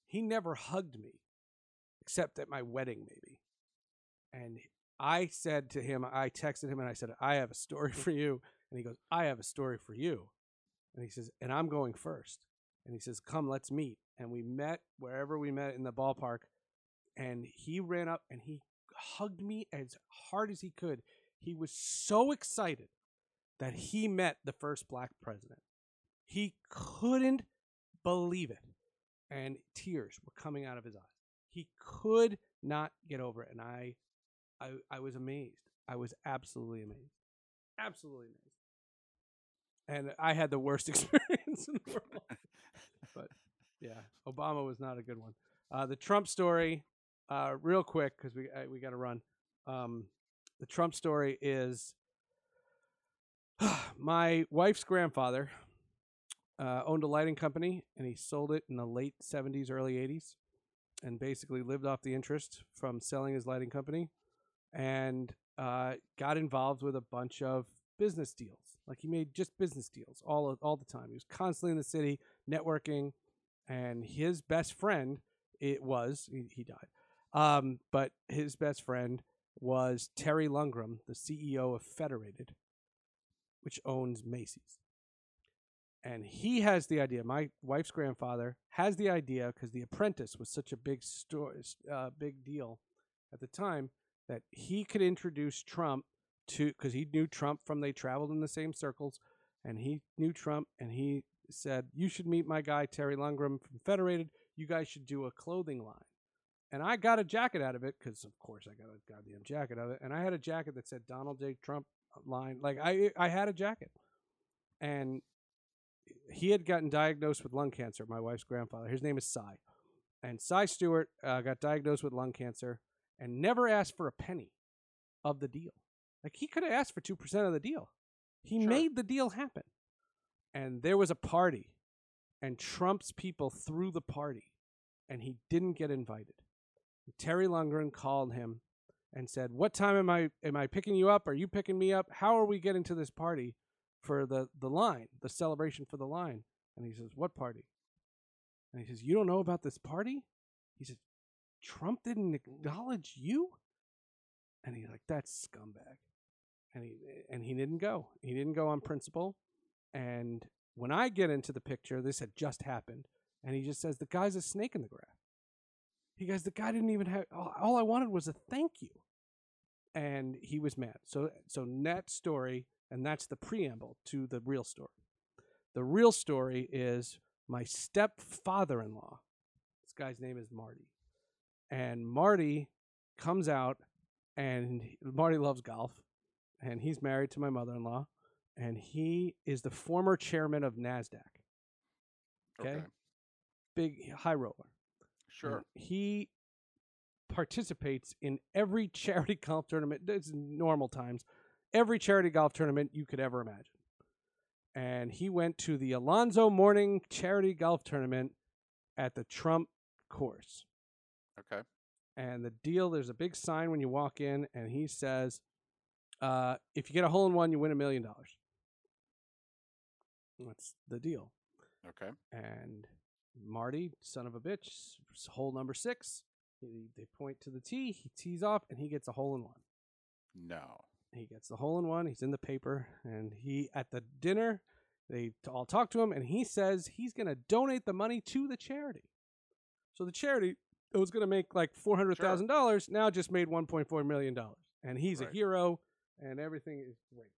he never hugged me except at my wedding, maybe. And I said to him, I texted him and I said, I have a story for you. And he goes, I have a story for you. And he says, and I'm going first and he says, "Come, let's meet." And we met wherever we met in the ballpark, and he ran up and he hugged me as hard as he could. He was so excited that he met the first black president. He couldn't believe it, and tears were coming out of his eyes. He could not get over it, and I, I, I was amazed. I was absolutely amazed, absolutely amazed. And I had the worst experience in the world but yeah, Obama was not a good one. Uh, the Trump story, uh, real quick because we uh, we got to run. Um, the Trump story is my wife's grandfather uh, owned a lighting company and he sold it in the late '70s, early '80s, and basically lived off the interest from selling his lighting company, and uh, got involved with a bunch of business deals. Like he made just business deals all all the time. He was constantly in the city networking, and his best friend it was he, he died, um, but his best friend was Terry Lundgren, the CEO of Federated, which owns Macy's. And he has the idea. My wife's grandfather has the idea because The Apprentice was such a big story, uh, big deal at the time that he could introduce Trump to because he knew Trump from they traveled in the same circles, and he knew Trump, and he said, "You should meet my guy Terry Lundgren from Federated. You guys should do a clothing line." And I got a jacket out of it because, of course, I got a goddamn jacket out of it, and I had a jacket that said Donald J. Trump line. Like I, I had a jacket, and he had gotten diagnosed with lung cancer. My wife's grandfather. His name is Cy, and Cy Stewart uh, got diagnosed with lung cancer and never asked for a penny of the deal. Like he could have asked for two percent of the deal. He Sure. made the deal happen. And there was a party, and Trump's people threw the party, and he didn't get invited. Terry Lundgren called him and said, "What time am I am I picking you up? Are you picking me up? How are we getting to this party for the the line, the celebration for the line?" And he says, "What party?" And he says, "You don't know about this party?" He says, "Trump didn't acknowledge you?" And he's like, "That's scumbag." And he and he didn't go. He didn't go on principle. And when I get into the picture, this had just happened, and he just says, The guy's a snake in the grass. He goes, The guy didn't even have, all, all I wanted was a thank you. And he was mad. So, so net story, and that's the preamble to the real story. The real story is my stepfather in law. This guy's name is Marty. And Marty comes out, and Marty loves golf, and he's married to my mother in law, and he is the former chairman of NASDAQ. Okay. Okay. Big high roller. And Sure. He participates in every charity golf tournament. It's normal times. Every charity golf tournament you could ever imagine. And he went to the Alonzo Mourning Charity Golf Tournament at the Trump course. Okay. And the deal, there's a big sign when you walk in, and he says, uh, if you get a hole in one, you win a million dollars. That's the deal. Okay. And Marty, son of a bitch, hole number six. He, they point to the tee. He tees off, and he gets a hole in one. No. He gets the hole in one. He's in the paper, and he at the dinner. They all talk to him, and he says he's going to donate the money to the charity. So the charity that was going to make like four hundred thousand dollars now just made one point four million dollars, and he's Right. a hero, and everything is great.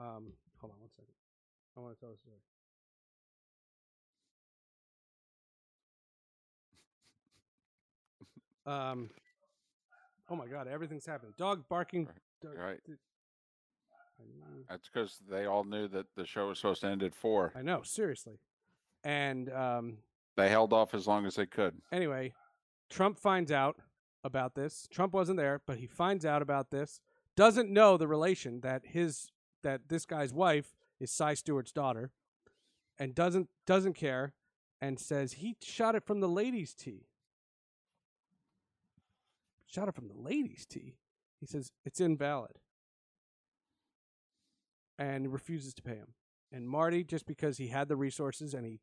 Um, hold on one second. I want to tell a story. Um. Oh my God! Everything's happening. Dog barking. Right. dog- Right. I That's because they all knew that the show was supposed to end at four. I know. Seriously. And um, They held off as long as they could. anyway, Trump finds out about this. Trump wasn't there, but he finds out about this. Doesn't know the relation that his that this guy's wife is Cy Stewart's daughter, and doesn't doesn't care, and says he shot it from the ladies' tee. Shot it from the ladies' tee. He says it's invalid, and refuses to pay him. And Marty, just because he had the resources and he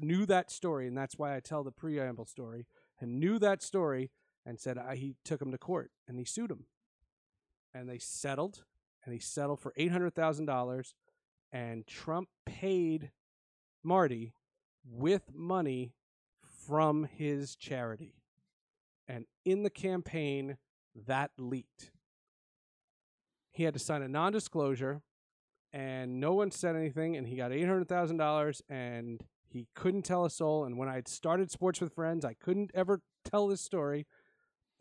knew that story, and that's why I tell the preamble story, and knew that story, and said I, he took him to court and he sued him, and they settled, and he settled for eight hundred thousand dollars, and Trump paid Marty with money from his charity, and in the campaign that leaked. He had to sign a non-disclosure and no one said anything and he got $800,000 and he couldn't tell a soul. And when I had started sports with friends I couldn't ever tell this story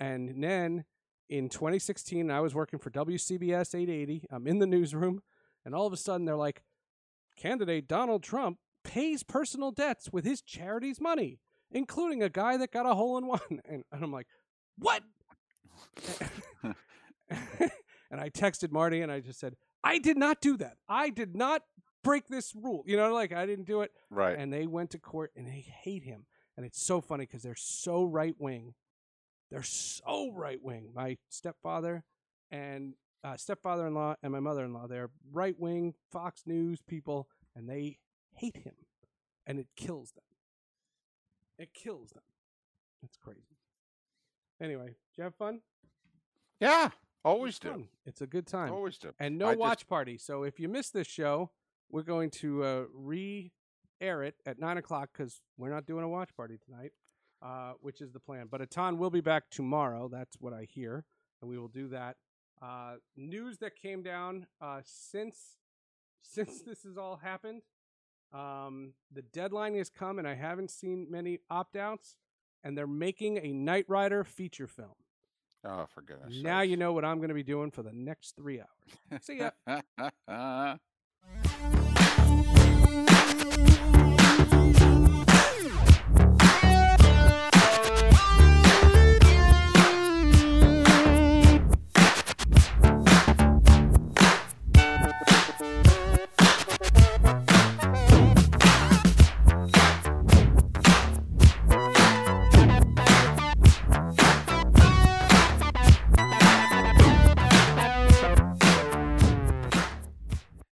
and then in 2016 I was working for WCBS 880 I'm in the newsroom and all of a sudden they're like candidate Donald Trump pays personal debts with his charity's money including a guy that got a hole in one and, and I'm like what and I texted Marty and I just said I did not do that. I did not break this rule. You know, like I didn't do it. Right. And they went to court and they hate him. And it's so funny because they're so right wing. They're so right wing. My stepfather and uh, stepfather in law and my mother in law, they're right wing Fox News people and they hate him. And it kills them. It kills them. It's crazy. Anyway, did you have fun? yeah. Always was do. fun. It's a good time Always do. and no I just- watch party. So if you miss this show, we're going to uh, re-air it at nine o'clock because we're not doing a watch party tonight, uh, which is the plan. But Etan will be back tomorrow. That's what I hear, and we will do that. Uh, news that came down uh, since since this has all happened. Um, the deadline has come, and I haven't seen many opt outs. And they're making a Knight Rider feature film. Oh, for goodness! Now sakes. you know what I'm going to be doing for the next three hours. See ya.